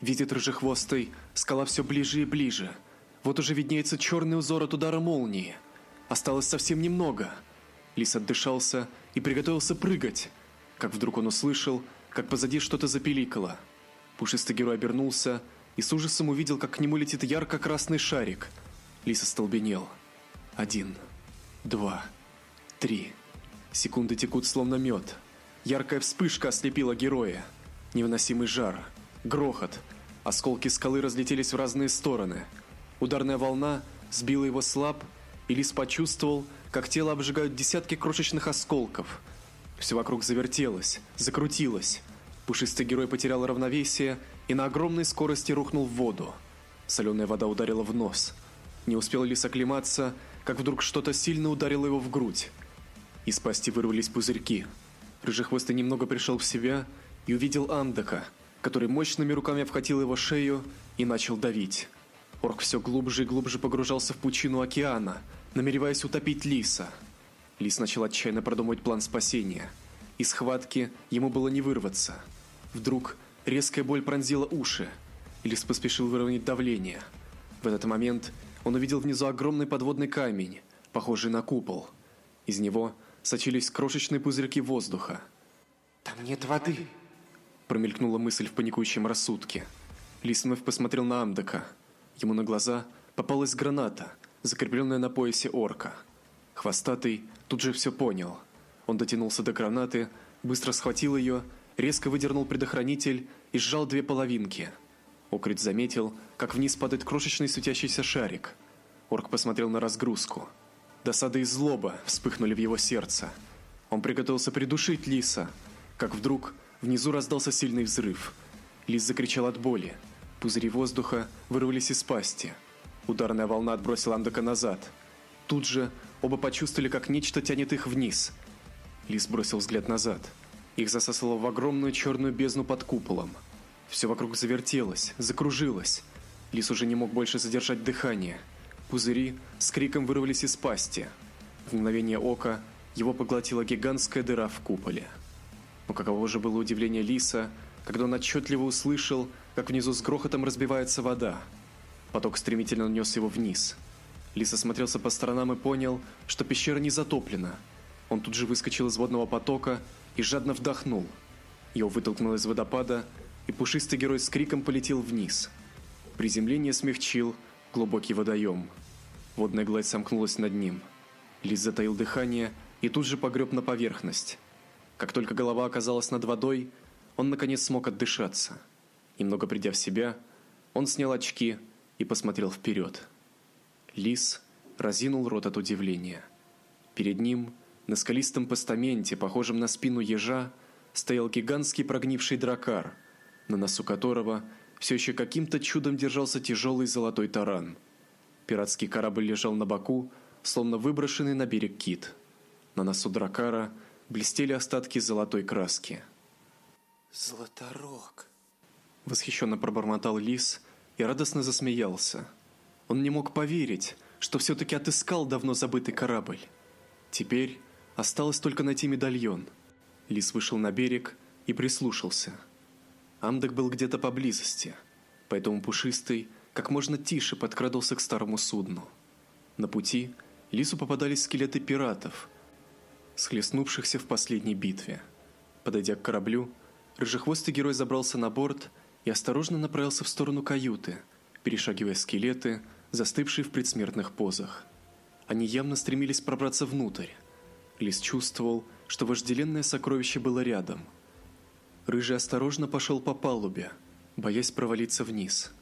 Видит рыжехвостый, скала все ближе и ближе. Вот уже виднеется черный узор от удара молнии. Осталось совсем немного. Лис отдышался и приготовился прыгать, как вдруг он услышал, как позади что-то запиликало. Пушистый герой обернулся и с ужасом увидел, как к нему летит ярко-красный шарик. Лис остолбенел. Один, два, три. Секунды текут словно мед. Яркая вспышка ослепила героя. Невыносимый жар, грохот. Осколки скалы разлетелись в разные стороны. Ударная волна сбила его слаб, и Лис почувствовал, как тело обжигают десятки крошечных осколков – все вокруг завертелось, закрутилось. Пушистый герой потерял равновесие и на огромной скорости рухнул в воду. Соленая вода ударила в нос. Не успел Лис оклематься, как вдруг что-то сильно ударило его в грудь. Из пасти вырвались пузырьки. Рыжехвостый немного пришел в себя и увидел Андака, который мощными руками обхватил его шею и начал давить. Орк все глубже и глубже погружался в пучину океана, намереваясь утопить Лиса – Лис начал отчаянно продумывать план спасения. Из схватки ему было не вырваться. Вдруг резкая боль пронзила уши. Лис поспешил выровнять давление. В этот момент он увидел внизу огромный подводный камень, похожий на купол. Из него сочились крошечные пузырьки воздуха. «Там нет воды», – промелькнула мысль в паникующем рассудке. Лис вновь посмотрел на Амдака. Ему на глаза попалась граната, закрепленная на поясе орка. Хвостатый тут же все понял. Он дотянулся до гранаты, быстро схватил ее, резко выдернул предохранитель и сжал две половинки. Окрит заметил, как вниз падает крошечный светящийся шарик. Орк посмотрел на разгрузку. Досада и злоба вспыхнули в его сердце. Он приготовился придушить Лиса, как вдруг внизу раздался сильный взрыв. Лис закричал от боли. Пузыри воздуха вырвались из пасти. Ударная волна отбросила Андака назад. Тут же Оба почувствовали, как нечто тянет их вниз. Лис бросил взгляд назад. Их засосало в огромную черную бездну под куполом. Все вокруг завертелось, закружилось. Лис уже не мог больше задержать дыхание. Пузыри с криком вырвались из пасти. В мгновение ока его поглотила гигантская дыра в куполе. Но каково же было удивление Лиса, когда он отчетливо услышал, как внизу с грохотом разбивается вода. Поток стремительно нес его вниз. Лис осмотрелся по сторонам и понял, что пещера не затоплена. Он тут же выскочил из водного потока и жадно вдохнул. Его вытолкнуло из водопада, и пушистый герой с криком полетел вниз. Приземление смягчил глубокий водоем. Водная гладь сомкнулась над ним. Лис затаил дыхание и тут же погреб на поверхность. Как только голова оказалась над водой, он наконец смог отдышаться. Немного придя в себя, он снял очки и посмотрел вперед. Лис разинул рот от удивления. Перед ним, на скалистом постаменте, похожем на спину ежа, стоял гигантский прогнивший дракар, на носу которого все еще каким-то чудом держался тяжелый золотой таран. Пиратский корабль лежал на боку, словно выброшенный на берег кит. На носу дракара блестели остатки золотой краски. Златорог. Восхищенно пробормотал лис и радостно засмеялся. Он не мог поверить, что все-таки отыскал давно забытый корабль. Теперь осталось только найти медальон. Лис вышел на берег и прислушался. Амдек был где-то поблизости, поэтому пушистый как можно тише подкрадывался к старому судну. На пути Лису попадались скелеты пиратов, схлестнувшихся в последней битве. Подойдя к кораблю, рыжехвостый герой забрался на борт и осторожно направился в сторону каюты, перешагивая скелеты, застывшие в предсмертных позах. Они явно стремились пробраться внутрь. Лис чувствовал, что вожделенное сокровище было рядом. Рыжий осторожно пошел по палубе, боясь провалиться вниз.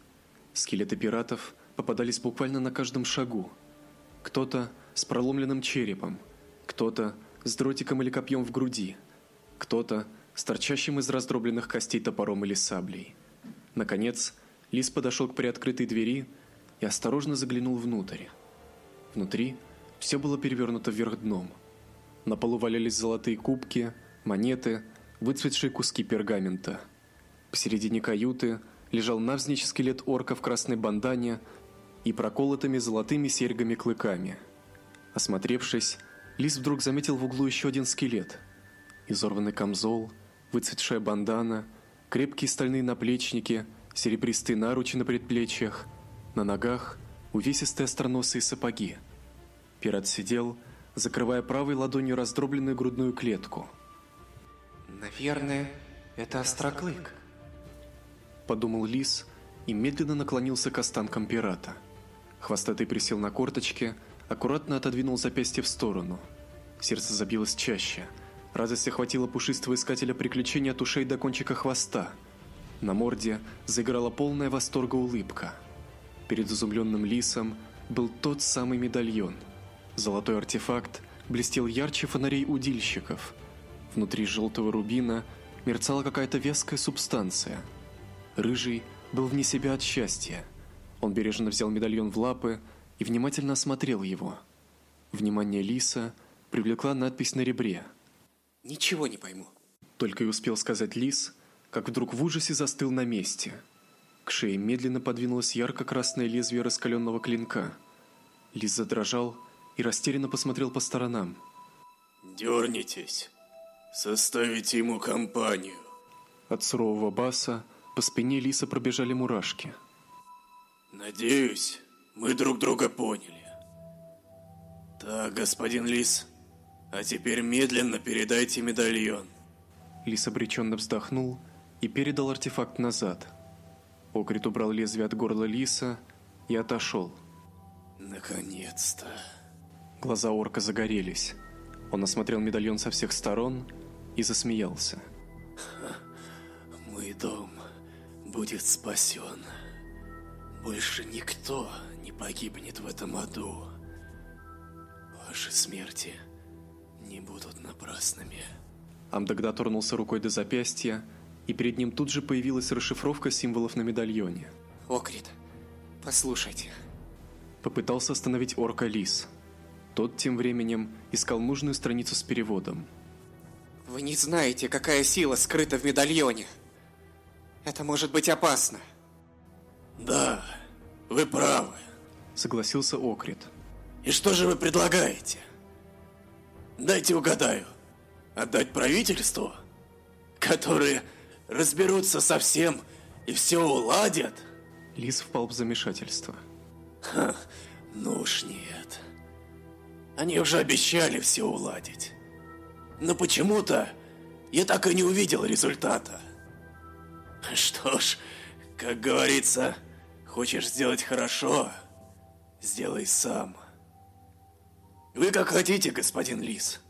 Скелеты пиратов попадались буквально на каждом шагу. Кто-то с проломленным черепом, кто-то с дротиком или копьем в груди, кто-то с торчащим из раздробленных костей топором или саблей. Наконец, Лис подошел к приоткрытой двери и осторожно заглянул внутрь. Внутри все было перевернуто вверх дном. На полу валялись золотые кубки, монеты, выцветшие куски пергамента. Посередине каюты лежал навзничь скелет орка в красной бандане и проколотыми золотыми серьгами-клыками. Осмотревшись, Лис вдруг заметил в углу еще один скелет. Изорванный камзол, выцветшая бандана, крепкие стальные наплечники, серебристые наручи на предплечьях, на ногах увесистые остроносые сапоги. Пират сидел, закрывая правой ладонью раздробленную грудную клетку. Наверное, это остроклык. Подумал Лис и медленно наклонился к останкам пирата. Хвостатый присел на корточки, аккуратно отодвинул запястье в сторону. Сердце забилось чаще. Радость охватила пушистого искателя приключений от ушей до кончика хвоста. На морде заиграла полная восторга улыбка. Перед изумленным лисом был тот самый медальон. Золотой артефакт блестел ярче фонарей удильщиков. Внутри желтого рубина мерцала какая-то веская субстанция. Рыжий был вне себя от счастья. Он бережно взял медальон в лапы и внимательно осмотрел его. Внимание лиса привлекла надпись на ребре. Ничего не пойму. Только и успел сказать лис, как вдруг в ужасе застыл на месте. К шее медленно подвинулось ярко-красное лезвие раскаленного клинка. Лис задрожал и растерянно посмотрел по сторонам. Дернитесь, составите ему компанию. От сурового баса по спине лиса пробежали мурашки. Надеюсь, мы друг друга поняли. Так, господин лис, а теперь медленно передайте медальон. Лис обреченно вздохнул и передал артефакт назад. Окрит убрал лезвие от горла лиса и отошел. Наконец-то. Глаза орка загорелись. Он осмотрел медальон со всех сторон и засмеялся. Мой дом будет спасен. Больше никто не погибнет в этом аду. Ваши смерти не будут напрасными. Амдак дотронулся рукой до запястья, и перед ним тут же появилась расшифровка символов на медальоне. Окрит, послушайте. Попытался остановить орка Лис. Тот тем временем искал нужную страницу с переводом. Вы не знаете, какая сила скрыта в медальоне. Это может быть опасно. Да, вы правы. Согласился Окрит. И что же вы предлагаете? Дайте угадаю. Отдать правительству? Которые разберутся со всем и все уладят? Лис впал в замешательство. Ха, ну уж нет. Они уже обещали все уладить. Но почему-то я так и не увидел результата. Что ж, как говорится, хочешь сделать хорошо, сделай сам. Вы как хотите, господин Лис.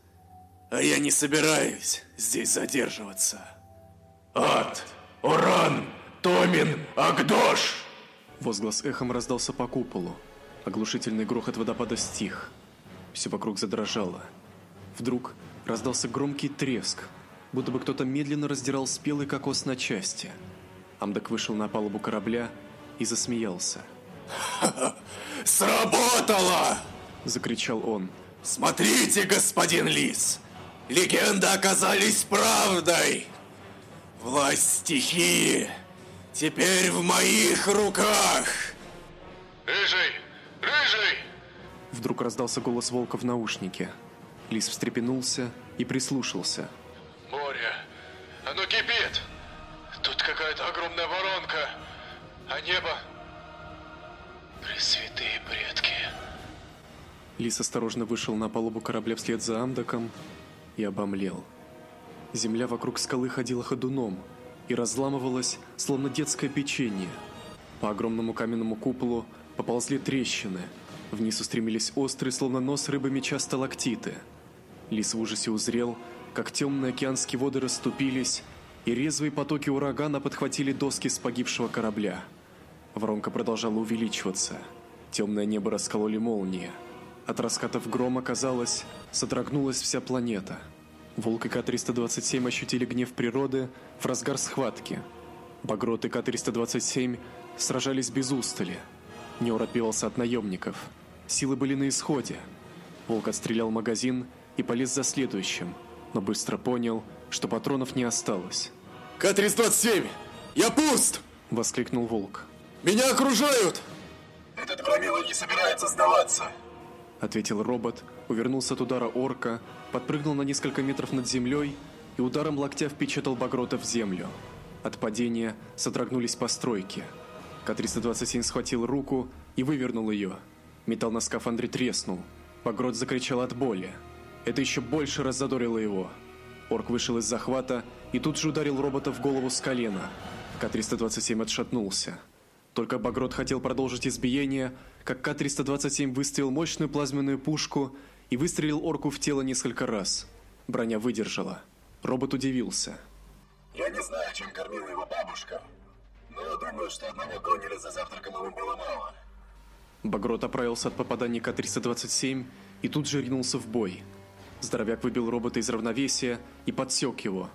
А я не собираюсь здесь задерживаться. Ад, Уран, Томин, Агдош! Возглас эхом раздался по куполу. Оглушительный грохот водопада стих. Все вокруг задрожало. Вдруг раздался громкий треск, будто бы кто-то медленно раздирал спелый кокос на части. Амдак вышел на палубу корабля и засмеялся. Сработало! Закричал он. Смотрите, господин Лис! Легенды оказались правдой! Власть стихии теперь в моих руках! Рыжий! Рыжий! Вдруг раздался голос волка в наушнике. Лис встрепенулся и прислушался. Море! Оно кипит! Тут какая-то огромная воронка, а небо... Пресвятые. Лис осторожно вышел на палубу корабля вслед за Амдаком и обомлел. Земля вокруг скалы ходила ходуном и разламывалась, словно детское печенье. По огромному каменному куполу поползли трещины. Вниз устремились острые, словно нос рыбы меча сталактиты. Лис в ужасе узрел, как темные океанские воды расступились, и резвые потоки урагана подхватили доски с погибшего корабля. Воронка продолжала увеличиваться. Темное небо раскололи молнии. От раскатов грома, казалось, содрогнулась вся планета. Волк и К-327 ощутили гнев природы в разгар схватки. Багрот и К-327 сражались без устали. Неор отбивался от наемников. Силы были на исходе. Волк отстрелял магазин и полез за следующим, но быстро понял, что патронов не осталось. К-327! Я пуст! Воскликнул Волк. Меня окружают! Этот громила не собирается сдаваться. Ответил робот, увернулся от удара орка, подпрыгнул на несколько метров над землей и ударом локтя впечатал Багрота в землю. От падения содрогнулись постройки. К-327 схватил руку и вывернул ее. Металл на скафандре треснул. Багрот закричал от боли. Это еще больше раззадорило его. Орк вышел из захвата и тут же ударил робота в голову с колена. К-327 отшатнулся. Только Багрот хотел продолжить избиение, как К-327 выставил мощную плазменную пушку и выстрелил орку в тело несколько раз. Броня выдержала. Робот удивился. Я не знаю, чем кормила его бабушка, но думаю, что одного гонили за завтраком ему было мало. Багрот оправился от попадания К-327 и тут же ринулся в бой. Здоровяк выбил робота из равновесия и подсек его.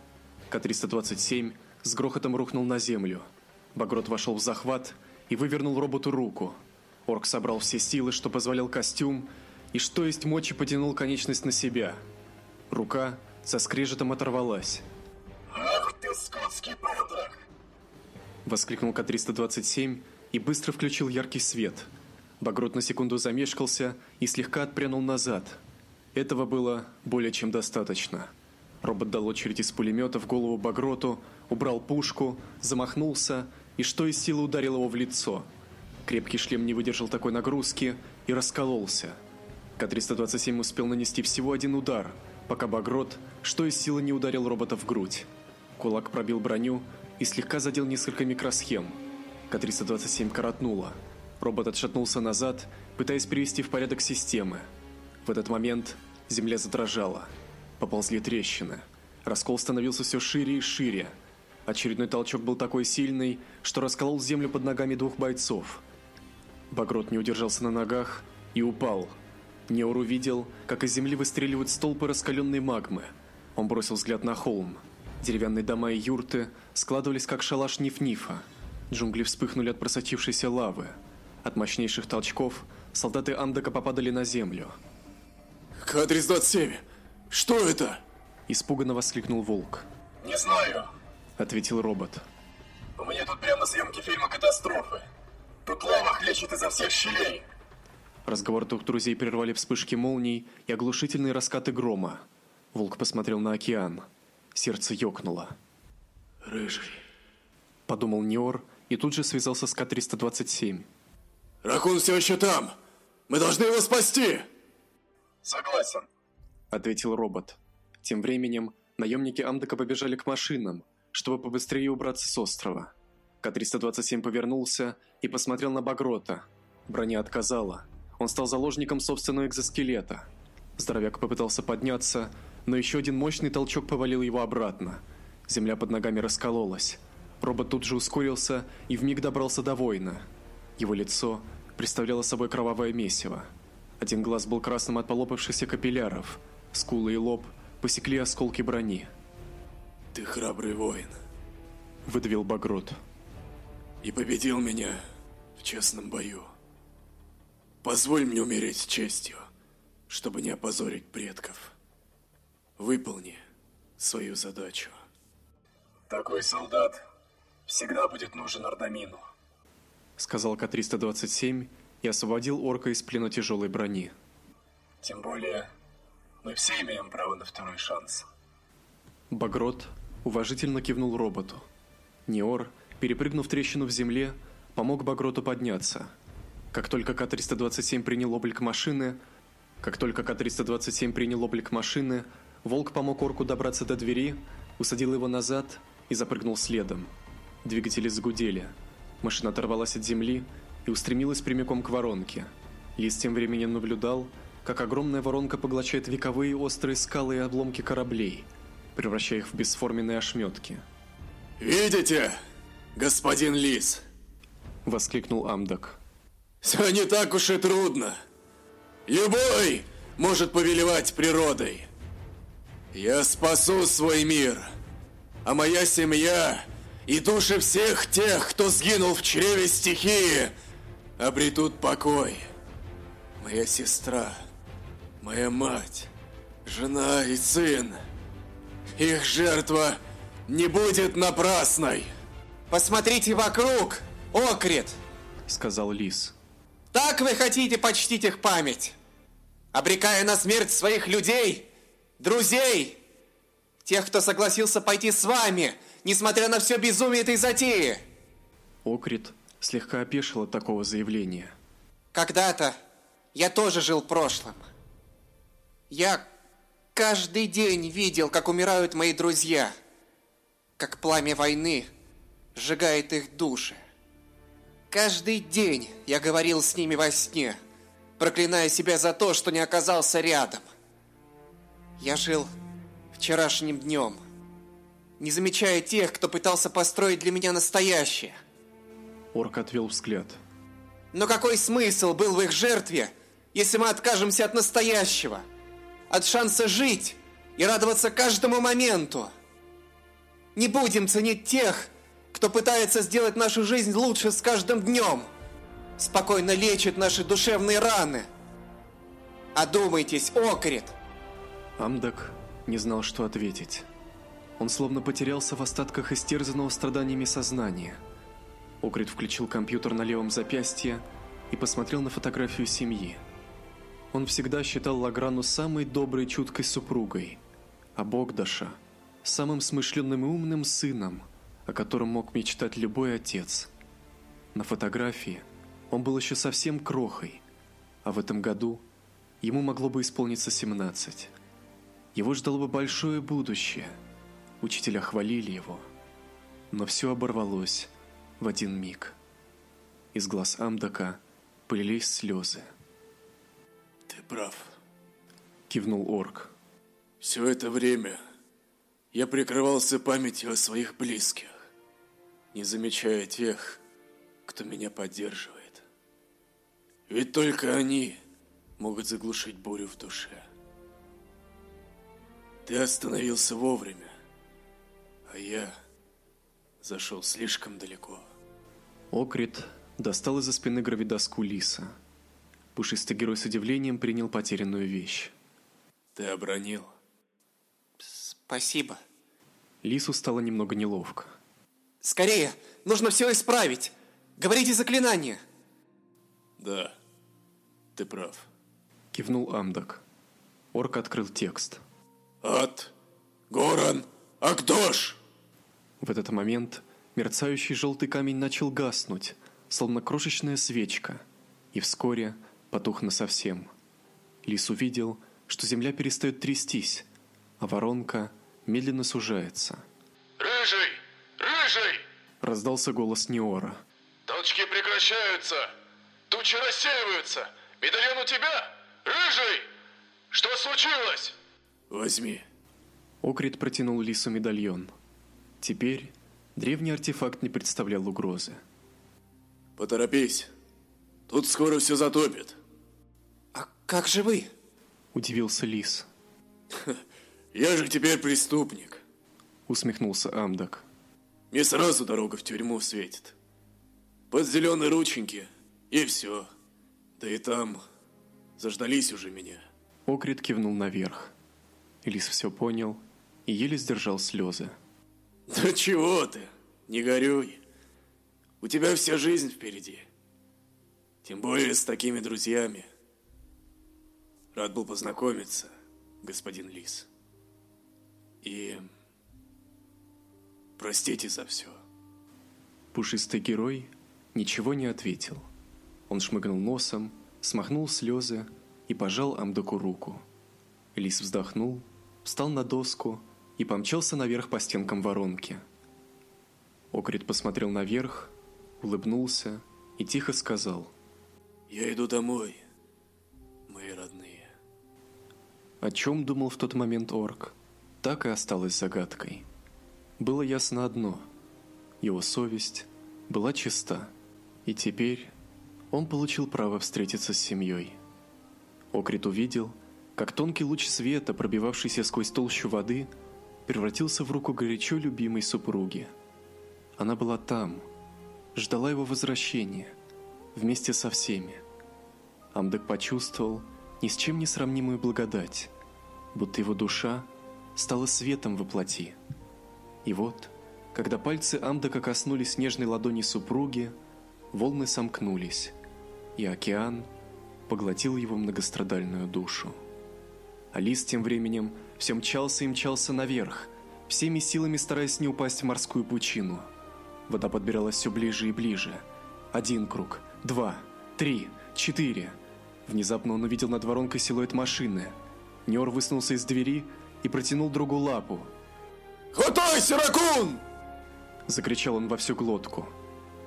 К-327 с грохотом рухнул на землю. Багрот вошел в захват и вывернул роботу руку. Орк собрал все силы, что позволял костюм, и что есть мочи потянул конечность на себя. Рука со скрежетом оторвалась. Ах ты, скотский пудок! Воскликнул К-327 и быстро включил яркий свет. Багрот на секунду замешкался и слегка отпрянул назад. Этого было более чем достаточно. Робот дал очередь из пулемета в голову Багроту, убрал пушку, замахнулся и что из силы ударил его в лицо. Крепкий шлем не выдержал такой нагрузки и раскололся. К-327 успел нанести всего один удар, пока Багрот, что из силы не ударил робота в грудь. Кулак пробил броню и слегка задел несколько микросхем. К-327 коротнуло. Робот отшатнулся назад, пытаясь привести в порядок системы. В этот момент земля задрожала. Поползли трещины. Раскол становился все шире и шире. Очередной толчок был такой сильный, что расколол землю под ногами двух бойцов. Багрот не удержался на ногах и упал. Неор увидел, как из земли выстреливают столпы раскаленной магмы. Он бросил взгляд на холм. Деревянные дома и юрты складывались как шалаш Ниф-Нифа. Джунгли вспыхнули от просочившейся лавы. От мощнейших толчков солдаты Амдака попадали на землю. К-327! Что это? Испуганно воскликнул волк. Не знаю. Ответил робот. У меня тут прямо съемки фильма «Катастрофы». Тут лава хлещет изо всех щелей. Разговор двух друзей прервали вспышки молний и оглушительные раскаты грома. Волк посмотрел на океан. Сердце ёкнуло. Рыжий. Подумал Неор и тут же связался с К-327. Ракун все еще там! Мы должны его спасти! Согласен. Ответил робот. Тем временем наемники Амдека побежали к машинам, чтобы побыстрее убраться с острова. К-327 повернулся и посмотрел на Багрота. Броня отказала. Он стал заложником собственного экзоскелета. Здоровяк попытался подняться, но еще один мощный толчок повалил его обратно. Земля под ногами раскололась. Робот тут же ускорился и вмиг добрался до воина. Его лицо представляло собой кровавое месиво. Один глаз был красным от полопавшихся капилляров, скулы и лоб посекли осколки брони. Ты храбрый воин. Выдавил Багрот. И победил меня в честном бою. Позволь мне умереть с честью, чтобы не опозорить предков. Выполни свою задачу. Такой солдат всегда будет нужен Ардамину. Сказал К-327 и освободил орка из плена тяжелой брони. Тем более, мы все имеем право на второй шанс. Багрот уважительно кивнул роботу. Неор, перепрыгнув трещину в земле, помог Багроту подняться. Как только К-327 принял облик машины, как только К-327 принял облик машины, Волк помог орку добраться до двери, усадил его назад и запрыгнул следом. Двигатели загудели. Машина оторвалась от земли и устремилась прямиком к воронке. Лис тем временем наблюдал, как огромная воронка поглощает вековые острые скалы и обломки кораблей, превращая их в бесформенные ошметки. «Видите, господин Лис?» – воскликнул Амдак. «Все не так уж и трудно. Любой может повелевать природой. Я спасу свой мир, а моя семья и души всех тех, кто сгинул в чреве стихии, обретут покой. Моя сестра, моя мать, жена и сын. Их жертва не будет напрасной. Посмотрите вокруг, Окрит! Сказал Лис. Так вы хотите почтить их память? Обрекая на смерть своих людей, друзей, тех, кто согласился пойти с вами, несмотря на все безумие этой затеи. Окрит слегка опешил от такого заявления. Когда-то я тоже жил прошлым. Я каждый день видел, как умирают мои друзья, как пламя войны сжигает их души. Каждый день я говорил с ними во сне, проклиная себя за то, что не оказался рядом. Я жил вчерашним днем, не замечая тех, кто пытался построить для меня настоящее. Орк отвел взгляд. Но какой смысл был в их жертве, если мы откажемся от настоящего, от шанса жить и радоваться каждому моменту? Не будем ценить тех, кто пытается сделать нашу жизнь лучше с каждым днем, спокойно лечит наши душевные раны. Одумайтесь, Окрит! Амдак не знал, что ответить. Он словно потерялся в остатках истерзанного страданиями сознания. Окрит включил компьютер на левом запястье и посмотрел на фотографию семьи. Он всегда считал Лаграну самой доброй чуткой супругой, а Богдаша – самым смышленным и умным сыном, о котором мог мечтать любой отец. На фотографии он был еще совсем крохой, а в этом году ему могло бы исполниться 17. Его ждало бы большое будущее. Учителя хвалили его. Но все оборвалось в один миг. Из глаз Амдака полились слезы. Прав. Кивнул орк. Все это время я прикрывался памятью о своих близких, не замечая тех, кто меня поддерживает. Ведь только они могут заглушить бурю в душе. Ты остановился вовремя, а я зашел слишком далеко. Окрит достал из-за спины гравидоску Лиса. Пушистый герой с удивлением принял потерянную вещь. Ты обронил? Спасибо. Лису стало немного неловко. Скорее, нужно все исправить. Говорите заклинание. Да, ты прав. Кивнул Амдак. Орк открыл текст. Ат, Горан, Акдош! В этот момент мерцающий желтый камень начал гаснуть, словно крошечная свечка, и вскоре потух насовсем. Лис увидел, что земля перестает трястись, а воронка медленно сужается. Рыжий! Рыжий! Раздался голос Неора. Толчки прекращаются! Тучи рассеиваются! Медальон у тебя? Рыжий! Что случилось? Возьми. Окрит протянул Лису медальон. Теперь древний артефакт не представлял угрозы. Поторопись. Тут скоро все затопит. Как же вы? Удивился Лис. Я же теперь преступник. Усмехнулся Амдак. Мне сразу дорога в тюрьму светит. Под зеленые рученьки, и все. Да и там заждались уже меня. Окрит кивнул наверх. Лис все понял и еле сдержал слезы. Да чего ты? Не горюй. У тебя вся жизнь впереди. Тем более с такими друзьями. Рад был познакомиться, господин Лис. И простите за все. Пушистый герой ничего не ответил. Он шмыгнул носом, смахнул слезы и пожал Амдаку руку. Лис вздохнул, встал на доску и помчался наверх по стенкам воронки. Окрит посмотрел наверх, улыбнулся и тихо сказал «Я иду домой, О чем думал в тот момент орк, так и осталось загадкой. Было ясно одно – его совесть была чиста, и теперь он получил право встретиться с семьей. Окрит увидел, как тонкий луч света, пробивавшийся сквозь толщу воды, превратился в руку горячо любимой супруги. Она была там, ждала его возвращения, вместе со всеми. Амдек почувствовал ни с чем не сравнимую благодать, будто его душа стала светом во плоти. И вот, когда пальцы Амдека коснулись нежной ладони супруги, волны сомкнулись, и океан поглотил его многострадальную душу. Алис тем временем все мчался и мчался наверх, всеми силами стараясь не упасть в морскую пучину. Вода подбиралась все ближе и ближе. Один круг, два, три, четыре. Внезапно он увидел над воронкой силуэт машины. Нер высунулся из двери и протянул другу лапу. «Хватайся, ракун!» Закричал он во всю глотку.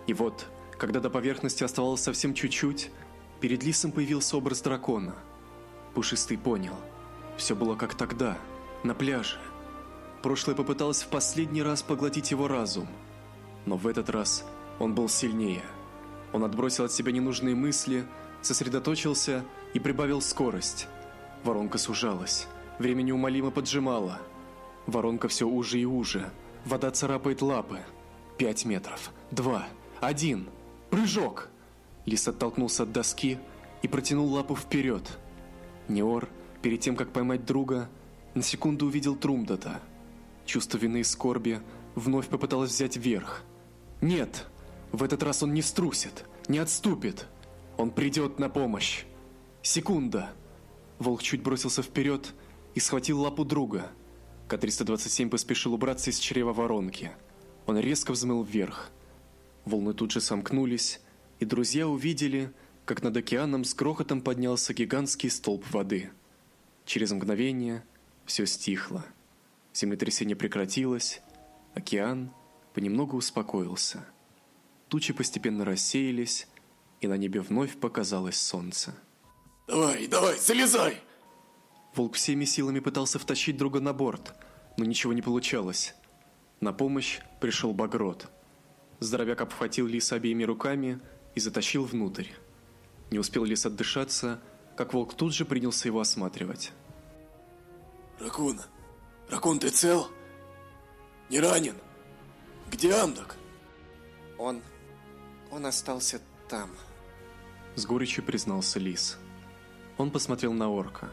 И вот, когда до поверхности оставалось совсем чуть-чуть, перед лисом появился образ дракона. Пушистый понял. Все было как тогда, на пляже. Прошлое попыталось в последний раз поглотить его разум. Но в этот раз он был сильнее. Он отбросил от себя ненужные мысли, сосредоточился и прибавил скорость. Воронка сужалась, время неумолимо поджимало. Воронка все уже и уже. Вода царапает лапы. Пять метров. Два. Один. Прыжок! Лис оттолкнулся от доски и протянул лапу вперед. Неор, перед тем, как поймать друга, на секунду увидел Трумдата. Чувство вины и скорби вновь попыталось взять верх. Нет, в этот раз он не струсит, не отступит. Он придет на помощь. Секунда. Волк чуть бросился вперед и схватил лапу друга. К-327 поспешил убраться из чрева воронки. Он резко взмыл вверх. Волны тут же сомкнулись, и друзья увидели, как над океаном с грохотом поднялся гигантский столб воды. Через мгновение все стихло. Землетрясение прекратилось, океан понемногу успокоился. Тучи постепенно рассеялись, и на небе вновь показалось солнце. «Давай, давай, залезай!» Волк всеми силами пытался втащить друга на борт, но ничего не получалось. На помощь пришел Багрот. Здоровяк обхватил лис обеими руками и затащил внутрь. Не успел лис отдышаться, как волк тут же принялся его осматривать. «Ракун, Ракун, ты цел? Не ранен? Где Амдак?» Он... он остался там. С горечью признался лис. Он посмотрел на орка.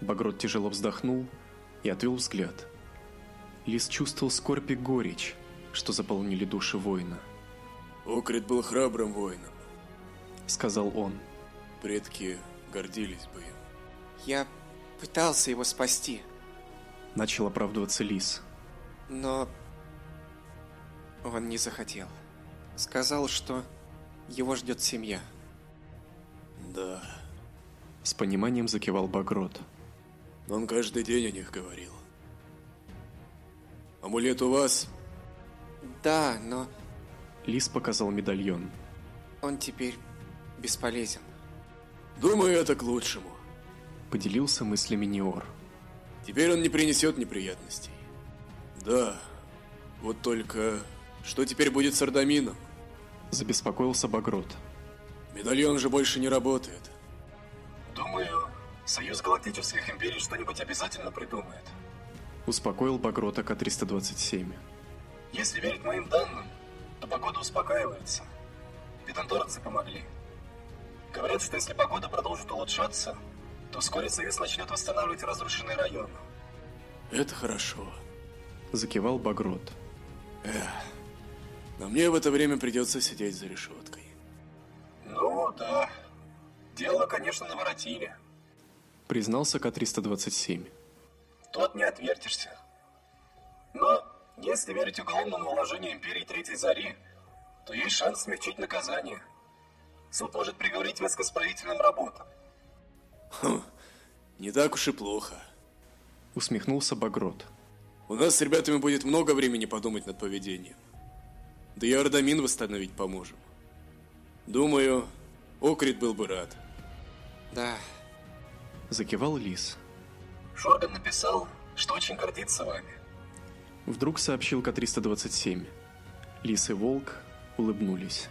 Багрот тяжело вздохнул и отвел взгляд. Лис чувствовал скорбь и горечь, что заполнили души воина. Окрит был храбрым воином. Сказал он. Предки гордились бы им. Я пытался его спасти, Начал оправдываться Лис. но он не захотел. Сказал, что его ждет семья. Да, С пониманием закивал Багрот. он каждый день о них говорил. Амулет у вас? Да, но Лис показал медальон. он теперь бесполезен. Думаю, это к лучшему. Поделился мыслями Неор. Теперь он не принесет неприятностей. Да, вот только... Что теперь будет с Ардамином? Забеспокоился Багрот. Медальон же больше не работает. Думаю, Союз Галактических Империй что-нибудь обязательно придумает. Успокоил Багрота К-327. Если верить моим данным, то погода успокаивается. Педандорцы помогли. Говорят, что если погода продолжит улучшаться, то вскоре Союз начнет восстанавливать разрушенные районы. Это хорошо. Закивал Багрот. Но мне в это время придется сидеть за решеткой. Ну, да. Дело, конечно, наворотили. Признался К-327. Тут не отвертишься. Но, если верить уголовному уложению Империи Третьей Зари, то есть шанс смягчить наказание. Суд может приговорить вас к исправительным работам. Не так уж и плохо. Усмехнулся Багрот. У нас с ребятами будет много времени подумать над поведением. Да и Ардамин восстановить поможем. Думаю, Окрит был бы рад. Да, Закивал Лис. Шорган написал, что очень гордится вами. Вдруг сообщил К-327. Лис и Волк улыбнулись.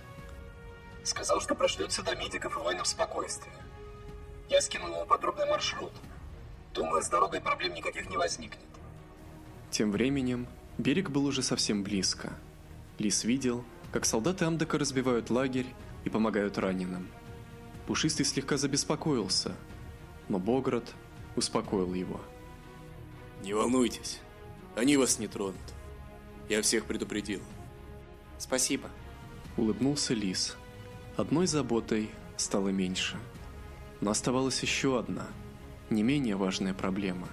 Сказал, что прошлет сюда медиков и воинов спокойствия. Я скинул ему подробный маршрут. Думаю, с дорогой проблем никаких не возникнет. Тем временем берег был уже совсем близко. Лис видел, как солдаты Амдака разбивают лагерь и помогают раненым. Пушистый слегка забеспокоился, но Боград успокоил его. Не волнуйтесь, они вас не тронут. Я всех предупредил. спасибо. Улыбнулся Лис. Одной заботой стало меньше. Но оставалась еще одна, не менее важная проблема.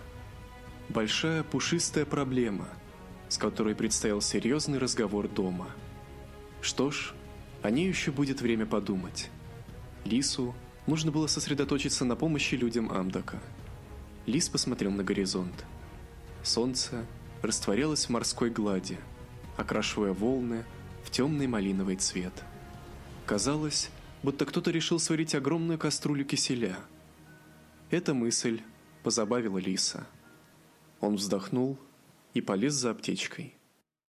Большая пушистая проблема, с которой предстоял серьезный разговор дома. Что ж, о ней еще будет время подумать. Лису нужно было сосредоточиться на помощи людям Амдака. Лис посмотрел на горизонт. Солнце растворялось в морской глади, окрашивая волны в темный малиновый цвет. Казалось, будто кто-то решил сварить огромную кастрюлю киселя. Эта мысль позабавила Лиса. Он вздохнул и полез за аптечкой.